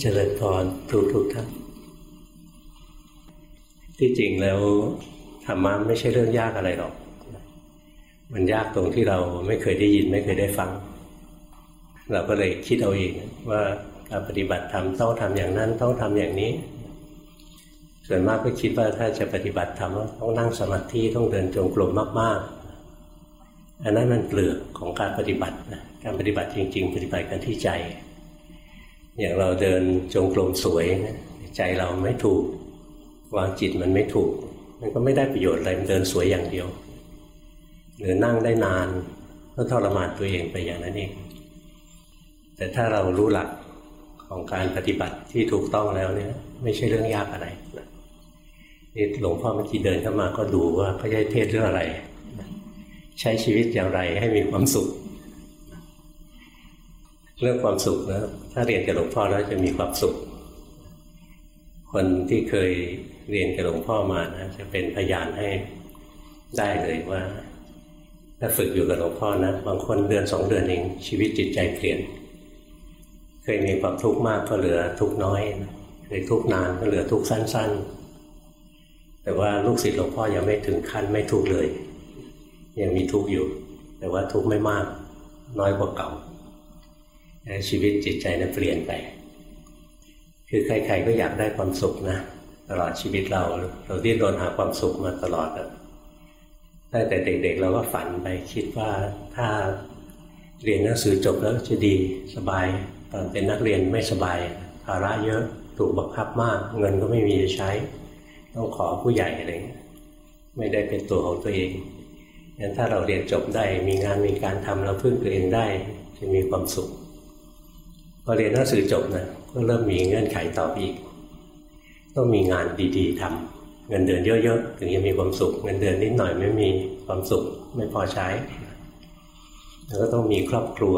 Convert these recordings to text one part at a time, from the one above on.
เจริญพรทุกทุกท่านที่จริงแล้วธรรมะไม่ใช่เรื่องยากอะไรหรอก มันยากตรงที่เราไม่เคยได้ยินไม่เคยได้ฟัง เราก็เลยคิดเอาเองว่าการปฏิบัติธรรมต้องทำอย่างนั้นต้องทำอย่างนี้ ส่วนมากก็คิดว่าถ้าจะปฏิบัติธรรมต้องนั่งสมาธิต้องเดินจงกรมมากๆ อันนั้นมันเปลือกของการปฏิบัตินะการปฏิบัติจริง ๆ ปฏิบัติกันที่ใจ อย่างเราเดินจงกรมสวยใจเราไม่ถูก วางจิตมันไม่ถูก มันก็ไม่ได้ประโยชน์อะไรมันเดินสวยอย่างเดียว หรือนั่งได้นานก็ทรมานตัวเองไปอย่างนั้นเองแต่ถ้าเรารู้หลักของการปฏิบัติที่ถูกต้องแล้วเนี่ย ไม่ใช่เรื่องยากอะไรนี่หลวงพ่อเมื่อกี้เดินเข้ามาก็ดูว่าเขาจะเทศเรื่องอะไร ใช้ชีวิตอย่างไรให้มีความสุข เรื่องความสุขนะ ถ้าเรียนกับหลวงพ่อแล้วจะมีความสุข คนที่เคยเรียนกับหลวงพ่อมานะจะเป็นพยานให้ได้เลยว่า ถ้าฝึกอยู่กับหลวงพ่อนะบางคนเดือนสองเดือนเองชีวิตจิตใจเปลี่ยน เคยมีความทุกข์มากก็เหลือทุกข์น้อยเคยทุกข์นานก็เหลือทุกข์สั้น ๆ แต่ว่าลูกศิษย์หลวงพ่อยังไม่ถึงขั้นไม่ทุกข์เลย ยังมีทุกข์อยู่ แต่ว่าทุกข์ไม่มาก น้อยกว่าเก่า ชีวิตจิตใจนั้นเปลี่ยนไป คือใครๆก็อยากได้ความสุขนะตลอดชีวิตเราเราดิ้นรนหาความสุขมาตลอดตั้งแต่เด็กๆเราก็ฝันไปคิดว่าถ้าเรียนหนังสือจบแล้วจะดีสบายตอนเป็นนักเรียนไม่สบายภาระเยอะถูกบังคับมาก เงินก็ไม่มีจะใช้ ต้องขอผู้ใหญ่อะไรไม่ได้เป็นตัวของตัวเองงั้นถ้าเราเรียนจบได้มีงานมีการทำเราพึ่งตัวเองได้จะมีความสุข พอเรียนหนังสือจบนะก็เริ่มมีเงื่อนไขต่ออีกต้องมีงานดีๆทำเงินเดือนเยอะๆถึงจะมีความสุข เงินเดือนนิดหน่อยไม่มีความสุขไม่พอใช้ แล้วก็ต้องมีครอบครัว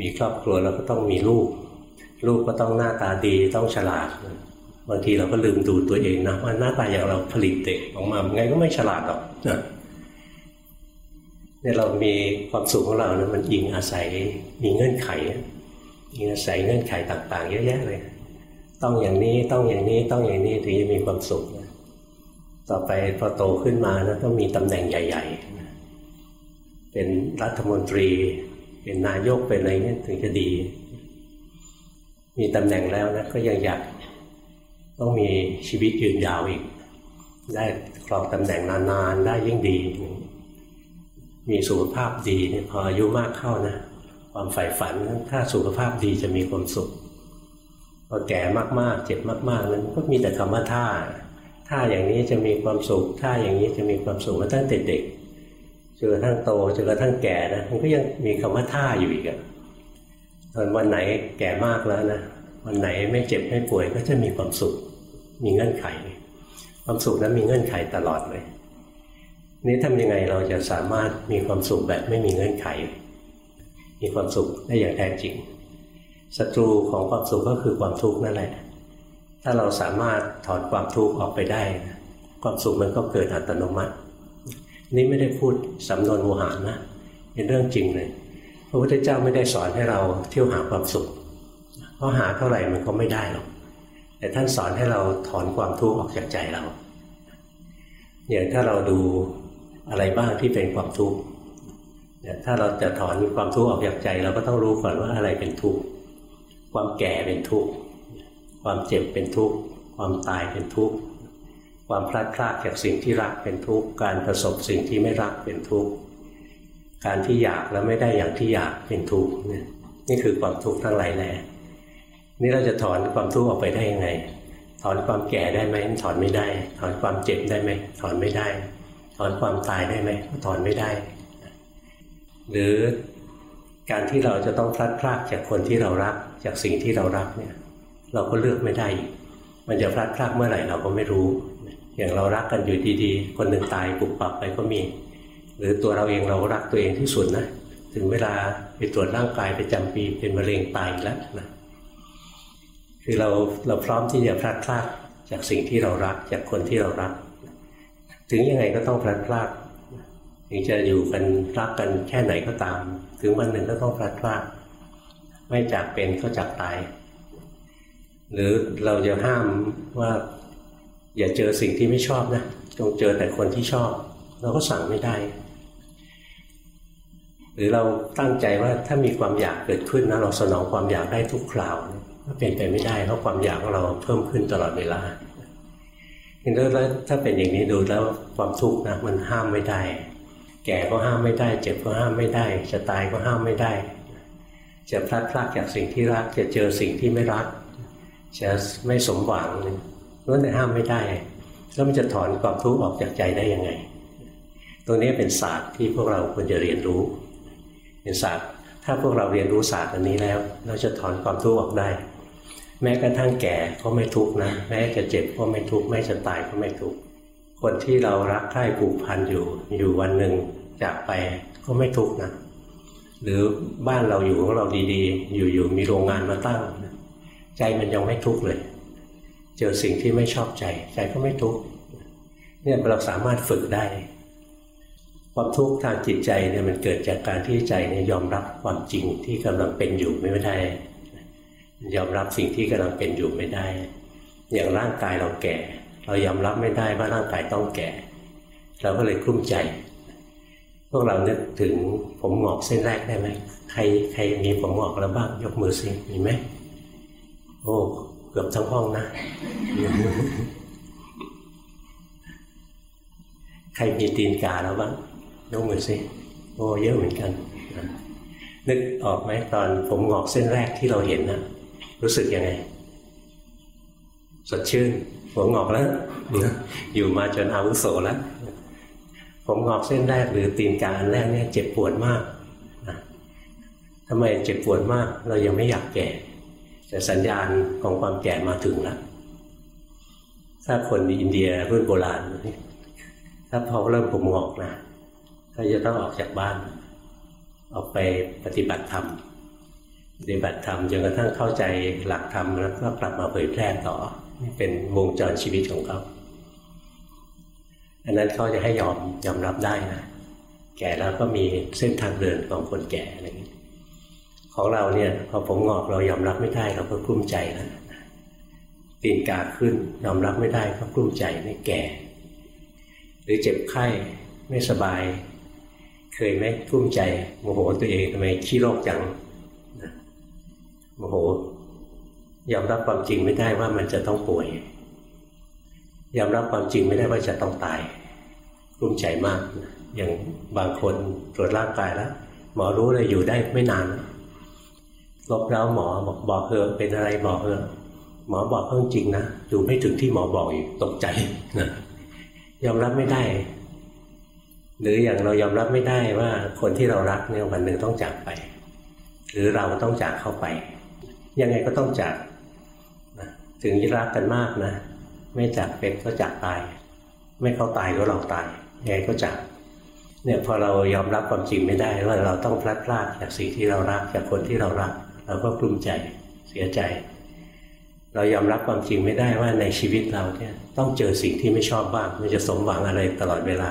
มีครอบครัวแล้วก็ต้องมีลูก ลูกก็ต้องหน้าตาดีต้องฉลาดบางทีเราก็ลืมดูตัวเองนะว่าหน้าตาอย่างเราผลิตเด็กออกมาไงก็ไม่ฉลาดหรอกเนี่ยเรามีความสุขของเรานะมันอิงอาศัยมีเงื่อนไข อาศัยเงื่อนไขต่างๆ เยอะแยะเลย ต้องอย่างนี้ต้องอย่างนี้ต้องอย่างนี้ถึงจะมีความสุข ต่อไปพอโตขึ้นมานะต้องมีตำแหน่งใหญ่ ๆ เป็นรัฐมนตรี เป็นนายกเป็นอะไรเงี้ยถึงจะดี มีตำแหน่งแล้วนะก็ยังอยากต้องมีชีวิตยืนยาวอีก ได้ครองตำแหน่งนานๆ ได้ยิ่งดี มีสุขภาพดีพออายุมากเข้านะ ความใฝ่ฝัน ถ้าสุขภาพดีจะมีความสุขพอแก่มากๆ เจ็บมาก ๆ นั้นก็มีแต่คำว่าท่าท่าอย่างนี้จะมีความสุขท่าอย่างนี้จะมีความสุขมาตั้งแต่เด็กจนกระทั่งโตจนกระทั่งแก่นะมันก็ยังมีคำว่าท่าอยู่อีกอะตอนวันไหนแก่มากแล้วนะวันไหนไม่เจ็บไม่ป่วยก็จะมีความสุข มีเงื่อนไข ความสุขนั้นมีเงื่อนไขตลอดเลย นี่ทำยังไงเราจะสามารถมีความสุขแบบไม่มีเงื่อนไข มีความสุขได้อย่างแท้จริงศัตรูของความสุขก็คือความทุกข์นั่นแหละ ถ้าเราสามารถถอนความทุกข์ออกไปได้ ความสุขมันก็เกิดอัตโนมัติ นี่ไม่ได้พูดสำนวนโมหานะเป็นเรื่องจริงเลยพระพุทธเจ้าไม่ได้สอนให้เราเที่ยวหาความสุขเพราะหาเท่าไหร่มันก็ไม่ได้หรอกแต่ท่านสอนให้เราถอนความทุกข์ออกจากใจเราอย่างถ้าเราดูอะไรบ้างที่เป็นความทุกข์ ถ้าเราจะถอนความทุกข์ออกจากใจ เราก็ต้องรู้ก่อนว่าอะไรเป็นทุกข์ความแก่เป็นทุกข์ความเจ็บเป็นทุกข์ความตายเป็นทุกข์ความพลาดพลาดจากสิ่งที่รักเป็นทุกข์การประสบสิ่งที่ไม่รักเป็นทุกข์การที่อยากแล้วไม่ได้อย่างที่อยากเป็นทุกข์นี่คือความทุกข์ทั้งหลายแหล่นี่เราจะถอนความทุกข์ออกไปได้ยังไง ถอนความแก่ได้ไหมถอนไม่ได้ ถอนความเจ็บได้ไหมถอนไม่ได้ ถอนความตายได้ไหมถอนไม่ได้ หรือการที่เราจะต้องพลัดพรากจากคนที่เรารัก จากสิ่งที่เรารักเนี่ย เราก็เลือกไม่ได้ มันจะพลัดพรากเมื่อไหร่เราก็ไม่รู้ อย่างเรารักกันอยู่ดีๆ คนหนึ่งตายปุบปับไปก็มี หรือตัวเราเองเรารักตัวเองที่สุดนะถึงเวลาไปตรวจร่างกายไปจำปีเป็นมะเร็งตายแล้วนะคือเราเราพร้อมที่จะพลัดพรากจากสิ่งที่เรารัก จากคนที่เรารัก ถึงยังไงก็ต้องพลัดพราก ถึงจะอยู่กันรักกันแค่ไหนก็ตาม ถึงวันหนึ่งก็ต้องพลัดพรากไม่จากเป็นก็จากตาย หรือเราจะห้ามว่า อย่าเจอสิ่งที่ไม่ชอบนะจงเจอแต่คนที่ชอบ เราก็สั่งไม่ได้ หรือเราตั้งใจว่าถ้ามีความอยากเกิดขึ้นนะเราสนองความอยากได้ทุกคราวก็เป็นไปไม่ได้เพราะความอยากของเราเพิ่มขึ้นตลอดเวลาแล้วถ้าเป็นอย่างนี้ดูแล้วความทุกข์นะมันห้ามไม่ได้ แก่ก็ห้ามไม่ได้ เจ็บก็ห้ามไม่ได้ จะตายก็ห้ามไม่ได้ จะพลัดพรากจากสิ่งที่รัก จะเจอสิ่งที่ไม่รัก จะไม่สมหวังนั่นแต่ห้ามไม่ได้ แล้วมันจะถอนความทุกข์ออกจากใจได้ยังไง ตรงนี้เป็นศาสตร์ที่พวกเราควรจะเรียนรู้ เป็นศาสตร์ ถ้าพวกเราเรียนรู้ศาสตร์อันนี้แล้ว เราจะถอนความทุกข์ออกได้ แม้กระทั่งแก่ก็ไม่ทุกข์นะ แม้จะเจ็บก็ไม่ทุกข์ แม้จะตายก็ไม่ทุกข์ คนที่เรารักใคร่ผูกพันอยู่อยู่วันหนึ่งจากไปก็ไม่ทุกข์นะหรือบ้านเราอยู่ของเราดีๆ อยู่ๆมีโรงงานมาตั้ง ใจมันยังไม่ทุกข์เลย เจอสิ่งที่ไม่ชอบใจ ใจก็ไม่ทุกข์เนี่ยเราสามารถฝึกได้ ความทุกข์ทางจิตใจเนี่ยมันเกิดจากการที่ใจเนี่ยยอมรับความจริงที่กำลังเป็นอยู่ไม่ได้ ยอมรับสิ่งที่กำลังเป็นอยู่ไม่ได้ อย่างร่างกายเราแก่ เรายอมรับไม่ได้ว่าร่างกายต้องแก่ เราก็เลยกลุ้มใจ พวกเรานึกถึงผมหงอกเส้นแรกได้ไหมใครใครมีผมหงอกแล้วบ้างยกมือสิมีไหมโอ้เกือบทั้งห้องนะ ใครมีตีนกาแล้วบ้างยกมือสิโอ้เยอะเหมือนกันนึกออกไหมตอนผมหงอกเส้นแรกที่เราเห็นนะรู้สึกยังไง สดชื่น ผมงอกแล้วอยู่มาจนอาวุโสแล้วผมงอกเส้นแรกหรือตีนกาอันแรกเนี่ยเจ็บปวดมากทำไมเจ็บปวดมาก เรายังไม่อยากแก่ แต่สัญญาณของความแก่มาถึงแล้วถ้าคนอินเดียรุ่นโบราณ ถ้าพอเริ่มผมงอกนะก็จะต้องออกจากบ้าน ออกไปปฏิบัติธรรมปฏิบัติธรรมจนกระทั่งเข้าใจหลักธรรมแล้วก็กลับมาเผยแพร่ต่อ เป็นวงจรชีวิตของเขาอันนั้นเขาจะให้ยอมยอมรับได้นะแก่แล้วก็มีเส้นทางเดินของคนแก่อะไรอย่างนี้ของเราเนี่ยพอผมงอกเรายอมรับไม่ได้เราก็กลุ้มใจแล้วตีนกาขึ้นยอมรับไม่ได้ก็กลุ้มใจไม่แก่ หรือเจ็บไข้ไม่สบาย เคยไหมกลุ้มใจโมโหตัวเองทำไมขี้โรคจังโมโห ยอมรับความจริงไม่ได้ว่ามันจะต้องป่วย ยอมรับความจริงไม่ได้ว่าจะต้องตายกลุ้มใจมาก อย่างบางคนตรวจร่างกายแล้ว หมอรู้เลยอยู่ได้ไม่นานลบแล้วหมอบอกบอกเออเป็นอะไรบอกเออหมอบอกเพิ่องจริงนะอยู่ไม่ถึงที่หมอบอกอีกตกใจนะยอมรับไม่ได้ หรืออย่างเรายอมรับไม่ได้ว่าคนที่เรารักเนี่ยวันหนึ่งต้องจากไป หรือเราต้องจากเข้าไป ยังไงก็ต้องจาก ถึงจะรักกันมากนะ ไม่จากเป็นก็จากตาย ไม่เขาตายก็เราตายยังไงก็จากเนี่ยพอเรายอมรับความจริงไม่ได้ว่าเราต้องพลัดพรากจากสิ่งที่เรารักจากคนที่เรารัก เราก็กลุ้มใจเสียใจ เรายอมรับความจริงไม่ได้ว่าในชีวิตเราเนี่ยต้องเจอสิ่งที่ไม่ชอบบ้างมันจะสมหวังอะไรตลอดเวลา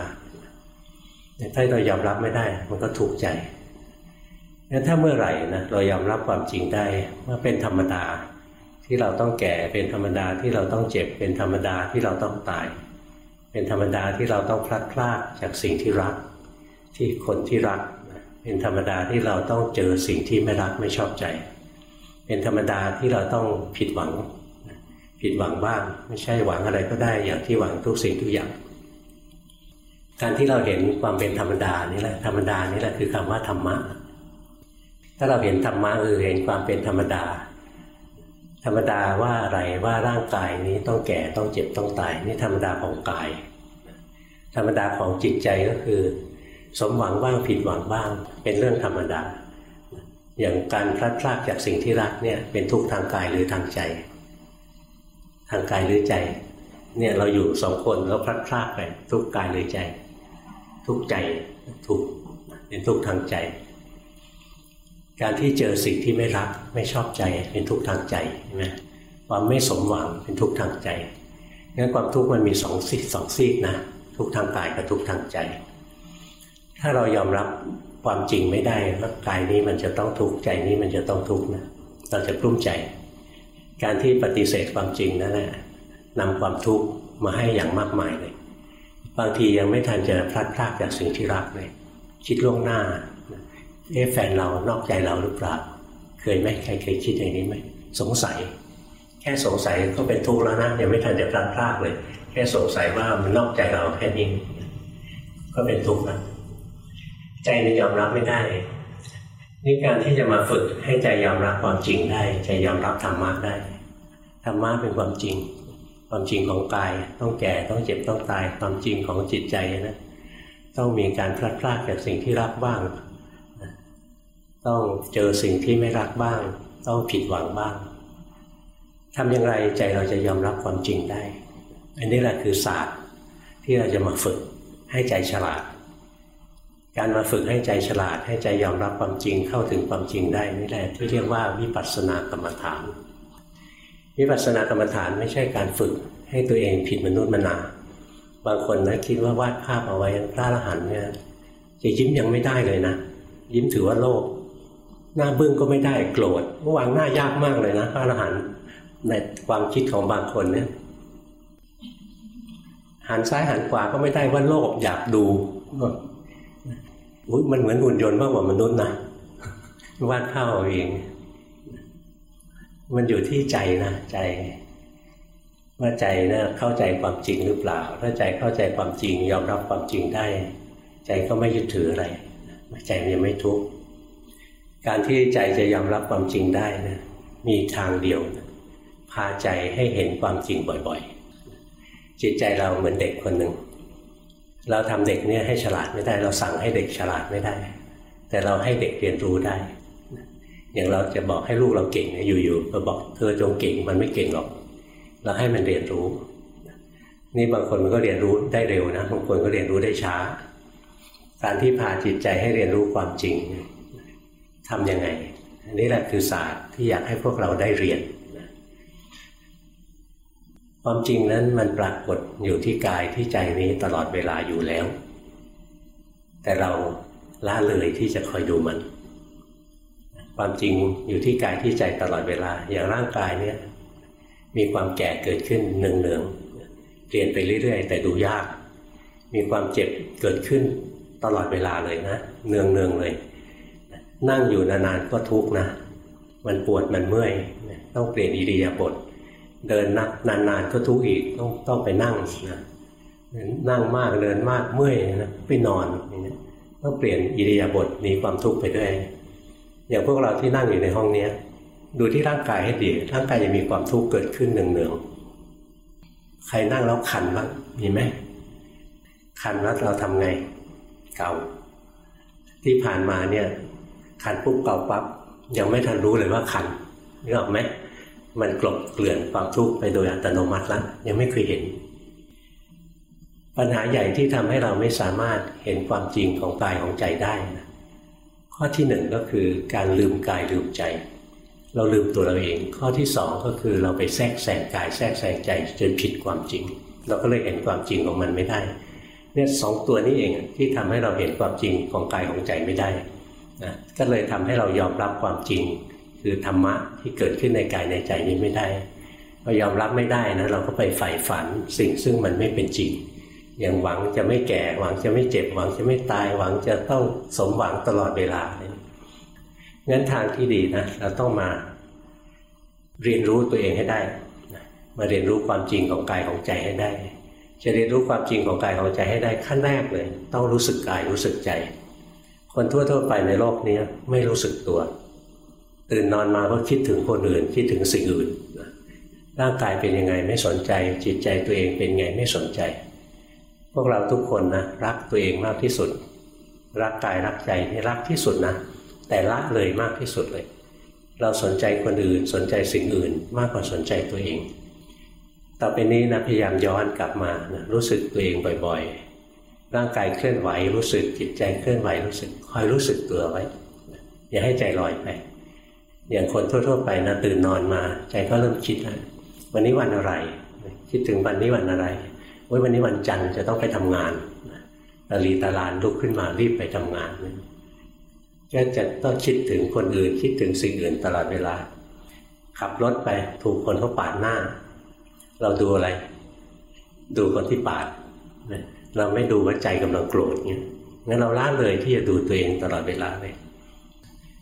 ถ้าเรายอมรับไม่ได้ มันก็ถูกใจงั้นถ้าเมื่อไหร่นะเรายอมรับความจริงได้ว่าเป็นธรรมดา ที่เราต้องแก่เป็นธรรมดาที่เราต้องเจ็บเป็นธรรมดาที่เราต้องตาย เป็นธรรมดาที่เราต้องพลัดพรากจากสิ่งที่รัก ที่คนที่รัก เป็นธรรมดาที่เราต้องเจอสิ่งที่ไม่รักไม่ชอบใจ เป็นธรรมดาที่เราต้องผิดหวัง ผิดหวังบ้างไม่ใช่หวังอะไรก็ได้อย่างที่หวังทุกสิ่งทุกอย่าง การที่เราเห็นความเป็นธรรมดานี่แหละธรรมดานี่แหละคือคำว่าธรรมะถ้าเราเห็นธรรมะคือเห็นความเป็นธรรมดา ธรรมดาว่าอะไรว่าร่างกายนี้ต้องแก่ต้องเจ็บต้องตายนี่ธรรมดาของกาย ธรรมดาของจิตใจก็คือ สมหวังบ้างผิดหวังบ้าง เป็นเรื่องธรรมดา อย่างการพลัดพรากจากสิ่งที่รักเนี่ยเป็นทุกข์ทางกายหรือทางใจ ทางกายหรือใจเนี่ยเราอยู่สองคนแล้วพลัดพรากไปทุกกายหรือใจ ทุกใจทุกเป็นทุกข์ทางใจ การที่เจอสิ่งที่ไม่รักไม่ชอบใจเป็นทุกข์ทางใจใช่ไหมความไม่สมหวังเป็นทุกข์ทางใจงั้นความทุกข์มันมีสองซีกสองซีกนะทุกทางกายกับทุกทางใจ ถ้าเรายอมรับความจริงไม่ได้ว่ากายนี้มันจะต้องทุกข์ใจนี้มันจะต้องทุกข์นะเราจะกลุ้มใจ การที่ปฏิเสธความจริงนั่นแหละนำความทุกข์มาให้อย่างมากมายเลย บางทียังไม่ทันจะพลัดพรากจากสิ่งที่รักเลยคิดล่วงหน้า เอ๊ะแฟนเรานอกใจเราหรือเปล่าเคยไหมใครเคยคิดอย่างนี้ไหมสงสัย แค่สงสัยก็เป็นทุกข์แล้วนะยังไม่ทันจะพลัดพรากเลย แค่สงสัยว่ามันนอกใจเราแค่นี้ก็เป็นทุกข์แล้วใจมันยอมรับไม่ได้นี่การที่จะมาฝึกให้ใจยอมรับความจริงได้ ใจยอมรับธรรมะได้ธรรมะเป็นความจริง ความจริงของกาย ต้องแก่ต้องเจ็บต้องตายความจริงของจิตใจนะต้องมีการพลาดพลาดจากสิ่งที่รักบ้าง ต้องเจอสิ่งที่ไม่รักบ้าง ต้องผิดหวังบ้างทำอย่างไรใจเราจะยอมรับความจริงได้ อันนี้แหละคือศาสตร์ที่เราจะมาฝึกให้ใจฉลาด การมาฝึกให้ใจฉลาด ให้ใจยอมรับความจริงเข้าถึงความจริงได้นี่แหละที่เรียกว่าวิปัสสนากรรมฐานวิปัสสนากรรมฐานไม่ใช่การฝึกให้ตัวเองผิดมนุษย์มนา บางคนนะคิดว่าวาดภาพเอาไว้พระอรหันต์เนี่ยจะยิ้มยังไม่ได้เลยนะ ยิ้มถือว่าโลภ หน้าบึ้งก็ไม่ได้โกรธวางหน้ายากมากเลยนะพระอรหันต์ในความคิดของบางคนเนี่ยหันซ้ายหันขวาก็ไม่ได้ว่าโลภอยากดูอุ้ยมันเหมือนหุ่นยนต์มากกว่ามนุษย์นะวาดภาพเอาเอง มันอยู่ที่ใจนะใจ ว่าใจนะเข้าใจความจริงหรือเปล่า ถ้าใจเข้าใจความจริง ยอมรับความจริงได้ ใจก็ไม่ยึดถืออะไร ใจยังไม่ทุกข์ การที่ใจจะยอมรับความจริงได้นะมีทางเดียวนะพาใจให้เห็นความจริงบ่อยๆ จิตใจเราเหมือนเด็กคนหนึ่ง เราทำเด็กเนี่ยให้ฉลาดไม่ได้ เราสั่งให้เด็กฉลาดไม่ได้ แต่เราให้เด็กเรียนรู้ได้ อย่างเราจะบอกให้ลูกเราเก่งอยู่ๆเราบอกเธอจงเก่งมันไม่เก่งหรอก เราให้มันเรียนรู้ นี่บางคนมันก็เรียนรู้ได้เร็วนะบางคนก็เรียนรู้ได้ช้า การที่พาจิตใจให้เรียนรู้ความจริง ทำยังไงอันนี้แหละคือศาสตร์ที่อยากให้พวกเราได้เรียนความจริงนั้นมันปรากฏอยู่ที่กายที่ใจนี้ตลอดเวลาอยู่แล้ว แต่เราละเลยที่จะคอยดูมันความจริงอยู่ที่กายที่ใจตลอดเวลา อย่างร่างกายเนี่ยมีความแก่เกิดขึ้นเนืองๆเปลี่ยนไปเรื่อยๆ แต่ดูยาก มีความเจ็บเกิดขึ้นตลอดเวลาเลยนะ เนืองๆเลย นั่งอยู่นานๆก็ทุกข์นะ มันปวดมันเมื่อยต้องเปลี่ยนอิริยาบถเดินนักนานๆก็ทุกข์อีกต้องต้องไปนั่งนะนั่งมากเดินมากเมื่อยนะไปนอนอย่างนี้ต้องเปลี่ยนอิริยาบถหนีความทุกข์ไปด้วยอย่างพวกเราที่นั่งอยู่ในห้องเนี้ย ดูที่ร่างกายให้ดีร่างกายจะมีความทุกข์เกิดขึ้นเนืองๆใครนั่งแล้วคันบ้างมีไหมคันแล้วเราทำไง เก่า ที่ผ่านมาเนี่ย คันปุ๊บเก่าปั๊บยังไม่ทันรู้เลยว่าคันนึกออกไหมมันกลบเกลื่อนความทุกข์ไปโดยอัตโนมัติแล้วยังไม่เคยเห็น ปัญหาใหญ่ที่ทำให้เราไม่สามารถเห็นความจริงของกายของใจได้นะข้อที่หนึ่งก็คือการลืมกายลืมใจ เราลืมตัวเราเอง ข้อที่สองก็คือเราไปแทรกแซงกายแทรกแซงใจจนผิดความจริง เราก็เลยเห็นความจริงของมันไม่ได้เนี่ยสองตัวนี้เองที่ทำให้เราเห็นความจริงของกายของใจไม่ได้ นะก็เลยทำให้เรายอมรับความจริง คือธรรมะที่เกิดขึ้นในกายในใจนี้ไม่ได้พอยอมรับไม่ได้นะเราก็ไปใฝ่ฝันสิ่งซึ่งมันไม่เป็นจริง อย่างหวังจะไม่แก่ หวังจะไม่เจ็บ หวังจะไม่ตาย หวังจะต้องสมหวังตลอดเวลาเลยงั้นทางที่ดีนะเราต้องมาเรียนรู้ตัวเองให้ได้ มาเรียนรู้ความจริงของกายของใจให้ได้ จะเรียนรู้ความจริงของกายของใจให้ได้ขั้นแรกเลย ต้องรู้สึกกายรู้สึกใจ คนทั่วๆไปในโลกนี้ไม่รู้สึกตัว ตื่นนอนมาก็คิดถึงคนอื่น คิดถึงสิ่งอื่นร่างกายเป็นยังไงไม่สนใจ จิตใจตัวเองเป็นไงไม่สนใจ พวกเราทุกคนนะรักตัวเองมากที่สุด รักกายรักใจนี่รักที่สุดนะแต่ละเลยมากที่สุดเลย เราสนใจคนอื่นสนใจสิ่งอื่น มากกว่าสนใจตัวเอง ต่อไปนี้นะพยายามย้อนกลับมานะรู้สึกตัวเองบ่อยๆ ร่างกายเคลื่อนไหวรู้สึกจิตใจเคลื่อนไหวรู้สึกคอยรู้สึกตัวไว้ อย่าให้ใจลอยไป อย่างคนทั่ว ๆ ไปนะตื่นนอนมา ใจก็เริ่มคิดแล้ววันนี้วันอะไร คิดถึงวันนี้วันอะไรวันนี้วันจันทร์จะต้องไปทำงานตาลีตาลานลุกขึ้นมารีบไปทำงานก็จะต้องคิดถึงคนอื่น คิดถึงสิ่งอื่นตลอดเวลา ขับรถไปถูกคนเขาปาดหน้า เราดูอะไร ดูคนที่ปาด เราไม่ดูว่าใจกำลังโกรธเงี้ยงั้นเราละเลยที่จะดูตัวเองตลอดเวลาเลย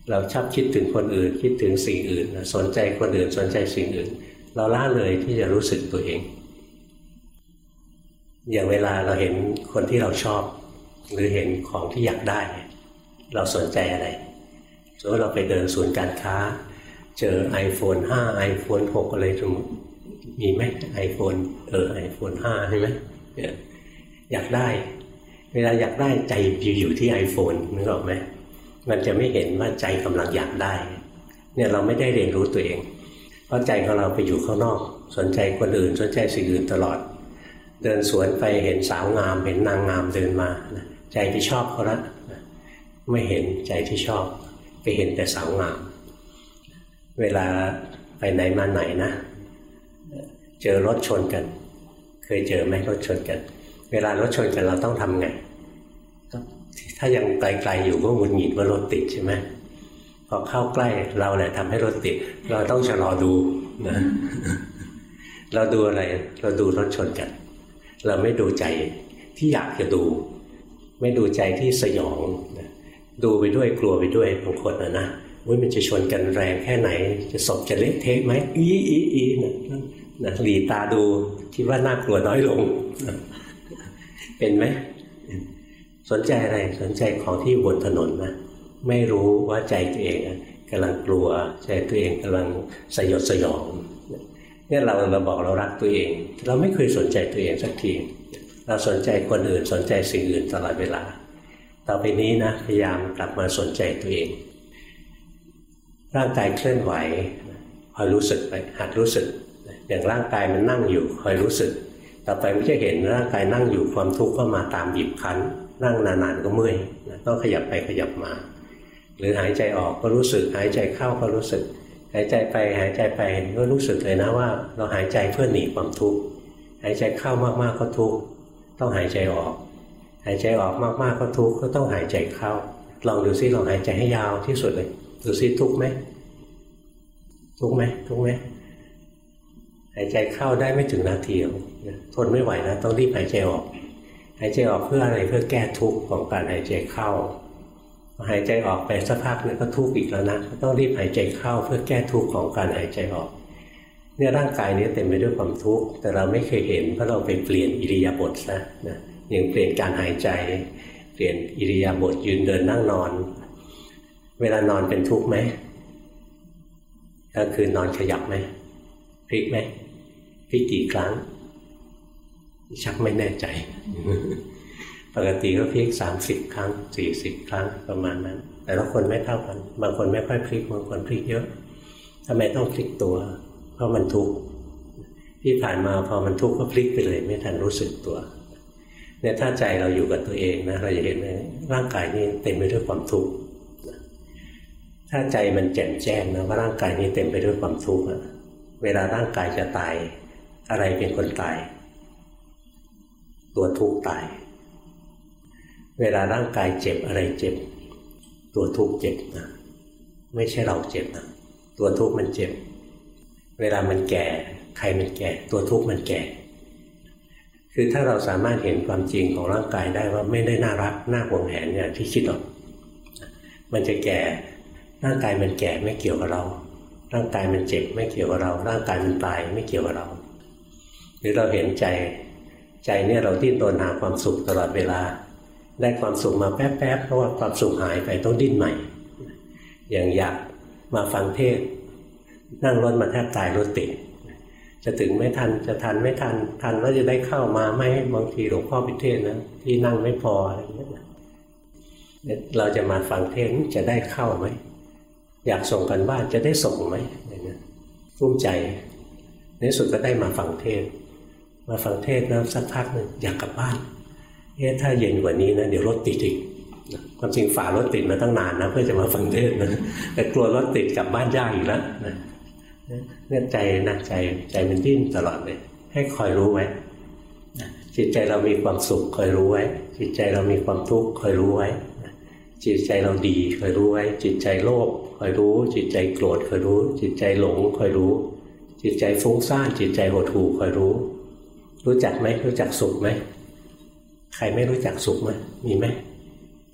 เราชอบคิดถึงคนอื่นคิดถึงสิ่งอื่น สนใจคนอื่นสนใจสิ่งอื่น เราละเลยที่จะรู้สึกตัวเอง อย่างเวลาเราเห็นคนที่เราชอบ หรือเห็นของที่อยากได้ เราสนใจอะไรสมมติเราไปเดินศูนย์การค้า เจอ iPhone 5 iPhone 6 อะไรสมมติมีไหมไอโฟนเออไอโฟนห้าใช่ไหม อยากได้ เวลาอยากได้ใจอยู่ที่ไอโฟนนึกออกไหมมันจะไม่เห็นว่าใจกำลังอยากได้ เนี่ยเราไม่ได้เรียนรู้ตัวเอง เพราะใจของเราไปอยู่ข้างนอก สนใจคนอื่น สนใจสิ่งอื่นตลอด เดินสวนไปเห็นสาวงาม เห็นนางงามเดินมา ใจไปชอบเขาละไม่เห็นใจที่ชอบ ไปเห็นแต่สาวงาม เวลาไปไหนมาไหนนะ เจอรถชนกัน เคยเจอไหมรถชนกัน เวลารถชนกันเราต้องทำไงถ้ายังไกลๆอยู่ก็หงุดหงิดว่ารถติดใช่ไหมพอเข้าใกล้เราเนี่ยทำให้รถติด เราต้องชะลอดูนะเราดูอะไร เราดูรถชนกัน เราไม่ดูใจที่อยากจะดู ไม่ดูใจที่สยองดูไปด้วยกลัวไปด้วยบางคนนะนะว่ามันจะชนกันแรงแค่ไหน จะศพจะเละเทะไหมอีอีอีนะนะหลีตาดูคิดว่าน่ากลัวน้อยลง เป็นไหมสนใจอะไรสนใจของที่บนถนนนะไม่รู้ว่าใจตัวเองกำลังกลัวใจตัวเองกำลังสยดสยองเนี่ยเราเราบอกเรารักตัวเอง เราไม่เคยสนใจตัวเองสักทีเราสนใจคนอื่นสนใจสิ่งอื่นตลอดเวลา ต่อไปนี้นะพยายามกลับมาสนใจตัวเอง ร่างกายเคลื่อนไหวคอยรู้สึกไปหัดรู้สึก อย่างร่างกายมันนั่งอยู่คอยรู้สึก ต่อไปไม่จะเห็นร่างกายนั่งอยู่ความทุกข์ก็มาตามหยิบคั้น นั่งนานๆก็เมื่อยต้องขยับไปขยับมา หรือหายใจออกก็รู้สึก หายใจเข้าก็รู้สึก หายใจไปหายใจไปก็รู้สึกเลยนะว่า เราหายใจเพื่อหนีความทุกข์หายใจเข้ามากๆก็ทุกข์ต้องหายใจออก หายใจออกมากๆก็ทุกข์ก็ต้องหายใจเข้า ลองดูซิลองหายใจให้ยาวที่สุดเลยดูซิทุกข์ไหมทุกข์ไหมทุกข์ไหม หายใจเข้าได้ไม่ถึงนาทีทนไม่ไหวนะต้องรีบหายใจออกหายใจออกเพื่ออะไรเพื่อแก้ทุกข์ของการหายใจเข้าหายใจออกไปสักพักนึงก็ทุกข์อีกแล้วนะต้องรีบหายใจเข้าเพื่อแก้ทุกข์ของการหายใจออกเนี่ยร่างกายนี้เต็มไปด้วยความทุกข์แต่เราไม่เคยเห็นเพราะเราไปเปลี่ยนอิริยาบถซะนะอย่างเปลี่ยนการหายใจ เปลี่ยนอิริยาบถยืนเดินนั่งนอน เวลานอนเป็นทุกข์ไหมกลางคืนนอนขยับไหมพลิกไหม พลิกกี่ครั้ง ชักไม่แน่ใจ ปกติก็พลิกสามสิบครั้งสี่สิบครั้งประมาณนั้น แต่ละคนไม่เท่ากัน บางคนไม่ค่อยพลิกบางคนพลิกเยอะทำไมต้องพลิกตัว เพราะมันทุกข์ที่ผ่านมาพอมันทุกข์ก็พลิกไปเลย ไม่ทันรู้สึกตัวเนี่ยถ้าใจเราอยู่กับตัวเองนะเราจะเห็นเลยร่างกายนี้เต็มไปด้วยความทุกข์ถ้าใจมันแจ่มแจ้งนะว่าร่างกายนี้เต็มไปด้วยความทุกข์เวลาร่างกายจะตาย อะไรเป็นคนตาย ตัวทุกข์ตาย เวลาร่างกายเจ็บอะไรเจ็บ ตัวทุกข์เจ็บนะไม่ใช่เราเจ็บนะตัวทุกข์มันเจ็บ เวลามันแก่ ใครมันแก่ ตัวทุกข์มันแก่ คือถ้าเราสามารถเห็นความจริงของร่างกายได้ว่าไม่ได้น่ารักน่าหวงแหนเนี่ยที่คิดหรอก มันจะแก่ร่างกายมันแก่ไม่เกี่ยวกับเรา ร่างกายมันเจ็บไม่เกี่ยวกับเรา ร่างกายมันตายไม่เกี่ยวกับเรา หรือเราเห็นใจใจเนี่ยเราดิ้นรนหาความสุขตลอดเวลา ได้ความสุขมาแป๊บๆเพราะว่าความสุขหายไปต้องดิ้นใหม่ อย่างอยากมาฟังเทศ นั่งรถมาแทบตายรถติดจะถึงไม่ทันจะทันไม่ทันทันแล้วจะได้เข้ามาไหมบางทีหลวงพ่อพิเทศนะที่นั่งไม่พออะไรเงี้ยเราจะมาฟังเทศจะได้เข้าไหมอยากส่งกันบ้านจะได้ส่งไหมอย่างเงี้ยฟุ้มใจในสุดก็ได้มาฟังเทศ มาฟังเทศนะสักพักหนึ่งอยากกลับบ้านเอ๊ะถ้าเย็นกว่านี้นะเดี๋ยวรถติดอีกความจริงฝ่ารถติดมาตั้งนานนะเพื่อจะมาฟังเทศนะแต่กลัวรถติดกลับบ้านยากอีกแล้วนะเนี่ยใจนะใจใจมันดิ้นตลอดเลย ให้คอยรู้ไว้จิตใจเรามีความสุขคอยรู้ไว้ จิตใจเรามีความทุกข์คอยรู้ไว้จิตใจเราดีคอยรู้ไว้ จิตใจโลภคอยรู้ จิตใจโกรธคอยรู้ จิตใจหลงคอยรู้ จิตใจฟุ้งซ่านจิตใจหดหู่คอยรู้ รู้จักไหมรู้จักสุขไหมใครไม่รู้จักสุขไหมมีไหม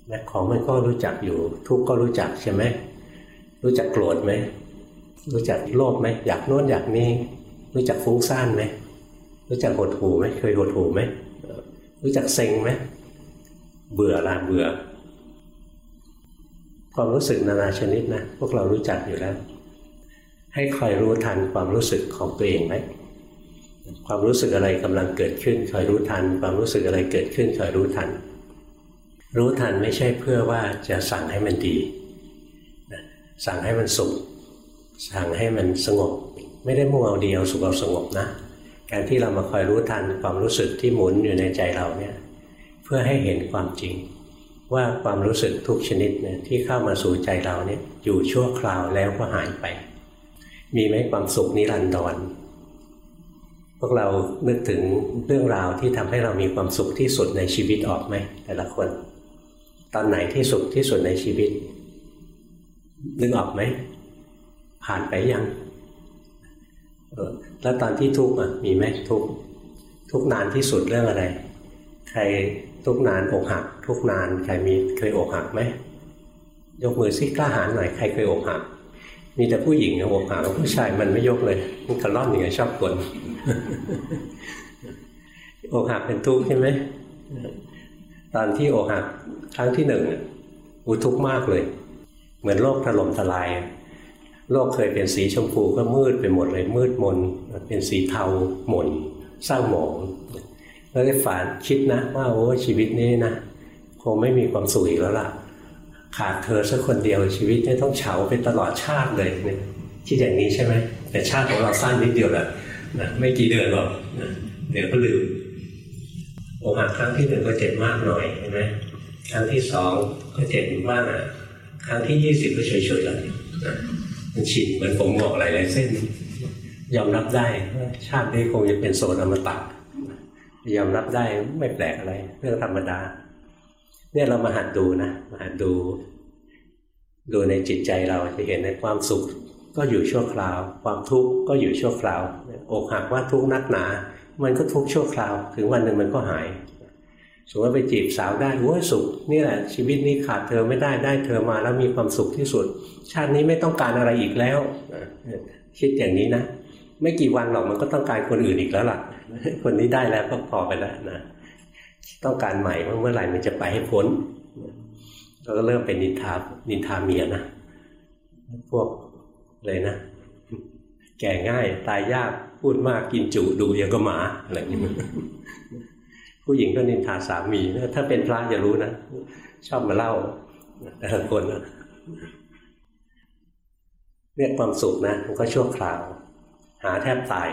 แม้ของมันก็รู้จักอยู่ ทุกก็รู้จักใช่ไหมรู้จักโกรธไหมรู้จักโลภไหมอยากโน้นอยากนี้ รู้จักฟุ้งซ่านไหมรู้จักหดหูไหมเคยหดหูไหมรู้จักเซ็งไหมเบื่อละเบื่อ ความรู้สึกนานาชนิดนะพวกเรารู้จักอยู่แล้ว ให้คอยรู้ทันความรู้สึกของตัวเองไหม ความรู้สึกอะไรกำลังเกิดขึ้นคอยรู้ทัน ความรู้สึกอะไรเกิดขึ้นคอยรู้ทัน รู้ทันไม่ใช่เพื่อว่าจะสั่งให้มันดีสั่งให้มันสุข สั่งให้มันสงบ ไม่ได้มุ่งเอาดีเอาสุขเอาสงบนะ การที่เรามาคอยรู้ทันความรู้สึกที่หมุนอยู่ในใจเราเนี่ยเพื่อให้เห็นความจริง ว่าความรู้สึกทุกชนิดเนี่ยที่เข้ามาสู่ใจเราเนี่ยอยู่ชั่วคราวแล้วก็หายไป มีไหมความสุขนิรันดร พวกเรานึกถึงเรื่องราวที่ทำให้เรามีความสุขที่สุดในชีวิตออกไหมแต่ละคน ตอนไหนที่สุขที่สุดในชีวิต นึกออกไหม ผ่านไปยังออแล้วตอนที่ทุกข์อะมีไหมทุกข์ทุกนานที่สุดเรื่องอะไร ใครทุกนานอกหัก ทุกนานใครมีเคยอกหักไหมยกมือซิกล้าหาญหน่อยใครเคยอกหัก มีแต่ผู้หญิงอกหักผู้ชายมันไม่ยกเลย มันกระล่อนอย่างไงชอบกลอกหักเป็นทุกข์ใช่ไหมตอนที่อกหักครั้งที่หนึ่งอุทุกข์มากเลย เหมือนโลกถล่มทลาย โลกเคยเป็นสีชมพูก็มืดไปหมดเลยมืดมน เป็นสีเทาหม่นเศร้าหมองแล้วได้ฝันคิดนะว่าโอ้ชีวิตนี้นะคงไม่มีความสุขอีกแล้วล่ะ ขาดเธอสักคนเดียวชีวิตนี้ต้องเฉาไปตลอดชาติเลยเนี่ยคิดอย่างนี้ใช่ไหมแต่ชาติของเราสั้นนิดเดียวแหละนะไม่กี่เดือนหรอกนะเดี๋ยวก็ลืมอกหักครั้งที่หนึ่งก็เจ็บมากหน่อยใช่ไหมครั้งที่สองก็เจ็บมากอะครั้งที่ยี่สิบก็เฉยๆแล้วมันชินเหมือนผมบอกหลายๆเส้น ยอมรับได้ว่าชาตินี้คงจะเป็นโซนอมตะยอมรับได้ไม่แปลกอะไรเรื่องธรรมดา เนี่ยเรามาหัดดูนะมาหัดดู ดูในจิตใจเราจะเห็นในความสุขก็อยู่ชั่วคราว ความทุกข์ก็อยู่ชั่วคราวอกหักว่าทุกข์นักหนา มันก็ทุกข์ชั่วคราว ถึงวันหนึ่งมันก็หายสมมติว่าไปจีบสาวได้โอ้ยสุขนี่แหละ ชีวิตนี้ขาดเธอไม่ได้ได้เธอมาแล้วมีความสุขที่สุด ชาตินี้ไม่ต้องการอะไรอีกแล้วคิดอย่างนี้นะ ไม่กี่วันหรอกมันก็ต้องการคนอื่นอีกแล้วล่ะ คนนี้ได้แล้วก็พอไปแล้วนะ ต้องการใหม่เมื่อไหร่มันจะไปให้พ้นเราก็เริ่มเป็นนินทานินทาเมียนะพวกเลยนะ แก่ง่ายตายยากพูดมากกินจุดูยังก็หมาอะไรอย่างนี้ผู้หญิงก็นินทาสามีถ้าเป็นพระจะรู้นะชอบมาเล่าแต่ละคนนะเรียกความสุขนะมันก็ชั่วคราว หาแทบตาย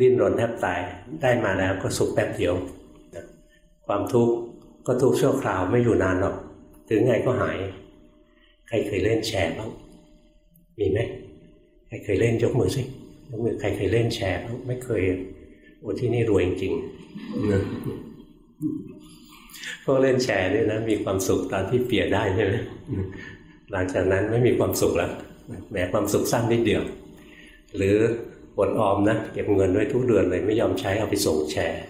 ดิ้นรนแทบตายได้มาแล้วก็สุขแป๊บเดียว ความทุกข์ก็ทุกข์ชั่วคราวไม่อยู่นานหรอก ถึงไงก็หาย ใครเคยเล่นแชร์บ้าง มีไหมใครเคยเล่นยกมือสิยกมือใครเคยเล่นแชร์บ้างไม่เคยโอ้ที่นี่รวยจริงๆพวกเล่นแชร์นี่นะมีความสุขตอนที่เปลี่ยได้ใช่ไหมหลังจากนั้นไม่มีความสุขแล้วแหมความสุขสั้นนิดเดียว หรืออดออมนะเก็บเงินไว้ทุกเดือนเลยไม่ยอมใช้เอาไปส่งแชร์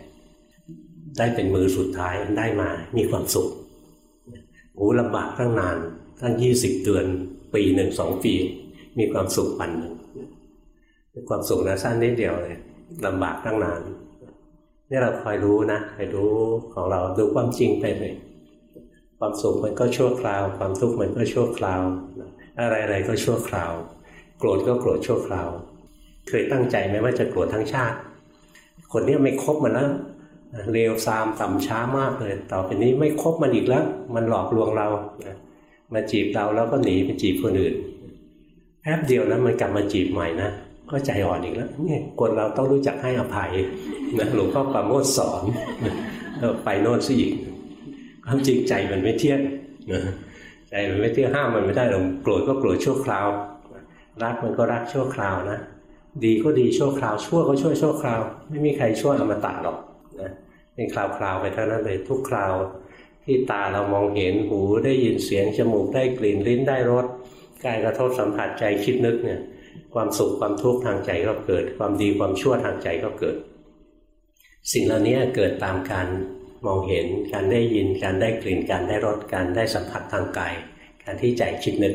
ได้เป็นมือสุดท้ายได้มา มีความสุขโอ้ลำบากตั้งนานตั้งยี่สิบเดือน ปีหนึ่งสองปี มีความสุขปันหนึ่งความสุขนะสั้นนิดเดียวเลยลำบากตั้งนานนี่เราคอยรู้นะคอยรู้ของเราดูความจริงไปเลยความสุขมันก็ชั่วคราว ความทุกข์มันก็ชั่วคราว อะไรๆก็ชั่วคราว โกรธก็โกรธชั่วคราว เคยตั้งใจไหมว่าจะโกรธทั้งชาติ คนนี้ไม่คบมันแล้ว เลวซามต่ำช้ามากเลย ต่อไปนี้ไม่คบมันอีกแล้ว มันหลอกลวงเรามาจีบเราแล้วก็หนีไปจีบคนอื่นแป๊บเดียวนะมันกลับมาจีบใหม่นะก็ใจอ่อนอีกแล้วนี่คนเราต้องรู้จักให้อภัยนะหลวงพ่อปราโมทสอนไปโน่นสิอีกความจริงใจมันไม่เที่ยงใจมันไม่เที่ยงห้ามมันไม่ได้หรอกโกรธก็โกรธชั่วคราว รักมันก็รักชั่วคราวนะ ดีก็ดีชั่วคราวชั่วก็ชั่วชั่วคราว ไม่มีใครชั่วอมตะหรอก นะเป็นคราวคราวไปเท่านั้นเลยทุกคราวที่ตาเรามองเห็นหูได้ยินเสียงจมูกได้กลิ่นลิ้นได้รสกายกระทบสัมผัสใจคิดนึกเนี่ย ความสุขความทุกข์ทางใจก็เกิด ความดีความชั่วทางใจก็เกิด สิ่งเหล่านี้เกิดตามการมองเห็นการได้ยินการได้กลิ่นการได้รสการได้สัมผัสทางกายการที่ใจคิดนึก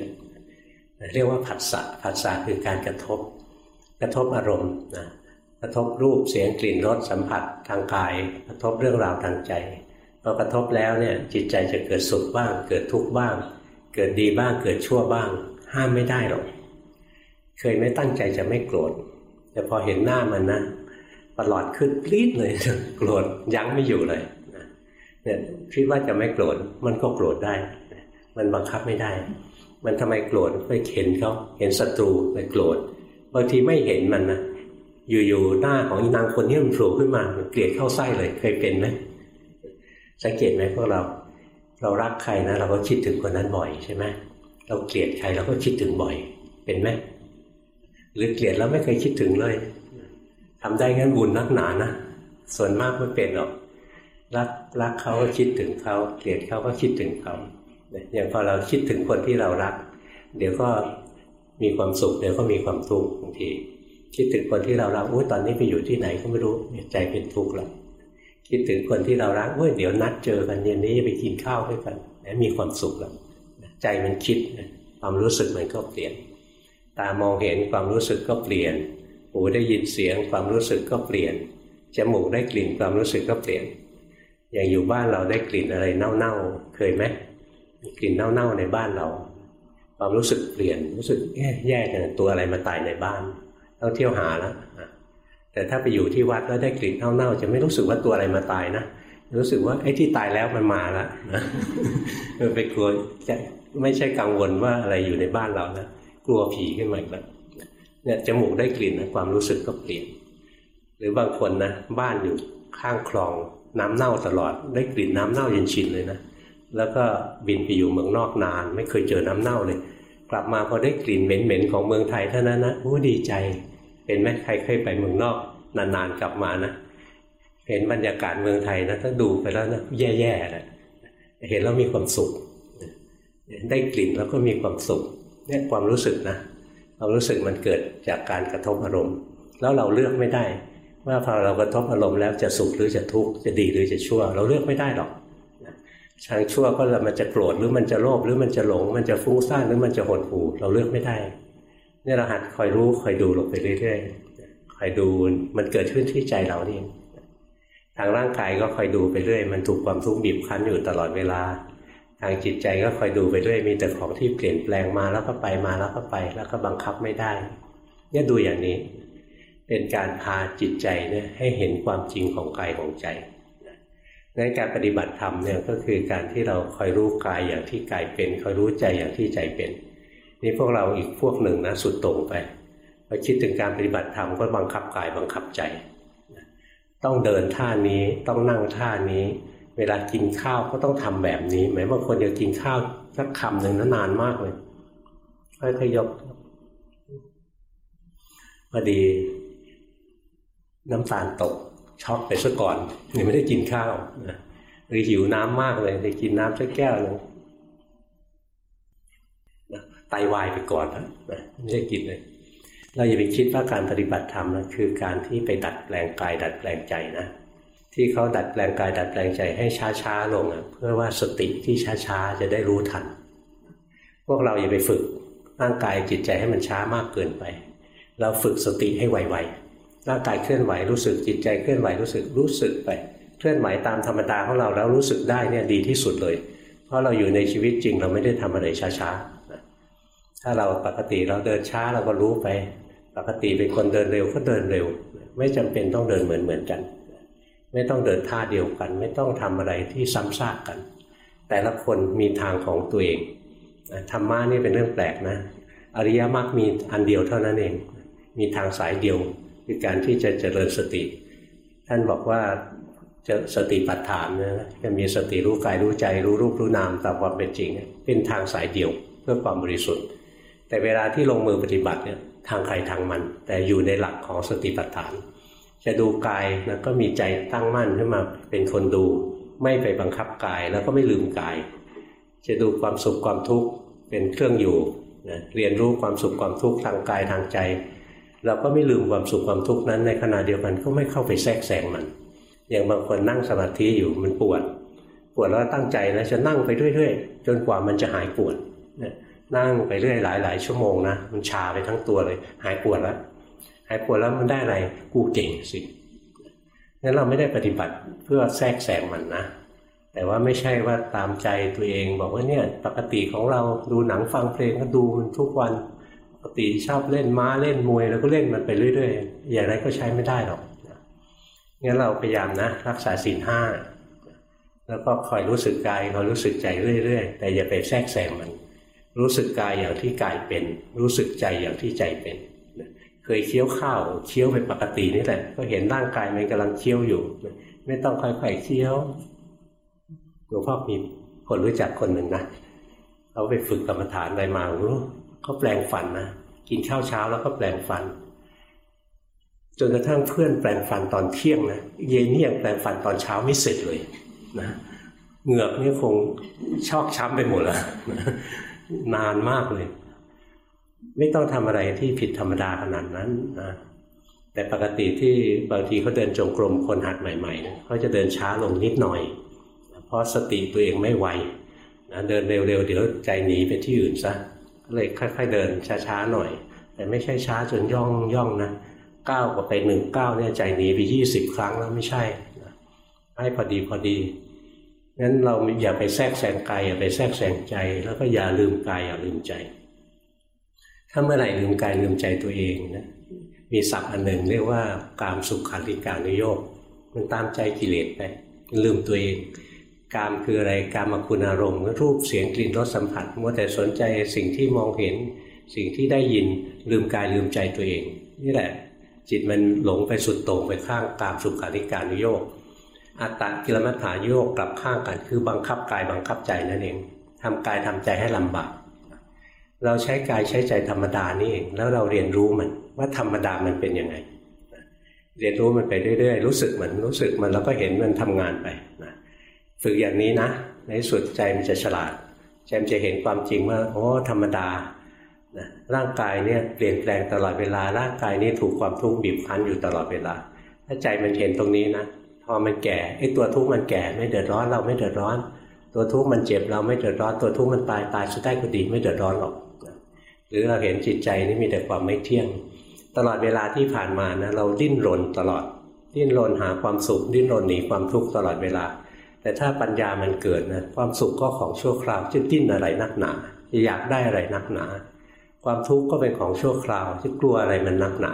เรียกว่าผัสสะผัสสะคือการกระทบ กระทบอารมณ์นะ กระทบรูปเสียงกลิ่นรสสัมผัสทางกาย กระทบเรื่องราวทางใจพอกระทบแล้วเนี่ยจิตใจจะเกิดสุขบ้าง เกิดทุกข์บ้าง เกิดดีบ้างเกิดชั่วบ้าง ห้ามไม่ได้หรอกเคยไม่ตั้งใจจะไม่โกรธแต่พอเห็นหน้ามันนะประหลอดขึ้นปรี๊ดเลยโกรธยั้งไม่อยู่เลยเนี่ยคิดว่าจะไม่โกรธมันก็โกรธได้ มันบังคับไม่ได้ มันทำไมโกรธไปเห็นเขาเห็นศัตรูไปโกรธบางทีไม่เห็นมันนะ อยู่ๆหน้าของอีนางคนนี้มันโผล่ขึ้นมาเกลียดเข้าไส้เลยเคยเป็นไหมสังเกตไหมพวกเราเรารักใครนะเราก็คิดถึงคนนั้นบ่อยใช่ไหมเราเกลียดใครเราก็คิดถึงบ่อย เป็นไหมหรือเกลียดแล้วไม่เคยคิดถึงเลยทำได้งั้นบุญนักหนานะส่วนมากไม่เป็นหรอกรักรักเขาก็คิดถึงเขาเกลียดเขาก็คิดถึงเขาอย่างพอเราคิดถึงคนที่เรารัก เดี๋ยวก็มีความสุขเดี๋ยวก็มีความทุกข์บางที คิดถึงคนที่เรารักอุ้ยตอนนี้ไปอยู่ที่ไหนก็ไม่รู้ใจเป็นทุกข์แล้วคิดถึงคนที่เรารักอุ้ยเดี๋ยวนัดเจอกันเย็นนี้ไปกินข้าวด้วยกันมีความสุขแล้วใจมันคิดความรู้สึกมันก็เปลี่ยน ตามองเห็นความรู้สึกก็เปลี่ยน หูได้ยินเสียงความรู้สึกก็เปลี่ยนจมูกได้กลิ่นความรู้สึกก็เปลี่ยน อย่างอยู่บ้านเราได้กลิ่นอะไรเน่าๆเคยไหมมีกลิ่นเน่าๆในบ้านเรา ความรู้สึกเปลี่ยนรู้สึกแย่แย่จังตัวอะไรมาตายในบ้าน ต้องเที่ยวหาแล้วแต่ถ้าไปอยู่ที่วัดแล้วได้กลิ่นเน่าๆจะไม่รู้สึกว่าตัวอะไรมาตายนะรู้สึกว่าไอ้ที่ตายแล้วมันมาแล้วไปกลัวจะไม่ใช่กังวลว่าอะไรอยู่ในบ้านเรานะกลัวผีขึ้นมาอีกแล้วเนี่ยจมูกได้กลิ่นนะความรู้สึกก็เปลี่ยน หรือบางคนนะบ้านอยู่ข้างคลองน้ำเน่าตลอด ได้กลิ่นน้ำเน่าเย็นชินเลยนะแล้วก็บินไปอยู่เมืองนอกนาน ไม่เคยเจอน้ำเน่าเลย กลับมาพอได้กลิ่นเหม็นๆของเมืองไทยเท่านั้นนะโอ้ดีใจ เป็นไหมใครเคยไปเมืองนอก นานๆกลับมานะเห็นบรรยากาศเมืองไทยนะถ้าดูไปแล้วนะแย่ๆนะเห็นแล้วมีความสุข ได้กลิ่นแล้วก็มีความสุขเนี่ยความรู้สึกนะความรู้สึกมันเกิดจากการกระทบอารมณ์ แล้วเราเลือกไม่ได้ ว่าพอเรากระทบอารมณ์แล้วจะสุขหรือจะทุกข์จะดีหรือจะชั่ว เราเลือกไม่ได้หรอกทางชั่วก็มันจะโกรธหรือมันจะโลภหรือมันจะหลง มันจะฟุ้งซ่านหรือมันจะหดหู่เราเลือกไม่ได้ นี่เราหัดคอยรู้คอยดูลงไปเรื่อยๆคอยดูมันเกิดขึ้นที่ใจเรานี่ทางร่างกายก็คอยดูไปเรื่อย มันถูกความทุกข์บีบคั้นอยู่ตลอดเวลา ทางจิตใจก็คอยดูไปด้วยมีแต่ของที่เปลี่ยนแปลงมาแล้วก็ไปมาแล้วก็ไป แล้วก็บังคับไม่ได้ เนี่ยดูอย่างนี้ เป็นการพาจิตใจเนี่ยให้เห็นความจริงของกายของใจในการปฏิบัติธรรมเนี่ยก็คือการที่เราคอยรู้กายอย่างที่กายเป็นคอยรู้ใจอย่างที่ใจเป็น นี่พวกเราอีกพวกหนึ่งนะสุดตรงไปพอคิดถึงการปฏิบัติธรรมก็บังคับกายบังคับใจ ต้องเดินท่านี้ต้องนั่งท่านี้ เวลากินข้าวก็ต้องทำแบบนี้หมายบางคนเดี๋ยวกินข้าวสักคำหนึ่งนานมากเลยค่อยๆยกพอดีน้ำตาลตกช็อกไปซะก่อนยังไม่ได้กินข้าวนะหรือหิวน้ำมากเลยเลยกินน้ำสักแก้วหนึ่ง ไตาวายไปก่อนนะไม่ได้กินเลย เราอย่าไปคิดว่าการปฏิบัติธรรมนะคือการที่ไปดัดแปลงกาย ดัดแปลงใจนะที่เขาดัดแปลงกายดัดแปลงใจให้ช้าๆลงอะ เพื่อว่าสติที่ช้าๆจะได้รู้ทัน พวกเราอย่าไปฝึกร่างกายจิตใจให้มันช้ามากเกินไป เราฝึกสติให้ไวๆร่างกายเคลื่อนไหวรู้สึกจิตใจเคลื่อนไหวรู้สึกรู้สึกไป เคลื่อนไหวตามธรรมดาของเราแล้วรู้สึกได้เนี่ยดีที่สุดเลย เพราะเราอยู่ในชีวิตจริงเราไม่ได้ทำอะไรช้าๆ ถ้าเราปกติเราเดินช้าเราก็รู้ไป ปกติเป็นคนเดินเร็วก็เดินเร็ว ไม่จำเป็นต้องเดินเหมือนเหมือนกัน ไม่ต้องเดินท่าเดียวกัน ไม่ต้องทำอะไรที่ซ้ำซากกัน แต่ละคนมีทางของตัวเองธรรมะนี่เป็นเรื่องแปลกนะ อริยมรรคมีอันเดียวเท่านั้นเอง มีทางสายเดียวคือการที่จะเจริญสติ ท่านบอกว่าจะสติปัฏฐานนะจะมีสติรู้กายรู้ใจรู้รูปรู้นามตามความเป็นจริง เป็นทางสายเดียวเพื่อความบริสุทธิ์ แต่เวลาที่ลงมือปฏิบัติเนี่ยทางใครทางมัน แต่อยู่ในหลักของสติปัฏฐาน จะดูกายนะก็มีใจตั้งมั่นขึ้นมาเป็นคนดู ไม่ไปบังคับกายแล้วก็ไม่ลืมกาย จะดูความสุขความทุกข์เป็นเครื่องอยู่นะเรียนรู้ความสุขความทุกข์ทางกายทางใจ เราก็ไม่ลืมความสุขความทุกข์นั้น ในขณะเดียวกันก็ไม่เข้าไปแทรกแซงมัน อย่างบางคนนั่งสมาธิอยู่มันปวด ปวดแล้วตั้งใจนะจะนั่งไปเรื่อยๆ จนกว่ามันจะหายปวดนั่ นั่งไปเรื่อยหลายๆชั่วโมงนะมันชาไปทั้งตัวเลย หายปวดแล้วหายปวดแล้วมันได้อะไรกูเก่งสิงั้นเราไม่ได้ปฏิบัติเพื่อแทรกแซงมันนะแต่ว่าไม่ใช่ว่าตามใจตัวเองบอกว่าเนี่ยปกติของเราดูหนังฟังเพลงก็ดูมันทุกวันปกติชอบเล่นม้าเล่นมวยแล้วก็เล่นมันไปเรื่อยๆ อย่างไรก็ใช้ไม่ได้หรอกงั้นเราพยายามนะ รักษาศีลห้าแล้วก็คอยรู้สึกกายคอยรู้สึกใจเรื่อยๆ แต่อย่าไปแทรกแซงมัน รู้สึกกายอย่างที่กายเป็น รู้สึกใจอย่างที่ใจเป็นเคยเคี้ยวข้าวเคี้ยวเป็นปกตินี่แหละก็เห็นร่างกายมันกำลังเคี้ยวอยู่ ไม่ต้องค่อยๆเคี้ยวหลวงพ่อมีคนรู้จักคนหนึ่งนะเขาไปฝึกกรรมฐานอะไรมาเขาแปลงฟันนะกินข้าวเช้าแล้วก็แปลงฟัน จนกระทั่งเพื่อนแปลงฟันตอนเที่ยงนะเย็นนี่ยังแปลงฟันตอนเช้าไม่เสร็จเลยนะเหงือกนี่คงชอกช้ำไปหมดแล้ว นานมากเลย ไม่ต้องทำอะไรที่ผิดธรรมดาขนาดนั้นนะแต่ปกติที่บางทีเขาเดินจงกรมคนหัดใหม่ๆเขาจะเดินช้าลงนิดหน่อย เพราะสติตัวเองไม่ไวนะเดินเร็วๆเดี๋ยวใจหนีไปที่อื่นซะก็เลยค่อย ๆ เดินช้าๆหน่อย แต่ไม่ใช่ช้าจนย่องย่องนะก้าวกับไปหนึ่งก้าวเนี่ยใจหนีไปยี่สิบครั้งแล้วไม่ใช่ให้พอดีพอดี งั้นเราอย่าไปแทรกแซงกายอย่าไปแทรกแซงใจ แล้วก็อย่าลืมกายอย่าลืมใจ ถ้าเมื่อไหร่ลืมกายลืมใจตัวเองนะมีศัพท์อันหนึ่งเรียกว่ากามสุขขันธิการนิโยกมันตามใจกิเลสไปลืมตัวเองกามคืออะไรกามคุณอารมณ์รูปเสียงกลิ่นรสสัมผัสมัวแต่สนใจสิ่งที่มองเห็น สิ่งที่ได้ยินลืมกายลืมใจตัวเอง นี่แหละ จิตมันหลงไปสุดโต่งไปข้างกามสุขาริการุโยก อัตตะกิลมัฏฐานโยกกลับข้างกันคือบังคับกายบังคับใจนั่นเองทำกายทำใจให้ลำบาก เราใช้กายใช้ใจธรรมดานี่เองแล้วเราเรียนรู้มันว่าธรรมดามันเป็นยังไง เรียนรู้มันไปเรื่อยๆ รู้สึกมันรู้สึกมันแล้วก็เห็นมันทำงานไปนะฝึกอย่างนี้นะ ในสุดใจมันจะฉลาดใจมันจะเห็นความจริงว่าโอ้ธรรมดานะร่างกายเนี่ยเปลี่ยนแปลงตลอดเวลาร่างกายนี้ถูกความทุกข์บีบคั้นอยู่ตลอดเวลา ถ้าใจมันเห็นตรงนี้นะ พอมันแก่ไอ้ตัวทุกข์มันแก่ไม่เดือดร้อนเราไม่เดือดร้อน ตัวทุกข์มันเจ็บเราไม่เดือดร้อน ตัวทุกข์มันตายตายสุดท้ก็ดีไม่เดือดร้อนหรอก หรือเราเห็นจิตใจนี่มีแต่ความไม่เที่ยง ตลอดเวลาที่ผ่านมานะเราดิ้นรนตลอด ดิ้นรนหาความสุข ดิ้นรนหนีความทุกข์ตลอดเวลา แต่ถ้าปัญญามันเกิดนะความสุขก็ของชั่วคราวจะดิ้นอะไรนักหนาจะอยากได้อะไรนักหนา ความทุกข์ก็เป็นของชั่วคราวจะกลัวอะไรมันนักหนา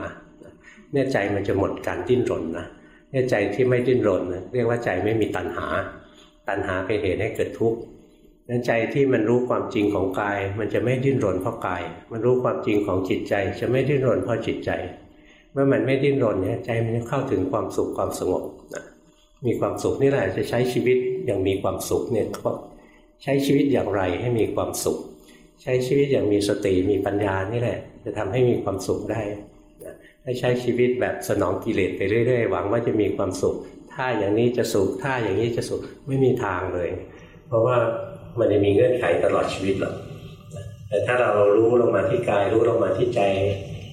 เนี่ยใจมันจะหมดการดิ้นรนนะ เนี่ยใจที่ไม่ดิ้นรนนะเรียกว่าใจไม่มีตัณหา ตัณหาเป็นเหตุให้เกิดทุกข์นั้นใจที่มันรู้ความจริงของกาย มันจะไม่ดิ้นรนเพราะกาย มันรู้ความจริงของจิตใจ จะไม่ดิ้นรนเพราะจิตใจ เมื่อมันไม่ดิ้นรนเนี่ยใจมันจะเข้าถึงความสุขความสงบนะมีความสุขนี่แหละจะใช้ชีวิตอย่างมีความสุขเนี่ยก็ใช้ชีวิตอย่างไรให้มีความสุข ใช้ชีวิตอย่างมีสติมีปัญญานี่แหละ จะทำให้มีความสุขได้ ถ้ใช้ชีวิตแบบสนองกิเลสไปเรื่อยๆ หวังว่าจะมีความสุข ถ้าอย่างนี้จะสุข ถ้าอย่างนี้จะสุข ไม่มีทางเลย เพราะว่ามันจะมีเงื่อนไขตลอดชีวิตหรอกแต่ถ้าเรารู้ลงมาที่กาย รู้ลงมาที่ใจ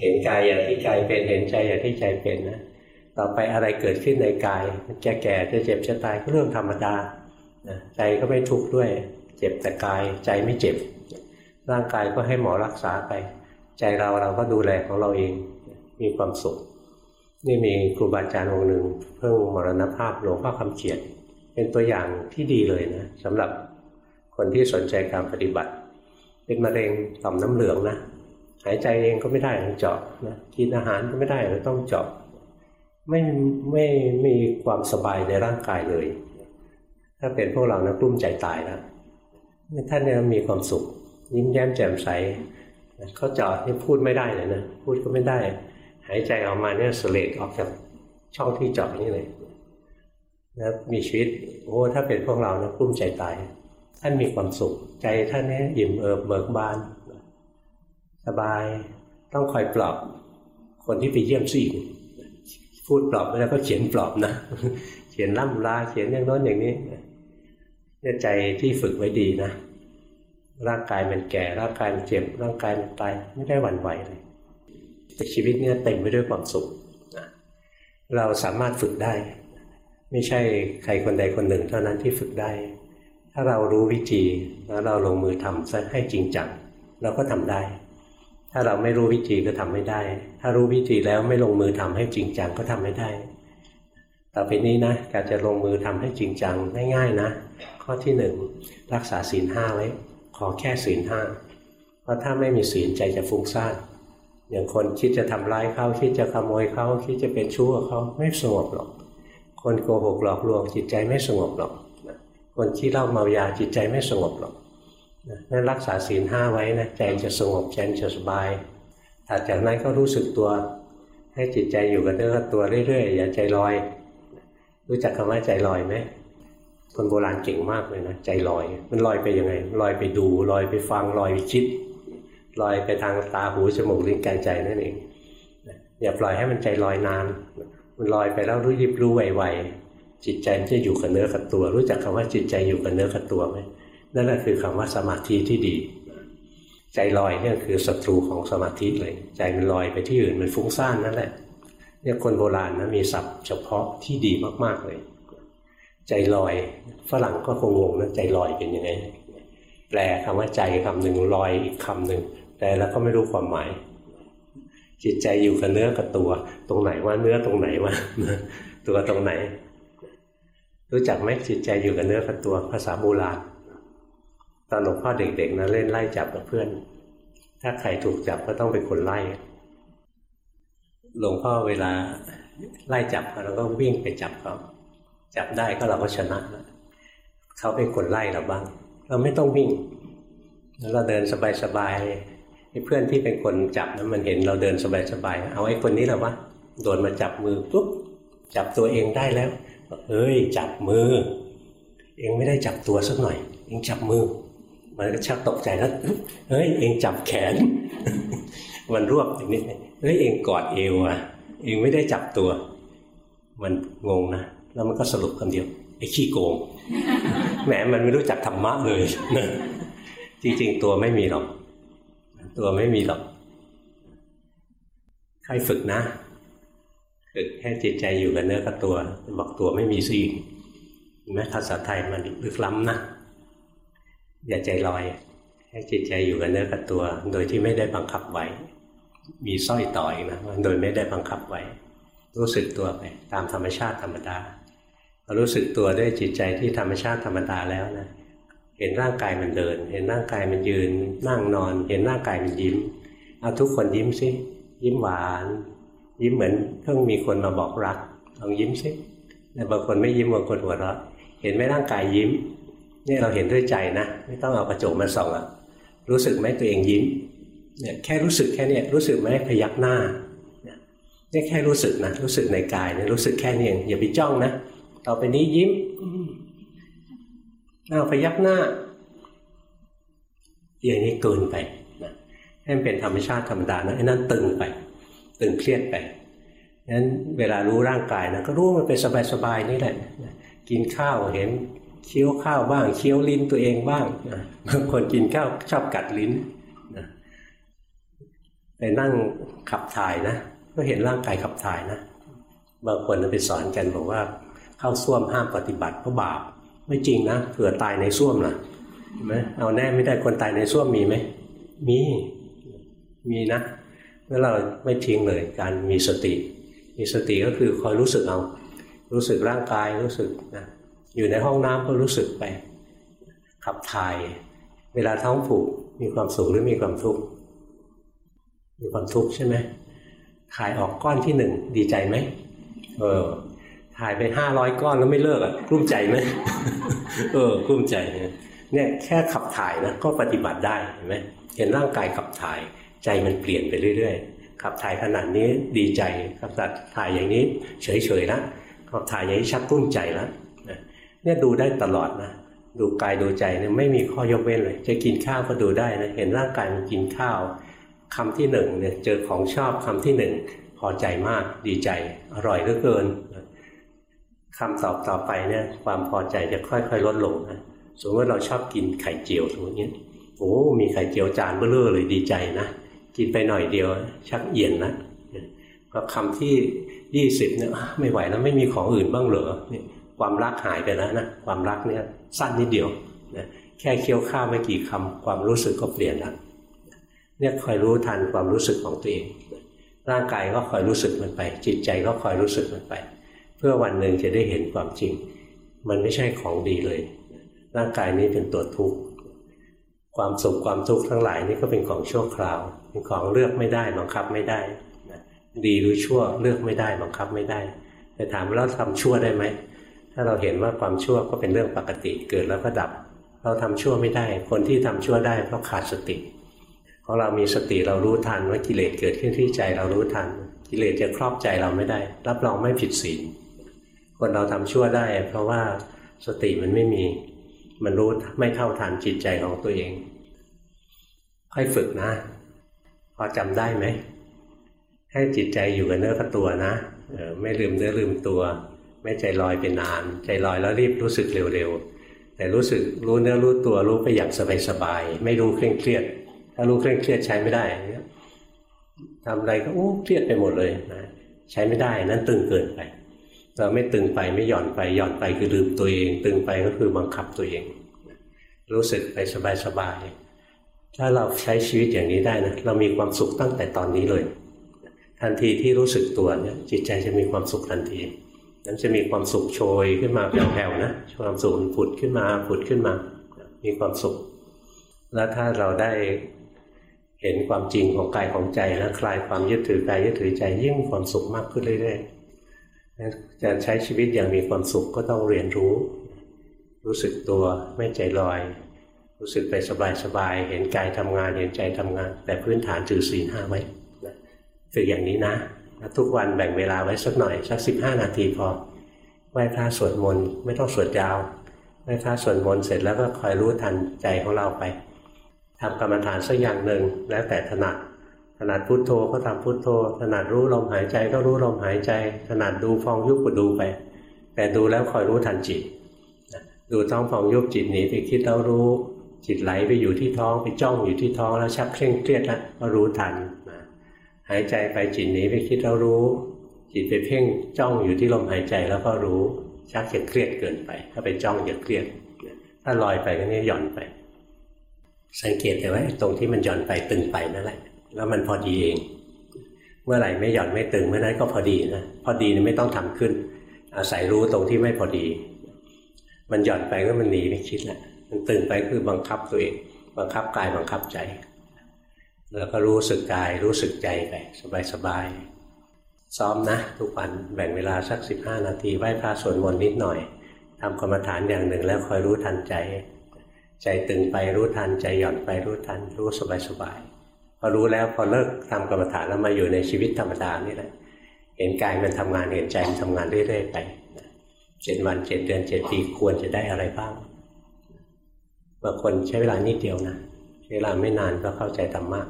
เห็นกายอย่างที่กายเป็น เห็นใจอย่างที่ใจเป็นนะ ต่อไปอะไรเกิดขึ้นในกาย จะแก่ จะเจ็บ จะตายก็เรื่องธรรมดา ใจก็ไม่ทุกข์ด้วย เจ็บแต่กาย ใจไม่เจ็บ ร่างกายก็ให้หมอรักษาไป ใจเราเราก็ดูแลของเราเอง มีความสุข นี่มีครูบาอาจารย์องค์หนึ่งเพิ่งมรณภาพหลวงพ่อคำเขียนเป็นตัวอย่างที่ดีเลยนะสำหรับคนที่สนใจการปฏิบัติ เป็นมะเร็งต่อมน้ำเหลืองนะหายใจเองก็ไม่ได้ต้องเจาะนะกินอาหารก็ไม่ได้ต้องเจาะไม่ไม่มีความสบายในร่างกายเลย ถ้าเป็นพวกเรานะกลุ้มใจตายแล้วท่านเนี่ยมีความสุข ยิ้มแย้มแจ่มใสเขาจอดนี่พูดไม่ได้เลยนะพูดก็ไม่ได้ หายใจออกมาเนี่ยสเลดออกจากช่องที่จอดนี่เลยนะมีชีวิตโอ้ถ้าเป็นพวกเรานะกลุ้มใจตาย ท่านมีความสุข ใจท่านนี้อิ่มเอิบเบิกบาน สบายต้องคอยปลอบคนที่ไปเยี่ยมซี่พูดปลอบแล้วก็เขียนปลอบนะ เขียนล่ำลาเขียนอย่างโน้นอย่างนี้เนี่ยใจที่ฝึกไว้ดีนะ ร่างกายมันแก่ ร่างกายมันเจ็บ ร่างกายมันตายไม่ได้หวั่นไหวเลย แต่ชีวิตเนี่ยเต็มไปด้วยความสุขนะเราสามารถฝึกได้ ไม่ใช่ใครคนใดคนหนึ่ง เท่านั้นที่ฝึกได้ ถ้าเรารู้วิธีแล้วเราลงมือทำซะให้จริงจังเราก็ทำได้ ถ้าเราไม่รู้วิธีก็ทำไม่ได้ ถ้ารู้วิธีแล้วไม่ลงมือทำให้จริงจังก็ทำไม่ได้ต่อไปนี้นะการจะลงมือทำให้จริงจังง่ายๆนะ ข้อที่หนึ่งรักษาศีลห้าไว้ ขอแค่ศีลห้าเพราะถ้าไม่มีศีลใจจะฟุ้งซ่าน อย่างคนคิดจะทำร้ายเขาคิดจะขโมยเขาคิดจะเป็นชั่วเขาไม่สงบหรอก คนโกหกหลอกลวงจิตใจไม่สงบหรอกคนที่เล่าเมายาจิตใจไม่สงบหรอกนั่นรักษาศีลห้าไว้นะใจจะสงบใจจะสบายถัดจากนั้นก็รู้สึกตัว ให้จิตใจอยู่กับเนื้อกับตัวเรื่อยๆอย่าใจลอย รู้จักคำว่าใจลอยไหมคนโบราณเก่งมากเลยนะใจลอย มันลอยไปยังไงลอยไปดูลอยไปฟังลอยไปคิด ลอยไปทางตาหูจมูกลิ้นกายใจนั่นเองอย่าปล่อยให้มันใจลอยนาน มันลอยไปแล้วรู้ยิบรู้ไวๆจิตใจมันจะอยู่กับเนื้อกับตัว รู้จักคำว่าจิตใจอยู่กับเนื้อกับตัวไหมนั่นแหละคือคำว่าสมาธิที่ดี ใจลอยเนี่ยคือศัตรูของสมาธิเลย ใจมันลอยไปที่อื่นมันฟุ้งซ่านนั่นแหละเนี่ยคนโบราณนะมีศัพท์เฉพาะที่ดีมากๆเลย ใจลอยฝรั่งก็คงงงนะใจลอยเป็นยังไงแปลคำว่าใจคำหนึ่งลอยอีกคำหนึ่ง แปลแล้วก็ไม่รู้ความหมาย จิตใจอยู่กับเนื้อกับตัว ตรงไหนว่าเนื้อตรงไหนว่าตัวตรงไหน รู้จักไหมจิตใจอยู่กับเนื้อกับตัว ภาษาโบราณตอนหลวงพ่อเด็กๆนะเล่นไล่จับกับเพื่อน ถ้าใครถูกจับก็ต้องเป็นคนไล่หลวงพ่อเวลาไล่จับเราก็วิ่งไปจับเขาจับได้ก็เราก็ชนะแล้วเขาเป็นคนไล่เราบ้าง เราไม่ต้องวิ่งแล้วเราเดินสบายๆ เพื่อนที่เป็นคนจับนะมันเห็นเราเดินสบายๆเอาไอ้คนนี้แหละวะโดนมาจับมือปุ๊บจับตัวเองได้แล้วเฮ้ยจับมือ เองไม่ได้จับตัวสักหน่อย เองจับมือ มันก็ชักตกใจแล้วเฮ้ยเองจับแขน มันรวบอย่างนี้เฮ้ยเองกอดเอวอะ เองไม่ได้จับตัว มันงงนะแล้วมันก็สรุปคำเดียวไอ้ขี้โกงแหมมันไม่รู้จักธรรมะเลยนะจริง ๆ ตัวไม่มีหรอก ตัวไม่มีหรอกใครฝึกนะฝึกให้จิตใจอยู่กับเนื้อกับตัว บอกตัวไม่มีสิ่งแม้ภาษาไทยมันลึกล้ำนะอย่าใจลอย ให้จิตใจอยู่กับเนื้อกับตัว โดยที่ไม่ได้บังคับไว้มีสร้อยต่อยนะโดยไม่ได้บังคับไว้ รู้สึกตัวไปตามธรรมชาติธรรมดารู้สึกตัวด้วยจิตใจที่ธรรมชาติธรรมดาแล้วนะ เห็นร่างกายมันเดิน เห็นร่างกายมันยืน นั่งนอน เห็นร่างกายมันยิ้ม เอาทุกคนยิ้มสิยิ้มหวาน ยิ้มเหมือนเพิ่งมีคนมาบอกรักลองยิ้มสิแต่บางคนไม่ยิ้มบางคนหัวเราะเห็นไหมร่างกายยิ้มนี่เราเห็นด้วยใจนะ ไม่ต้องเอากระจกมาส่องอะรู้สึกไหมตัวเองยิ้มเนี่ยแค่รู้สึกแค่นี้รู้สึกไหมพยักหน้าเนี่ยแค่รู้สึกนะรู้สึกในกายเนี่ยรู้สึกแค่นี้เองอย่าไปจ้องนะต่อไปนี้ยิ้ม เอาพยักหน้า อย่างนี้เกินไปนะให้มันเป็นธรรมชาติธรรมดานะไอ้นั่นตึงไป ตึงเครียดไปงั้นเวลารู้ร่างกายนะก็รู้มันเป็นสบายๆนี่แหละ กินข้าวเห็นเคี้ยวข้าวบ้างเคี้ยวลิ้นตัวเองบ้างบางคนกินข้าวชอบกัดลิ้นนะไปนั่งขับถ่ายนะ ก็เห็นร่างกายขับถ่ายนะ บางคนไปสอนกันบอกว่า เข้าส้วมห้ามปฏิบัติเพราะบาป ไม่จริงนะเผื่อตายในส้วมล่ะเห็นไหมเอาแน่ไม่ได้คนตายในส้วมมีไหมมีมีนะแล้วเราไม่ทิ้งเลยการมีสติ มีสติก็คือคอยรู้สึกเอา รู้สึกร่างกายรู้สึกนะอยู่ในห้องน้ำก็รู้สึกไป ขับถ่าย เวลาท้องผูกมีความสุขหรือมีความทุกข์มีความทุกข์ใช่ไหมถ่ายออกก้อนที่หนึ่งดีใจไหมเออ ถ่ายไปห้าร้อยก้อนแล้วไม่เลิกอะกลุ้มใจไหมเออกลุ้มใจเนี่ยแค่ขับถ่ายนะก็ปฏิบัติได้เห็นไหมเห็นร่างกายขับถ่ายใจมันเปลี่ยนไปเรื่อยๆขับถ่ายขนาดนี้ดีใจขับถ่ายอย่างนี้เฉยๆล้วขับถ่ายอย่างนี้ชักกลุ้มใจแล้วเนี่ยดูได้ตลอดนะดูกายดูใจเนี่ยไม่มีข้อยกเว้นเลย จะกินข้าวก็ดูได้นะเห็นร่างกายมันกินข้าวคำที่หนึ่งเนี่ยเจอของชอบคำที่หนึ่งพอใจมากดีใจอร่อยเหลือเกิน คำตอบต่อไปเนี่ยความพอใจจะค่อยๆลดลงนะสมมติว่าเราชอบกินไข่เจียวสมมตินี้โอ้มีไข่เจียวจานเบลอเลยดีใจนะกินไปหน่อยเดียว ชักเอียนนะก็คำที่ยี่สิบเนี่ยไม่ไหวแล้วไม่มีของอื่นบ้างเหรอเนี่ยความรักหายไปแล้วนะความรักเนี่ยสั้นนิดเดียวนะแค่เคี้ยวข้าวไม่กี่คำความรู้สึกก็เปลี่ยนแล้วเนี่ยคอยรู้ทันความรู้สึกของตัวเองร่างกายก็คอยรู้สึกมันไป จิตใจก็คอยรู้สึกมันไป เพื่อวันหนึ่งจะได้เห็นความจริง มันไม่ใช่ของดีเลย ร่างกายนี้เป็นตัวทุกข์ความสุขความทุกข์ทั้งหลายนี่ก็เป็นของชั่วคราว เป็นของเลือกไม่ได้บังคับไม่ได้ดีหรือชั่วเลือกไม่ได้บังคับไม่ได้แต่ถามว่าเราทำชั่วได้ไหมถ้าเราเห็นว่าความชั่วก็เป็นเรื่องปกติเกิดแล้วก็ดับ เราทำชั่วไม่ได้ คนที่ทำชั่วได้เพราะขาดสติของเรามีสติเรารู้ทันว่ากิเลสเกิดขึ้นที่ใจเรารู้ทัน กิเลสจะครอบใจเราไม่ได้ รับรองไม่ผิดศีล คนเราทำชั่วได้ เพราะว่าสติมันไม่มี มันรู้ไม่เท่าทันจิตใจของตัวเอง ค่อยฝึกนะ พอจำได้ไหม ให้จิตใจอยู่กับเนื้อกับตัวนะออไม่ลืมเนื้อลืมตัว ไม่ใจลอยเป็นนาน ใจลอยแล้วรีบรู้สึกเร็วๆ แต่รู้สึกรู้เนื้อรู้ตัวรู้ไปอย่างสบายๆ ไม่รู้เคร่งเครียด ถ้ารู้เคร่งเครียดใช้ไม่ได้ทำอะไรก็โอ้เครียดไปหมดเลยนะใช้ไม่ได้นั้นตึงเกินไป เราไม่ตึงไปไม่หย่อนไปหย่อนไปคือลืมตัวเอง ตึงไปก็คือบังคับตัวเอง รู้สึกไปสบายๆถ้าเราใช้ชีวิตอย่างนี้ได้นะเรามีความสุขตั้งแต่ตอนนี้เลย ทันทีที่รู้สึกตัวเนี่ยจิตใจจะมีความสุขทันทีนั้นจะมีความสุขโชยขึ้นมาแผ่วๆนะความสุขผุดขึ้นมาผุดขึ้นมา มีความสุข แล้วถ้าเราได้เห็นความจริงของกายของใจแล้วคลายความยึดถือกายยึดถือใจยิ่งความสุขมากขึ้นเรื่อยๆ จะใช้ชีวิตอย่างมีความสุขก็ต้องเรียนรู้ รู้สึกตัวไม่ใจลอย รู้สึกไปสบายๆเห็นกายทำงานเห็นใจทำงาน แต่พื้นฐานจือศีลห้าไว้ฝึกอย่างนี้นะทุกวันแบ่งเวลาไว้สักหน่อยสักสิบห้านาทีพอไหว้พระสวดมนต์ไม่ต้องสวดยาวไหว้พระสวดมนต์เสร็จแล้วก็คอยรู้ทันใจของเราไปทำกรรมฐานสักอย่างหนึ่งแล้วแต่ถนัด ถนัดพุโทโธก็ทำพุโทโธถนัดรู้ลมหายใจก็รู้ลมหายใจถนัดดูฟองยุบก็ดูไป แต่ดูแล้วคอยรู้ทันจิตดูท้องฟองยุบจิตหนีไปคิดแล้วรู้จิตไหลไปอยู่ที่ท้องไปจ้องอยู่ที่ท้องแล้วชักเคร่งเครียดแล้วก็รู้ทันหายใจไปจิตหนีไปคิดแล้วรู้ จิตไปเพ่งจ้องอยู่ที่ลมหายใจแล้วก็รู้ชักจะเครียดเกินไป ถ้าไปจ้องจะเครียด ถ้าลอยไปก็นี่หย่อนไป สังเกตแต่ว่าตรงที่มันหย่อนไปตึงไปนั่นแหละ แล้วมันพอดีเอง เมื่อไหร่ไม่หย่อนไม่ตึงเมื่อนั้นก็พอดีนะพอดีนี่ไม่ต้องทำขึ้น อาศัยรู้ตรงที่ไม่พอดี มันหย่อนไปก็มันหนีไปคิดแหละมันตึงไปคือบังคับตัวเอง บังคับกายบังคับใจ แล้วก็รู้สึกกายรู้สึกใจไปสบายๆซ้อมนะ ทุกวันแบ่งเวลาสักสิบห้านาทีไหว้พระสวดมนต์นิดหน่อยทำกรรมฐานอย่างหนึ่งแล้วคอยรู้ทันใจ ใจตึงไปรู้ทันใจหย่อนไปรู้ทันรู้สบายๆ พอรู้แล้วพอเลิกทำกรรมฐานแล้วมาอยู่ในชีวิตธรรมดานี่แหละ เห็นกายมันทำงานเห็นใจมันทำงานเรื่อยๆไปเจ็ดวันเจ็ดเดือนเจ็ดปีควรจะได้อะไรบ้างบางคนใช้เวลานิดเดียวนะเวลาไม่นานก็เข้าใจธรรมะ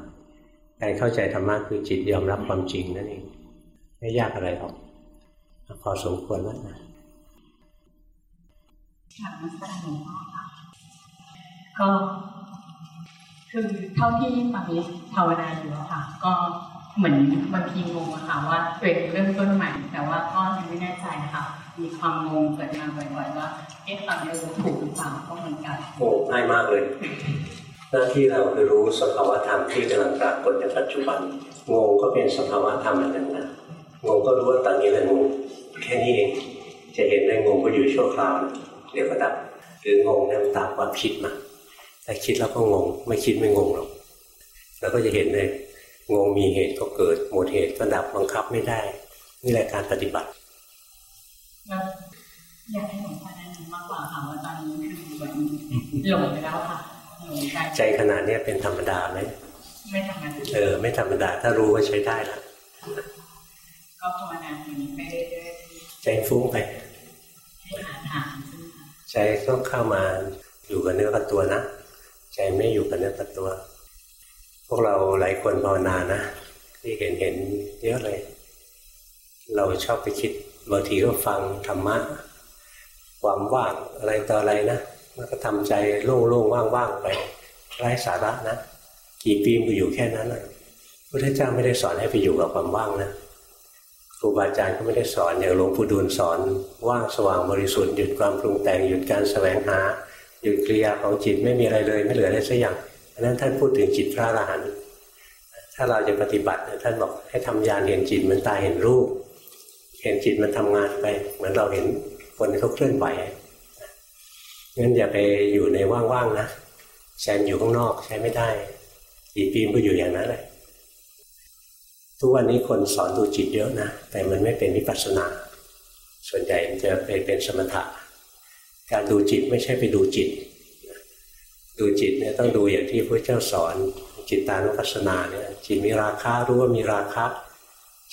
การเข้าใจธรรมะคือจิตยอมรับความจริงนั่นเองไม่ยากอะไรหรอกพอสมควรแล้วนะก็ คือเท่าที่ตอนนี้ภาวนาอยู่ค่ะ ก็เหมือนบางทีงงอะค่ะ ว่าตัวเองเริ่มต้นใหม่ แต่ว่าก็ยังไม่แน่ใจค่ะ มีความงงเกิดมาบ่อยๆว่าเอ๊ะตอนนี้รู้ถูกหรือเปล่าก็เหมือนกันโอ้ง่ายมากเลย หน้าที่เราคือรู้สภาวธรรมที่กำลังปรากฏในปัจจุบันงงก็เป็นสภาวธรรมอันหนึ่งนะงงก็รู้ว่าตอนนี้เลยงงแค่นี้เองจะเห็นเลยงงก็อยู่ชั่วคราวเดี๋ยวก็ดับหรืองงเนี่ยตามความคิดมา แต่คิดแล้วก็งง ไม่คิดไม่งงหรอกแล้วก็จะเห็นเลยงงมีเหตุก็เกิด หมดเหตุก็ดับบังคับไม่ได้ นี่แหละการปฏิบัติอยากให้หลวงพ่อแนะนำมากกว่าค่ะว่าตอนนี้คือเหมือนหลงไปแล้วค่ะใจขนาดนี้เป็นธรรมดาไหมไม่ธรรมดาเออไม่ธรรมดาถ้ารู้ว่าใช้ได้ละก็ภาวนาอย่างนี้ไปเรื่อยๆใจฟุ้งไปใจต้องเข้ามาอยู่กับเนื้อกับตัวนะ ใจไม่อยู่กับเนื้อกับตัว พวกเราหลายคนภาวนานะที่เห็นเห็นเยอะเลย เราชอบไปคิดบางทีก็ฟังธรรมะความว่างอะไรต่ออะไรนะมันก็ทำใจโล่งๆว่างๆไปไร้สาระนะกี่ปีมันอยู่แค่นั้นเลยพุทธเจ้าไม่ได้สอนให้ไปอยู่กับความว่างนะครูบาอาจารย์ก็ไม่ได้สอนอย่างหลวงปู่ดูลสอนว่างสว่างบริสุทธิ์หยุดความปรุงแต่งหยุดการแสวงหา หยุดกิริยาของจิตไม่มีอะไรเลย ไม่เหลืออะไรสักอย่างอันนั้นท่านพูดถึงจิตพระอรหันต์ถ้าเราจะปฏิบัติท่านบอกให้ทำยานเห็นจิตมันตาเห็นรูป เห็นจิตมันทำงานไป เหมือนเราเห็นคนเขาเคลื่อนไหวงั้นอย่าไปอยู่ในว่างๆนะแซนอยู่ข้างนอกใช้ไม่ได้กี่ปีมันก็อยู่อย่างนั้นแหละทุกวันนี้คนสอนดูจิตเยอะนะ แต่มันไม่เป็นวิปัสสนา ส่วนใหญ่มันจะไปเป็นสมถะ การดูจิตไม่ใช่ไปดูจิต ดูจิตเนี่ยต้องดูอย่างที่พระเจ้าสอน จิตตานุปัสสนาเนี่ยจิตมีราคารู้ว่ามีราคะ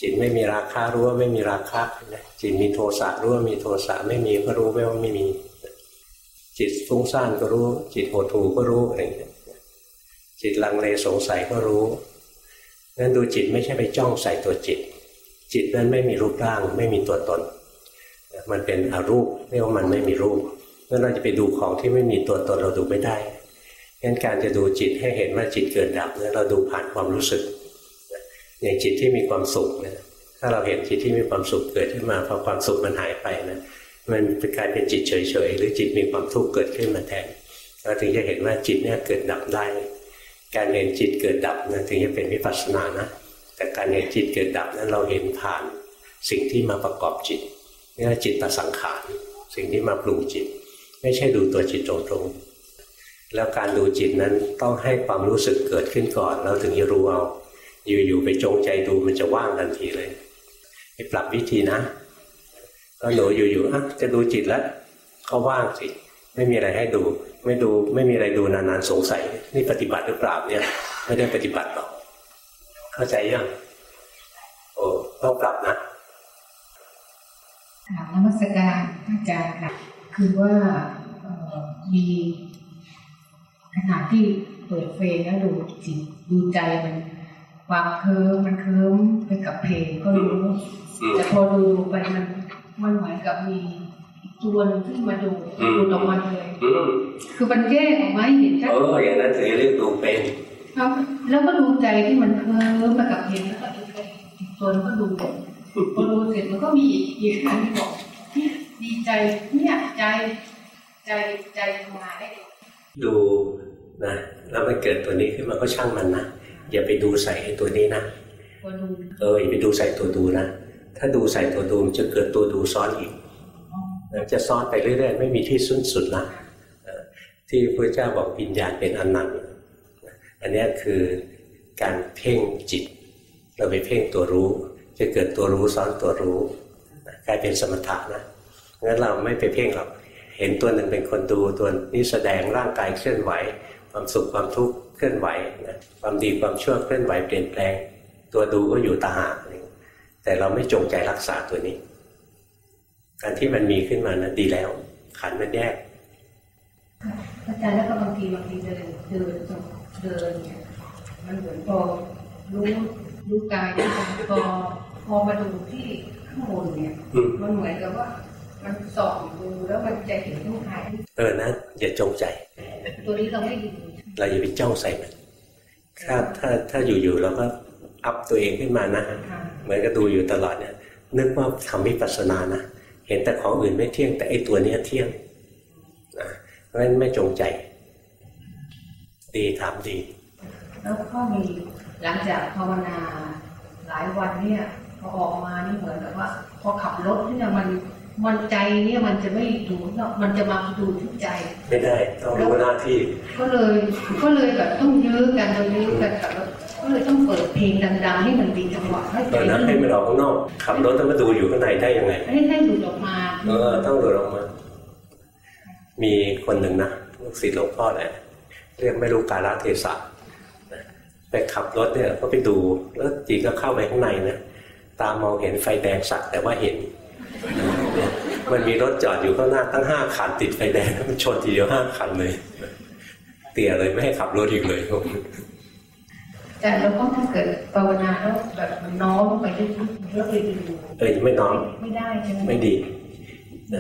จิตไม่มีราคารู้ว่าไม่มีราคะจิตมีโทสะรู้ว่ามีโทสะไม่มีก็รู้ไม่ว่าไม่มี จิตฟุ้งซ่านก็รู้ จิตโหดหูก็รู้อะไรอย่างเงี้ยจิตลังเลสงสัยก็รู้นั้นดูจิตไม่ใช่ไปจ้องใส่ตัวจิต จิตนั้นไม่มีรูปร่าง ไม่มีตัวตน มันเป็นอรูปเรียกว่ามันไม่มีรูป งั้นเราจะไปดูของที่ไม่มีตัวตนเราดูไม่ได้งั้นการจะดูจิตให้เห็นว่าจิตเกิดดับเนี่ยเราดูผ่านความรู้สึก อย่างจิตที่มีความสุขเนี่ยถ้าเราเห็นจิตที่มีความสุขเกิดขึ้นมาพอความสุขมันหายไปนะมันกลายเป็นจิตเฉยๆหรือจิตมีความทุกข์เกิดขึ้นมาแทนเราถึงจะเห็นว่าจิตเนี่ยเกิดดับได้ การเห็นจิตเกิดดับนะถึงจะเป็นวิปัสสนานะ แต่การเห็นจิตเกิดดับนั้นเราเห็นผ่านสิ่งที่มาประกอบจิตนี่ว่จิตตสังขารสิ่งที่มาปรุงจิต ไม่ใช่ดูตัวจิตตรงๆแล้วการดูจิตนั้นต้องให้ความรู้สึกเกิดขึ้นก่อนเราถึงจะรู้เอา อยู่ๆไปจงใจดูมันจะว่างทันทีเลยไปปรับวิธีนะก็หนูอยู่ๆอะจะดูจิตแล้วก็ว่างสิ ไม่มีอะไรให้ดู ไม่ดูไม่มีอะไรดูนานๆสงสัย นี่ปฏิบัติหรือเปล่าเนี่ย ไม่ได้ปฏิบัติหรอก เข้าใจยังโอ้ต้องปรับนะถามนมัสการอาจารย์ค่ะ คือว่าเอ่อมีขณะที่เปิดเพลงแล้วดูจิตดูใจมันความเคิมมันเคิมไปกับเพลงก็รู้อืมแต่พอดูไปมันมันเหมือนกับมีอีกตัวหนึงที่มาดูอืมดูตรงมันเลยอืมคือมันแยกออกมาให้เห็นชัดเอออย่างนั้นถึงจะเรียกดูเป็นครับแล้วก็ดูใจที่มันเคิมไปกับเพลงแล้วก็ดูไปอีกตัวนึงก็ดูพอดูเสร็จมันก็มีอีกอีกอันที่บอกเนี่ย ดีใจเนี่ยใจใจใจทำงานได้ดีดูนะแล้วมันเกิดตัวนี้ขึ้นมาก็ช่างมันนะอย่าไปดูใส่ไอ้ตัวนี้นะพอดูเอออย่าไปดูใส่ตัวดูนะถ้าดูใส่ตัวดูมันจะเกิดตัวดูซ้อนอีกนะจะซ้อนไปเรื่อยๆไม่มีที่สิ้นสุดนะเออที่พระเจ้าบอกวิญญาณเป็นอนันต์นะอันเนี้ยคือการเพ่งจิต เราไปเพ่งตัวรู้ จะเกิดตัวรู้ซ้อนตัวรู้นะกลายเป็นสมถะนะ งั้นเราไม่ไปเพ่งหรอกเห็นตัวหนึ่งเป็นคนดูตัวนี้แสดงร่างกายเคลื่อนไหว ความสุขความทุกข์เคลื่อนไหวนะความดีความชั่วเคลื่อนไหวเปลี่ยนแปลง ตัวดูก็อยู่ตาหากแต่เราไม่จงใจรักษาตัวนี้ การที่มันมีขึ้นมานะดีแล้ว ขันธ์มันแยกอาจารย์แล้วก็บางทีบางทีเดินเดินเดินเนี่ยมันเหมือนพอรู้รู้กายรู้ใจพอพอมาดูที่ข้างบนเนี่ยอืมมันเหมือนกับว่า มันส่องดูแล้วมันจะเห็นทุกทายเออนะอย่าจงใจ ตัวนี้เราไม่ดูเราอย่าไปจ้องใส่มันถ้าถ้าถ้าอยู่ๆเราก็อัพตัวเองขึ้นมานะค่ะเหมือนกับดูอยู่ตลอดเนี่ยนึกว่าทำวิปัสสนานะเห็นแต่ของอื่นไม่เที่ยง แต่ไอ้ตัวเนี้ยเที่ยงนะเพราะฉะนั้นไม่จงใจ ดีทำดี แล้วก็มีหลังจากภาวนาหลายวันเนี่ยพอออกมานี่เหมือนกับว่า พอขับรถเนี่ยมัน มันใจเนี่ยมันจะไม่ดูหรอกมันจะมาดูที่ใจ ไม่ได้ต้องรู้หน้าที่ ก็เลยก็เลยแบบต้องยื้อกันตรงนี้กันแต่ว่าก็เลยต้องเปิดเพลงดังๆให้มันมีจังหวะให้ตอนนั้นให้มันออกข้างนอกขับรถต้องมาดูอยู่ข้างในได้ยังไงให้ให้ดูดออกมาเออต้องดูออกมา มีคนหนึ่งนะลูกศิษย์หลวงพ่อแหละเรียกไม่รู้กาลเทศะนะไปขับรถเนี่ยก็ไปดูแล้วจีก็เข้าไปข้างในนะตามองเห็นไฟแดงสักแต่ว่าเห็น มันมีรถจอดอยู่ข้างหน้าตั้งห้าคันติดไฟแดงมันชนทีเดียวห้าคันเลย เตี่ยเลยไม่ให้ขับรถอีกเลยแต่แล้วก็ถ้าเกิดภาวนาแล้วแบบมันน้อมไปเรื่อยๆแล้วไปดูเออไม่น้อมไม่ได้ใช่ไหมไม่ดี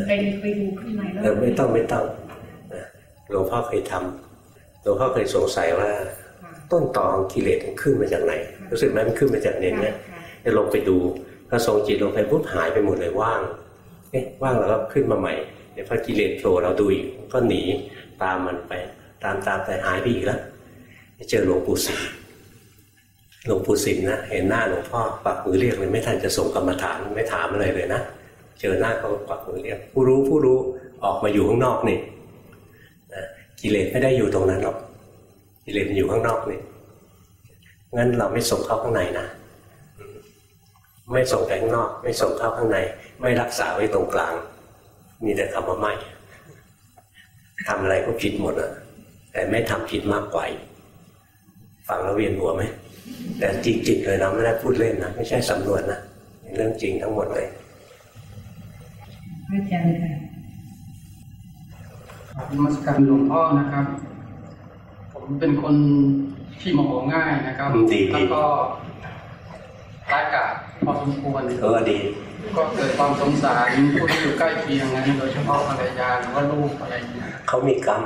ไปไปดูข้างในแล้วเออไม่ต้องไม่ต้องนะหลวงพ่อเคยทำหลลวงพ่อเคยสงสัยว่า ต้นตอของกิเลสมันขึ้นมาจากไหน รู้สึกไหมมันขึ้นมาจากเน็ตเนี่ยจะลงไปดูพอส่งจิตลงไปปุ๊บหายไปหมดเลยว่าง เอ๊ะว่างแล้วก็ขึ้นมาใหม่เดี๋ยวพอกิเลสโผล่เราดูอีกก็หนีตามมันไป ตามตามแต่หายไปอีกแล้วเจอหลวงปู่สิมหลวงปู่สิมนะเห็นหน้าหลวงพ่อปักมือเรียกเลยไม่ทันจะส่งกรรมฐานไม่ถามอะไรเลยนะเจอหน้าเขาปักมือเรียก ผู้รู้ผู้รู้ออกมาอยู่ข้างนอกนี่นะกิเลสไม่ได้อยู่ตรงนั้นหรอกกิเลสมันอยู่ข้างนอกนี่งั้นเราไม่ส่งเข้าข้างในนะไม่ส่งไปข้างนอก ไม่ส่งเข้าข้างใน ไม่รักษาไว้ตรงกลาง มีแต่คำว่าไม่ทำอะไรก็ผิดหมดอะแต่ไม่ทำผิดมากกว่าอีกฟังแล้วเวียนหัวไหมแต่จริงๆเลยนะไม่ได้พูดเล่นนะไม่ใช่สำนวนนะเป็นเรื่องจริงทั้งหมดเลยพระอาจารย์ค่ะขอบนมัสการหลวงพ่อนะครับ ผมเป็นคนที่โมโหง่ายนะครับอืมดีดีแล้วก็ร้ายกาจพอสมควรเออดี ก็เกิดความสงสารผู้ที่อยู่ใกล้เคียงนั้นโดยเฉพาะภรรยาหรือว่าลูกอะไรอย่างเงี้ยเขามีกรรม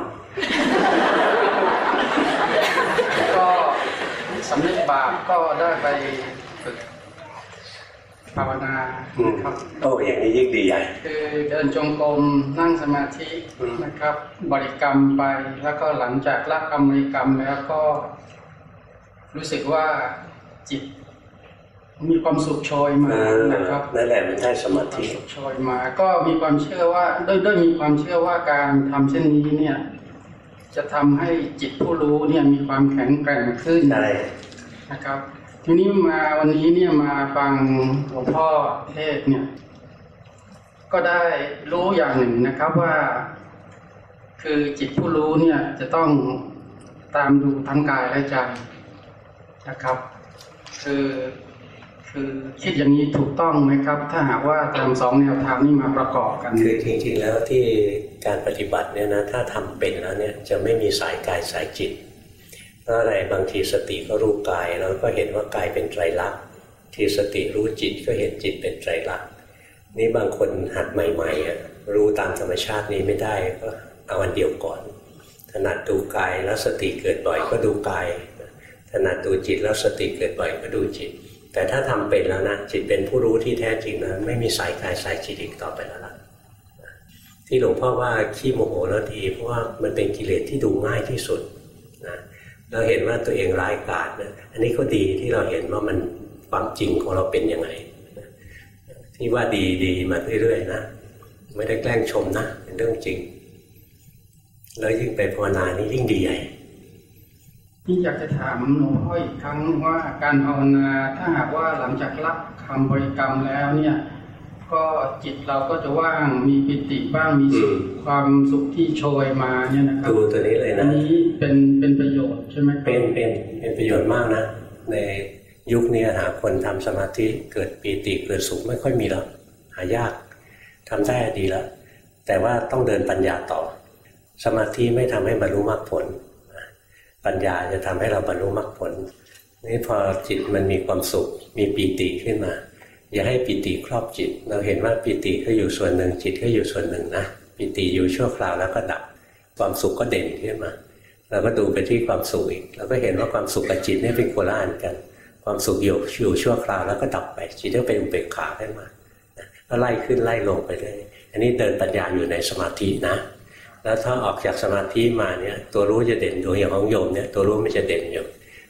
ก็สำนึกบาปก็ได้ไปฝึกภาวนาอืมครับโอ้อย่างนี้ยิ่งดีใหญ่คือเดินจงกรมนั่งสมาธิอืมนะครับ บริกรรมไปแล้วก็หลังจากละกรรมบริกรรมแล้วก็ รู้สึกว่าจิต มีความสุขโชยมาเออนะครับนั่นแหละมันได้สมาความธิสุขโชยมา ก็มีความเชื่อว่าด้วยด้วยมีความเชื่อว่าการทำเช่นนี้เนี่ย จะทำให้จิตผู้รู้เนี่ยมีความแข็งแกร่งขึ้นใช่นะครับ ทีนี้มาวันนี้เนี่ยมาฟังหลวงพ่อเทศน์เนี่ย ก็ได้รู้อย่างหนึ่งนะครับว่า คือจิตผู้รู้เนี่ยจะต้องตามดูทั้งกายและใจนะครับ คือ คือคิดอย่างนี้ถูกต้องไหมครับ ถ้าหากว่าทำสองแนวทางนี้มาประกอบกันคือจริงๆแล้วที่การปฏิบัติเนี่ยนะถ้าทำเป็นแล้วเนี่ยจะไม่มีสายกายสายจิตเพราะอะไรบางทีสติก็รู้กายแล้วก็เห็นว่ากายเป็นไตรลักษณ์ทีสติรู้จิตก็เห็นจิตเป็นไตรลักษณ์นี่บางคนหัดใหม่ๆอะรู้ตามธรรมชาตินี้ไม่ได้ก็เอาอันเดียวก่อน ถนัดดูกายแล้วสติเกิดบ่อยก็ดูกาย ถนัดดูจิตแล้วสติเกิดบ่อยก็ดูจิต แต่ถ้าทำเป็นแล้วนะจิตเป็นผู้รู้ที่แท้จริงนะไม่มีสายกายสายจิตอีกต่อไปแล้วล่ะที่หลวงพ่อว่าขี้โมโหแล้วดีเพราะว่ามันเป็นกิเลสที่ดูง่ายที่สุดนะเราเห็นว่าตัวเองร้ายกาจนะอันนี้ก็ดีที่เราเห็นว่ามันความจริงของเราเป็นยังไงนะที่ว่าดีดีมาเรื่อยๆนะไม่ได้แกล้งชมนะเป็นเรื่องจริง แล้วยิ่งไปภาวนานี่ยิ่งดีใหญ่ ที่อยากจะถามหลวงพ่ออีกครั้งว่าการภาวนาถ้าหากว่าหลังจากรับคำบริกรรมแล้วเนี่ย ก็จิตเราก็จะว่างมีปิติบ้างมีสุขอืมความสุขที่โชยมาเนี่ยนะครับดูตัวนี้เลยอันะนนี้เป็นเป็นประโยชน์ใช่ไหมครับเป็นเป็นเป็นประโยชน์มากนะ ในยุคนี้หาคนทำสมาธิเกิดปีติเกิดสุขไม่ค่อยมีแล้วหายากทำได้ดีแล้วแต่ว่าต้องเดินปัญญาต่อ สมาธิไม่ทำให้บรรลุมรรคผล ปัญญาจะทำให้เราบรรลุมรรคผลนี่พอจิตมันมีความสุข มีปีติขึ้นมา อย่าให้ปีติครอบจิต เราเห็นว่าปีติก็อยู่ส่วนหนึ่งจิตก็อยู่ส่วนหนึ่งนะปีติอยู่ชั่วคราวแล้วก็ดับ ความสุขก็เด่นขึ้นมาเราก็ดูไปที่ความสุขอีกเราก็เห็นว่าความสุขกับจิตนี่เป็นโคละอันกัน ความสุขอยู่อยู่ชั่วคราวแล้วก็ดับไป จิตก็เป็นอุเบกขาขึ้นมาก็ไล่ขึ้นไล่ลงไปเลยอันนี้เดินปัญญาอยู่ในสมาธินะ แล้วถ้าออกจากสมาธิมาเนี่ย ตัวรู้จะเด่นดวงอย่างของโยมเนี่ยตัวรู้ไม่จะเด่นอยู่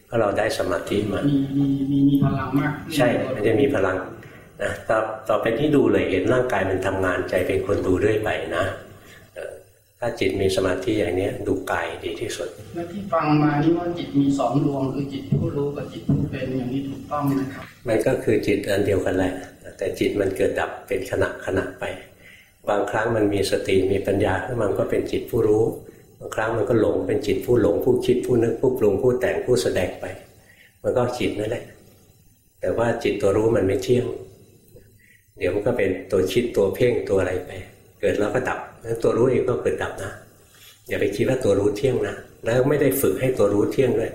เพราะเราได้สมาธิมามีมีมีมีพลังมากขึ้นใช่มันจะมีพลังนะต่อต่อไปที่ดูเลยเห็นร่างกายมันทำงานใจเป็นคนดูเรื่อยไปนะเอ่อถ้าจิตมีสมาธิอย่างเนี้ยดูกายดีที่สุดและที่ฟังมานี่ว่าจิตมีสองดวงคือจิตผู้รู้กับจิตผู้เป็นอย่างนี้ถูกต้องนะครับมันก็คือจิตอันเดียวกันแหละแต่จิตมันเกิดดับเป็นขณะขณะไป บางครั้งมันมีสติมีปัญญาขึ้นมันก็เป็นจิตผู้รู้ บางครั้งมันก็หลงเป็นจิตผู้หลงผู้คิดผู้นึกผู้ปรุงผู้แต่งผู้แสดงไป มันก็จิตนั่นแหละ แต่ว่าจิตตัวรู้มันไม่เที่ยง เดี๋ยวมันก็เป็นตัวคิดตัวเพ่งตัวอะไรไป เกิดแล้วก็ดับแล้วตัวรู้เองก็เกิดดับนะ อย่าไปคิดว่าตัวรู้เที่ยงนะ แล้วไม่ได้ฝึกให้ตัวรู้เที่ยงด้วย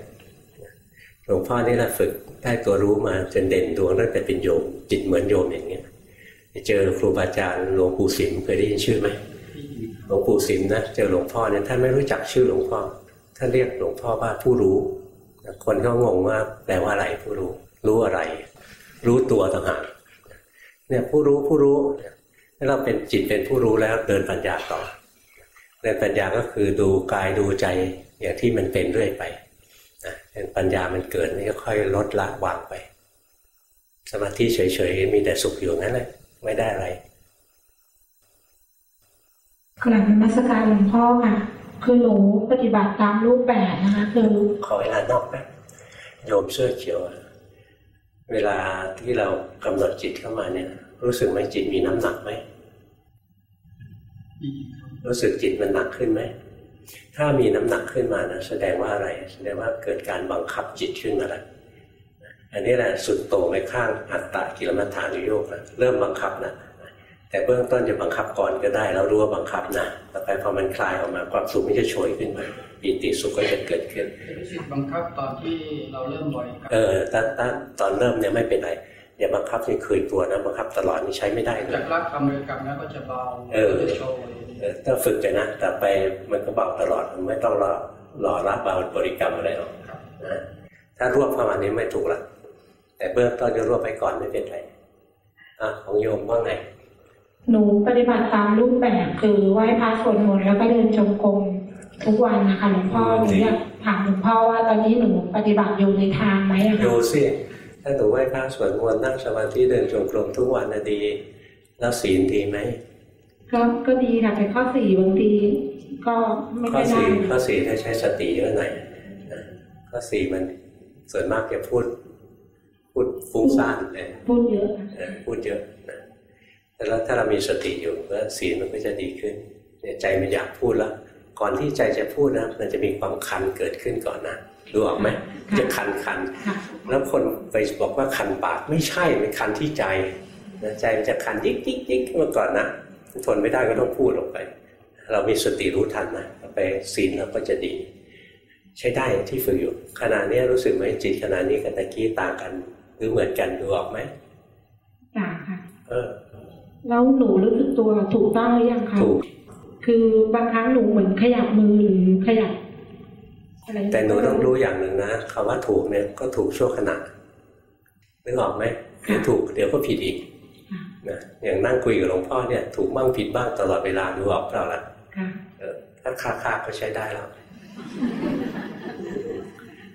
หลวงพ่อนี่แหละฝึกได้ตัวรู้มาจนเด่นดวงตั้งแต่เป็นโยมจิตเหมือนโยมอย่างเงี้ย เจอครูบาอาจารย์หลวงปู่สิมเคยได้ยินชื่อไหมหลวงปู่สิมนะเจอหลวงพ่อเนี่ยท่านไม่รู้จักชื่อหลวงพ่อท่านเรียกหลวงพ่อว่าผู้รู้ คนก็งงว่าแปลว่าอะไรผู้รู้ รู้อะไร รู้ตัวต่างหากเนี่ยผู้รู้ผู้รู้ถ้าเราเป็นจิตเป็นผู้รู้แล้วเดินปัญญาต่อเดินปัญญาก็คือดูกายดูใจอย่างที่มันเป็นเรื่อยไปนะเป็นปัญญามันเกิดนี่ก็ค่อยลดละวางไป สมาธิเฉยๆมีแต่สุขอยู่งั้นแหละ ไม่ได้อะไรกลับนมัสการหลวงพ่อค่ะ คือหนูปฏิบัติตามรูปแบบนะคะ คือขอเวลานอกแป๊บโยมเสื้อเขียวอะเวลาที่เรากำหนดจิตเข้ามาเนี่ย รู้สึกไหมจิตมีน้ำหนักไหม รู้สึกจิตมันหนักขึ้นไหม ถ้ามีน้ำหนักขึ้นมานะแสดงว่าอะไร แสดงว่าเกิดการบังคับจิตขึ้นมาแล้ว อันนี้แหละสุดโต่งไปข้างอัตตะกิลมัฏฐานุโยกแล้วเริ่มบังคับนะแต่เบื้องต้นจะบังคับก่อนก็ได้เรารู้ว่าบังคับนะต่อไปพอมันคลายออกมาความสุขมันจะโชยขึ้นมาปีติสุขก็จะเกิดขึ้นรู้สึกบังคับตอนที่เราเริ่มบริกรรมเออตอนตอนตอนเริ่มเนี่ยไม่เป็นไรอย่าบังคับนี่คืนตัวนะบังคับตลอดนี่ใช้ไม่ได้เลจายกรักคำบริกรรมแล้วก็จะเบาเออจะโชว์เออถ้าฝึกไปนะแต่ไปมันก็เบาตลอดไม่ต้องรอรอรับเบาบริกรรมอะไรหรอกนะถ้ารวบเข้ามานี้ไม่ถูกละ แต่เบื้องต้นจะรวบไปก่อนไม่เป็นไรอะของโยมว่าไง หนูปฏิบัติตามรูปแบบคือไหว้พระสวดมนต์แล้วก็เดินจงกรมทุกวันนะคะหลวงพ่อหนูอยากถามหลวงพ่อว่าตอนนี้หนูปฏิบัติอยู่ในทางไหมอะดูคะสิถ้าหนูไหว้พระสวดมนต์นั่งสมาธิเดินจงกรมทุกวันนะดี แล้วศีลดีไหมก็ก็ดีค่ะแต่ข้อสี่บางทีก็ไม่ข้อค่อยได้สี่ข้อสี่ถ้าใช้สติเยอะหน่อยนะข้อสี่มันส่วนมากจะพูดพูด ฟุ้งซ่านเลยพูดเยอะค่ะเออพูดเยอะนะแต่แล้วถ้าเรามีสติอยู่ก็ศีลมันก็จะดีขึ้นเนี่ยใจมันอยากพูดแล้วก่อนที่ใจจะพูดนะมันจะมีความคันเกิดขึ้นก่อนนะดูออกไหมจะคันคันค่ะแล้วคนไปบอกว่าคันปากไม่ใช่มันคันที่ใจนะใจมันจะคันยิกยิกยิกเมื่อก่อนนะทนไม่ได้ก็ต้องพูดออกไป เรามีสติรู้ทันนะต่อไปศีลเราก็จะดี ใช้ได้ที่ฝึกอยู่ขณะนี้รู้สึกไหมจิตขณะนี้กับตะกี้ต่างกัน หรือเหมือนกันดูออกไหมต่างค่ะ เออ แล้วหนูรู้สึกตัวถูกต้องหรือยังคะถูกคือบางครั้งหนูเหมือนขยับมือหรือขยับอะไรแต่หนูต้องรู้อย่างหนึ่งนะคำว่าถูกเนี่ยก็ถูกชั่วขณะนึกออกไหมเดี๋ยวถูกเดี๋ยวก็ผิดอีกค่ะนะอย่างนั่งคุยกับหลวงพ่อเนี่ย ถูกบ้างผิดบ้างตลอดเวลาดูออกเปล่าล่ะค่ะเออถ้าคาคาก็ใช้ได้แล้ว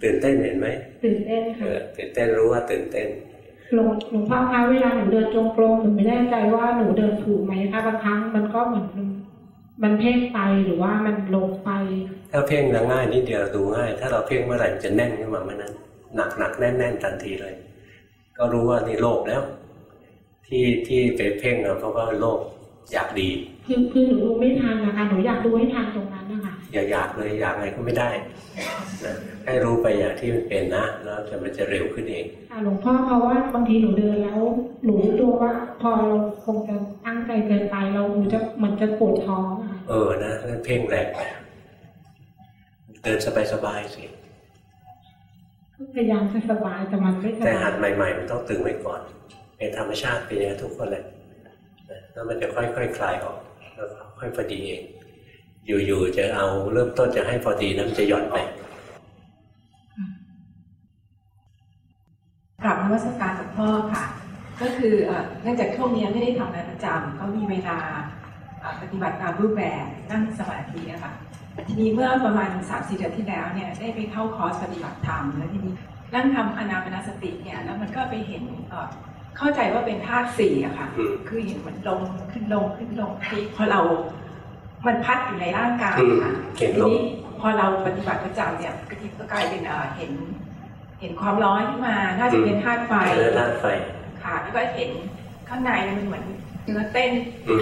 ตื่นเต้นเห็นไหมตื่นเต้นเอค่ะอตื่นเต้นรู้ว่าตื่นเต้นหลวงหลวงพ่อคะเวลาหนูเดินจงกรมหนูไม่แน่ใจว่าหนูเดินถูกไหมคะบางครั้งมันก็เหมือนมันมันเพ่งไปหรือว่ามันลงไป ถ้าเพ่งนะง่ายนิดเดียวดูง่าย ถ้าเราเพ่งเมื่อไหร่มันจะแน่นขึ้นมาเมื่อนั้นหนักหนักแน่นแน่นทันทีเลย ก็รู้ว่านี่โลภแล้ว ที่ที่ไปเพ่งนะเพราะว่าโลภอยากดีคือคือหนูดูไม่ทันนะคะหนูอยากดูให้ทันตรงนั้นนะคะ อย่าอยากเลยอยากอะไรก็ไม่ได้นะให้รู้ไปอย่างที่มันเป็นนะแล้วจะมันจะเร็วขึ้นเองค่ะหลวงพ่อเพราะว่าบางทีหนูเดินแล้ว หนูรู้ตัวว่า พอเราคงจะตั้งใจเกินไปเราหนูจะมันจะปวดท้องอะค่ะเออนะนั่นเพ่งแรงไปเดินสบายๆสิก็พยายามจะสบายแต่มันไม่สแต่บาหัยดใหม่ ๆ มันต้องตึงไว้ก่อน เป็นธรรมชาติเป็นอย่างนั้นทุกคนเลยนะแล้วมันจะค่อยๆคคลายออกแล้วค่อยพอดีเอง อยู่ๆจะเอาเริ่มต้นจะให้พอดีนะมันจะหย่อนไปกลับนวัตการกับพ่อค่ะ ก็คือเอ่อเนื่องจากช่วงนี้ไม่ได้ทำงานประจำก็มีเวลาเอ่อปฏิบัติตามรูปแบบนั่งสมาธิอะค่ะทีนี้เมื่อประมาณ3าสี่เดือนที่แล้วเนี่ยได้ไปเข้าคอร์สปฏิบัติธรรมแล้วทีนี้นั่งทำอนาปนาสติเนี่ยแล้วมันก็ไปเห็นเอ่อเข้าใจว่าเป็นธาตุสี่อะค่ะอืมคือเห็นเหมือนลงขึ้นลงขึ้นลงที่พอเรา มันพัดอยู่ในร่างกายค่ะเห็นทีลมนี้พอเราปฏิบัติประจำเนี่ยก็ทีก็กลายเป็นเอ่อเห็น เห็นความร้อนขึ้นมา น่าจะเป็นธาตุไฟเดินหน้าไฟ ค่ะแล้วก็เห็นข้างในเนี่ยมันเหมือนเนื้อเต้นอืม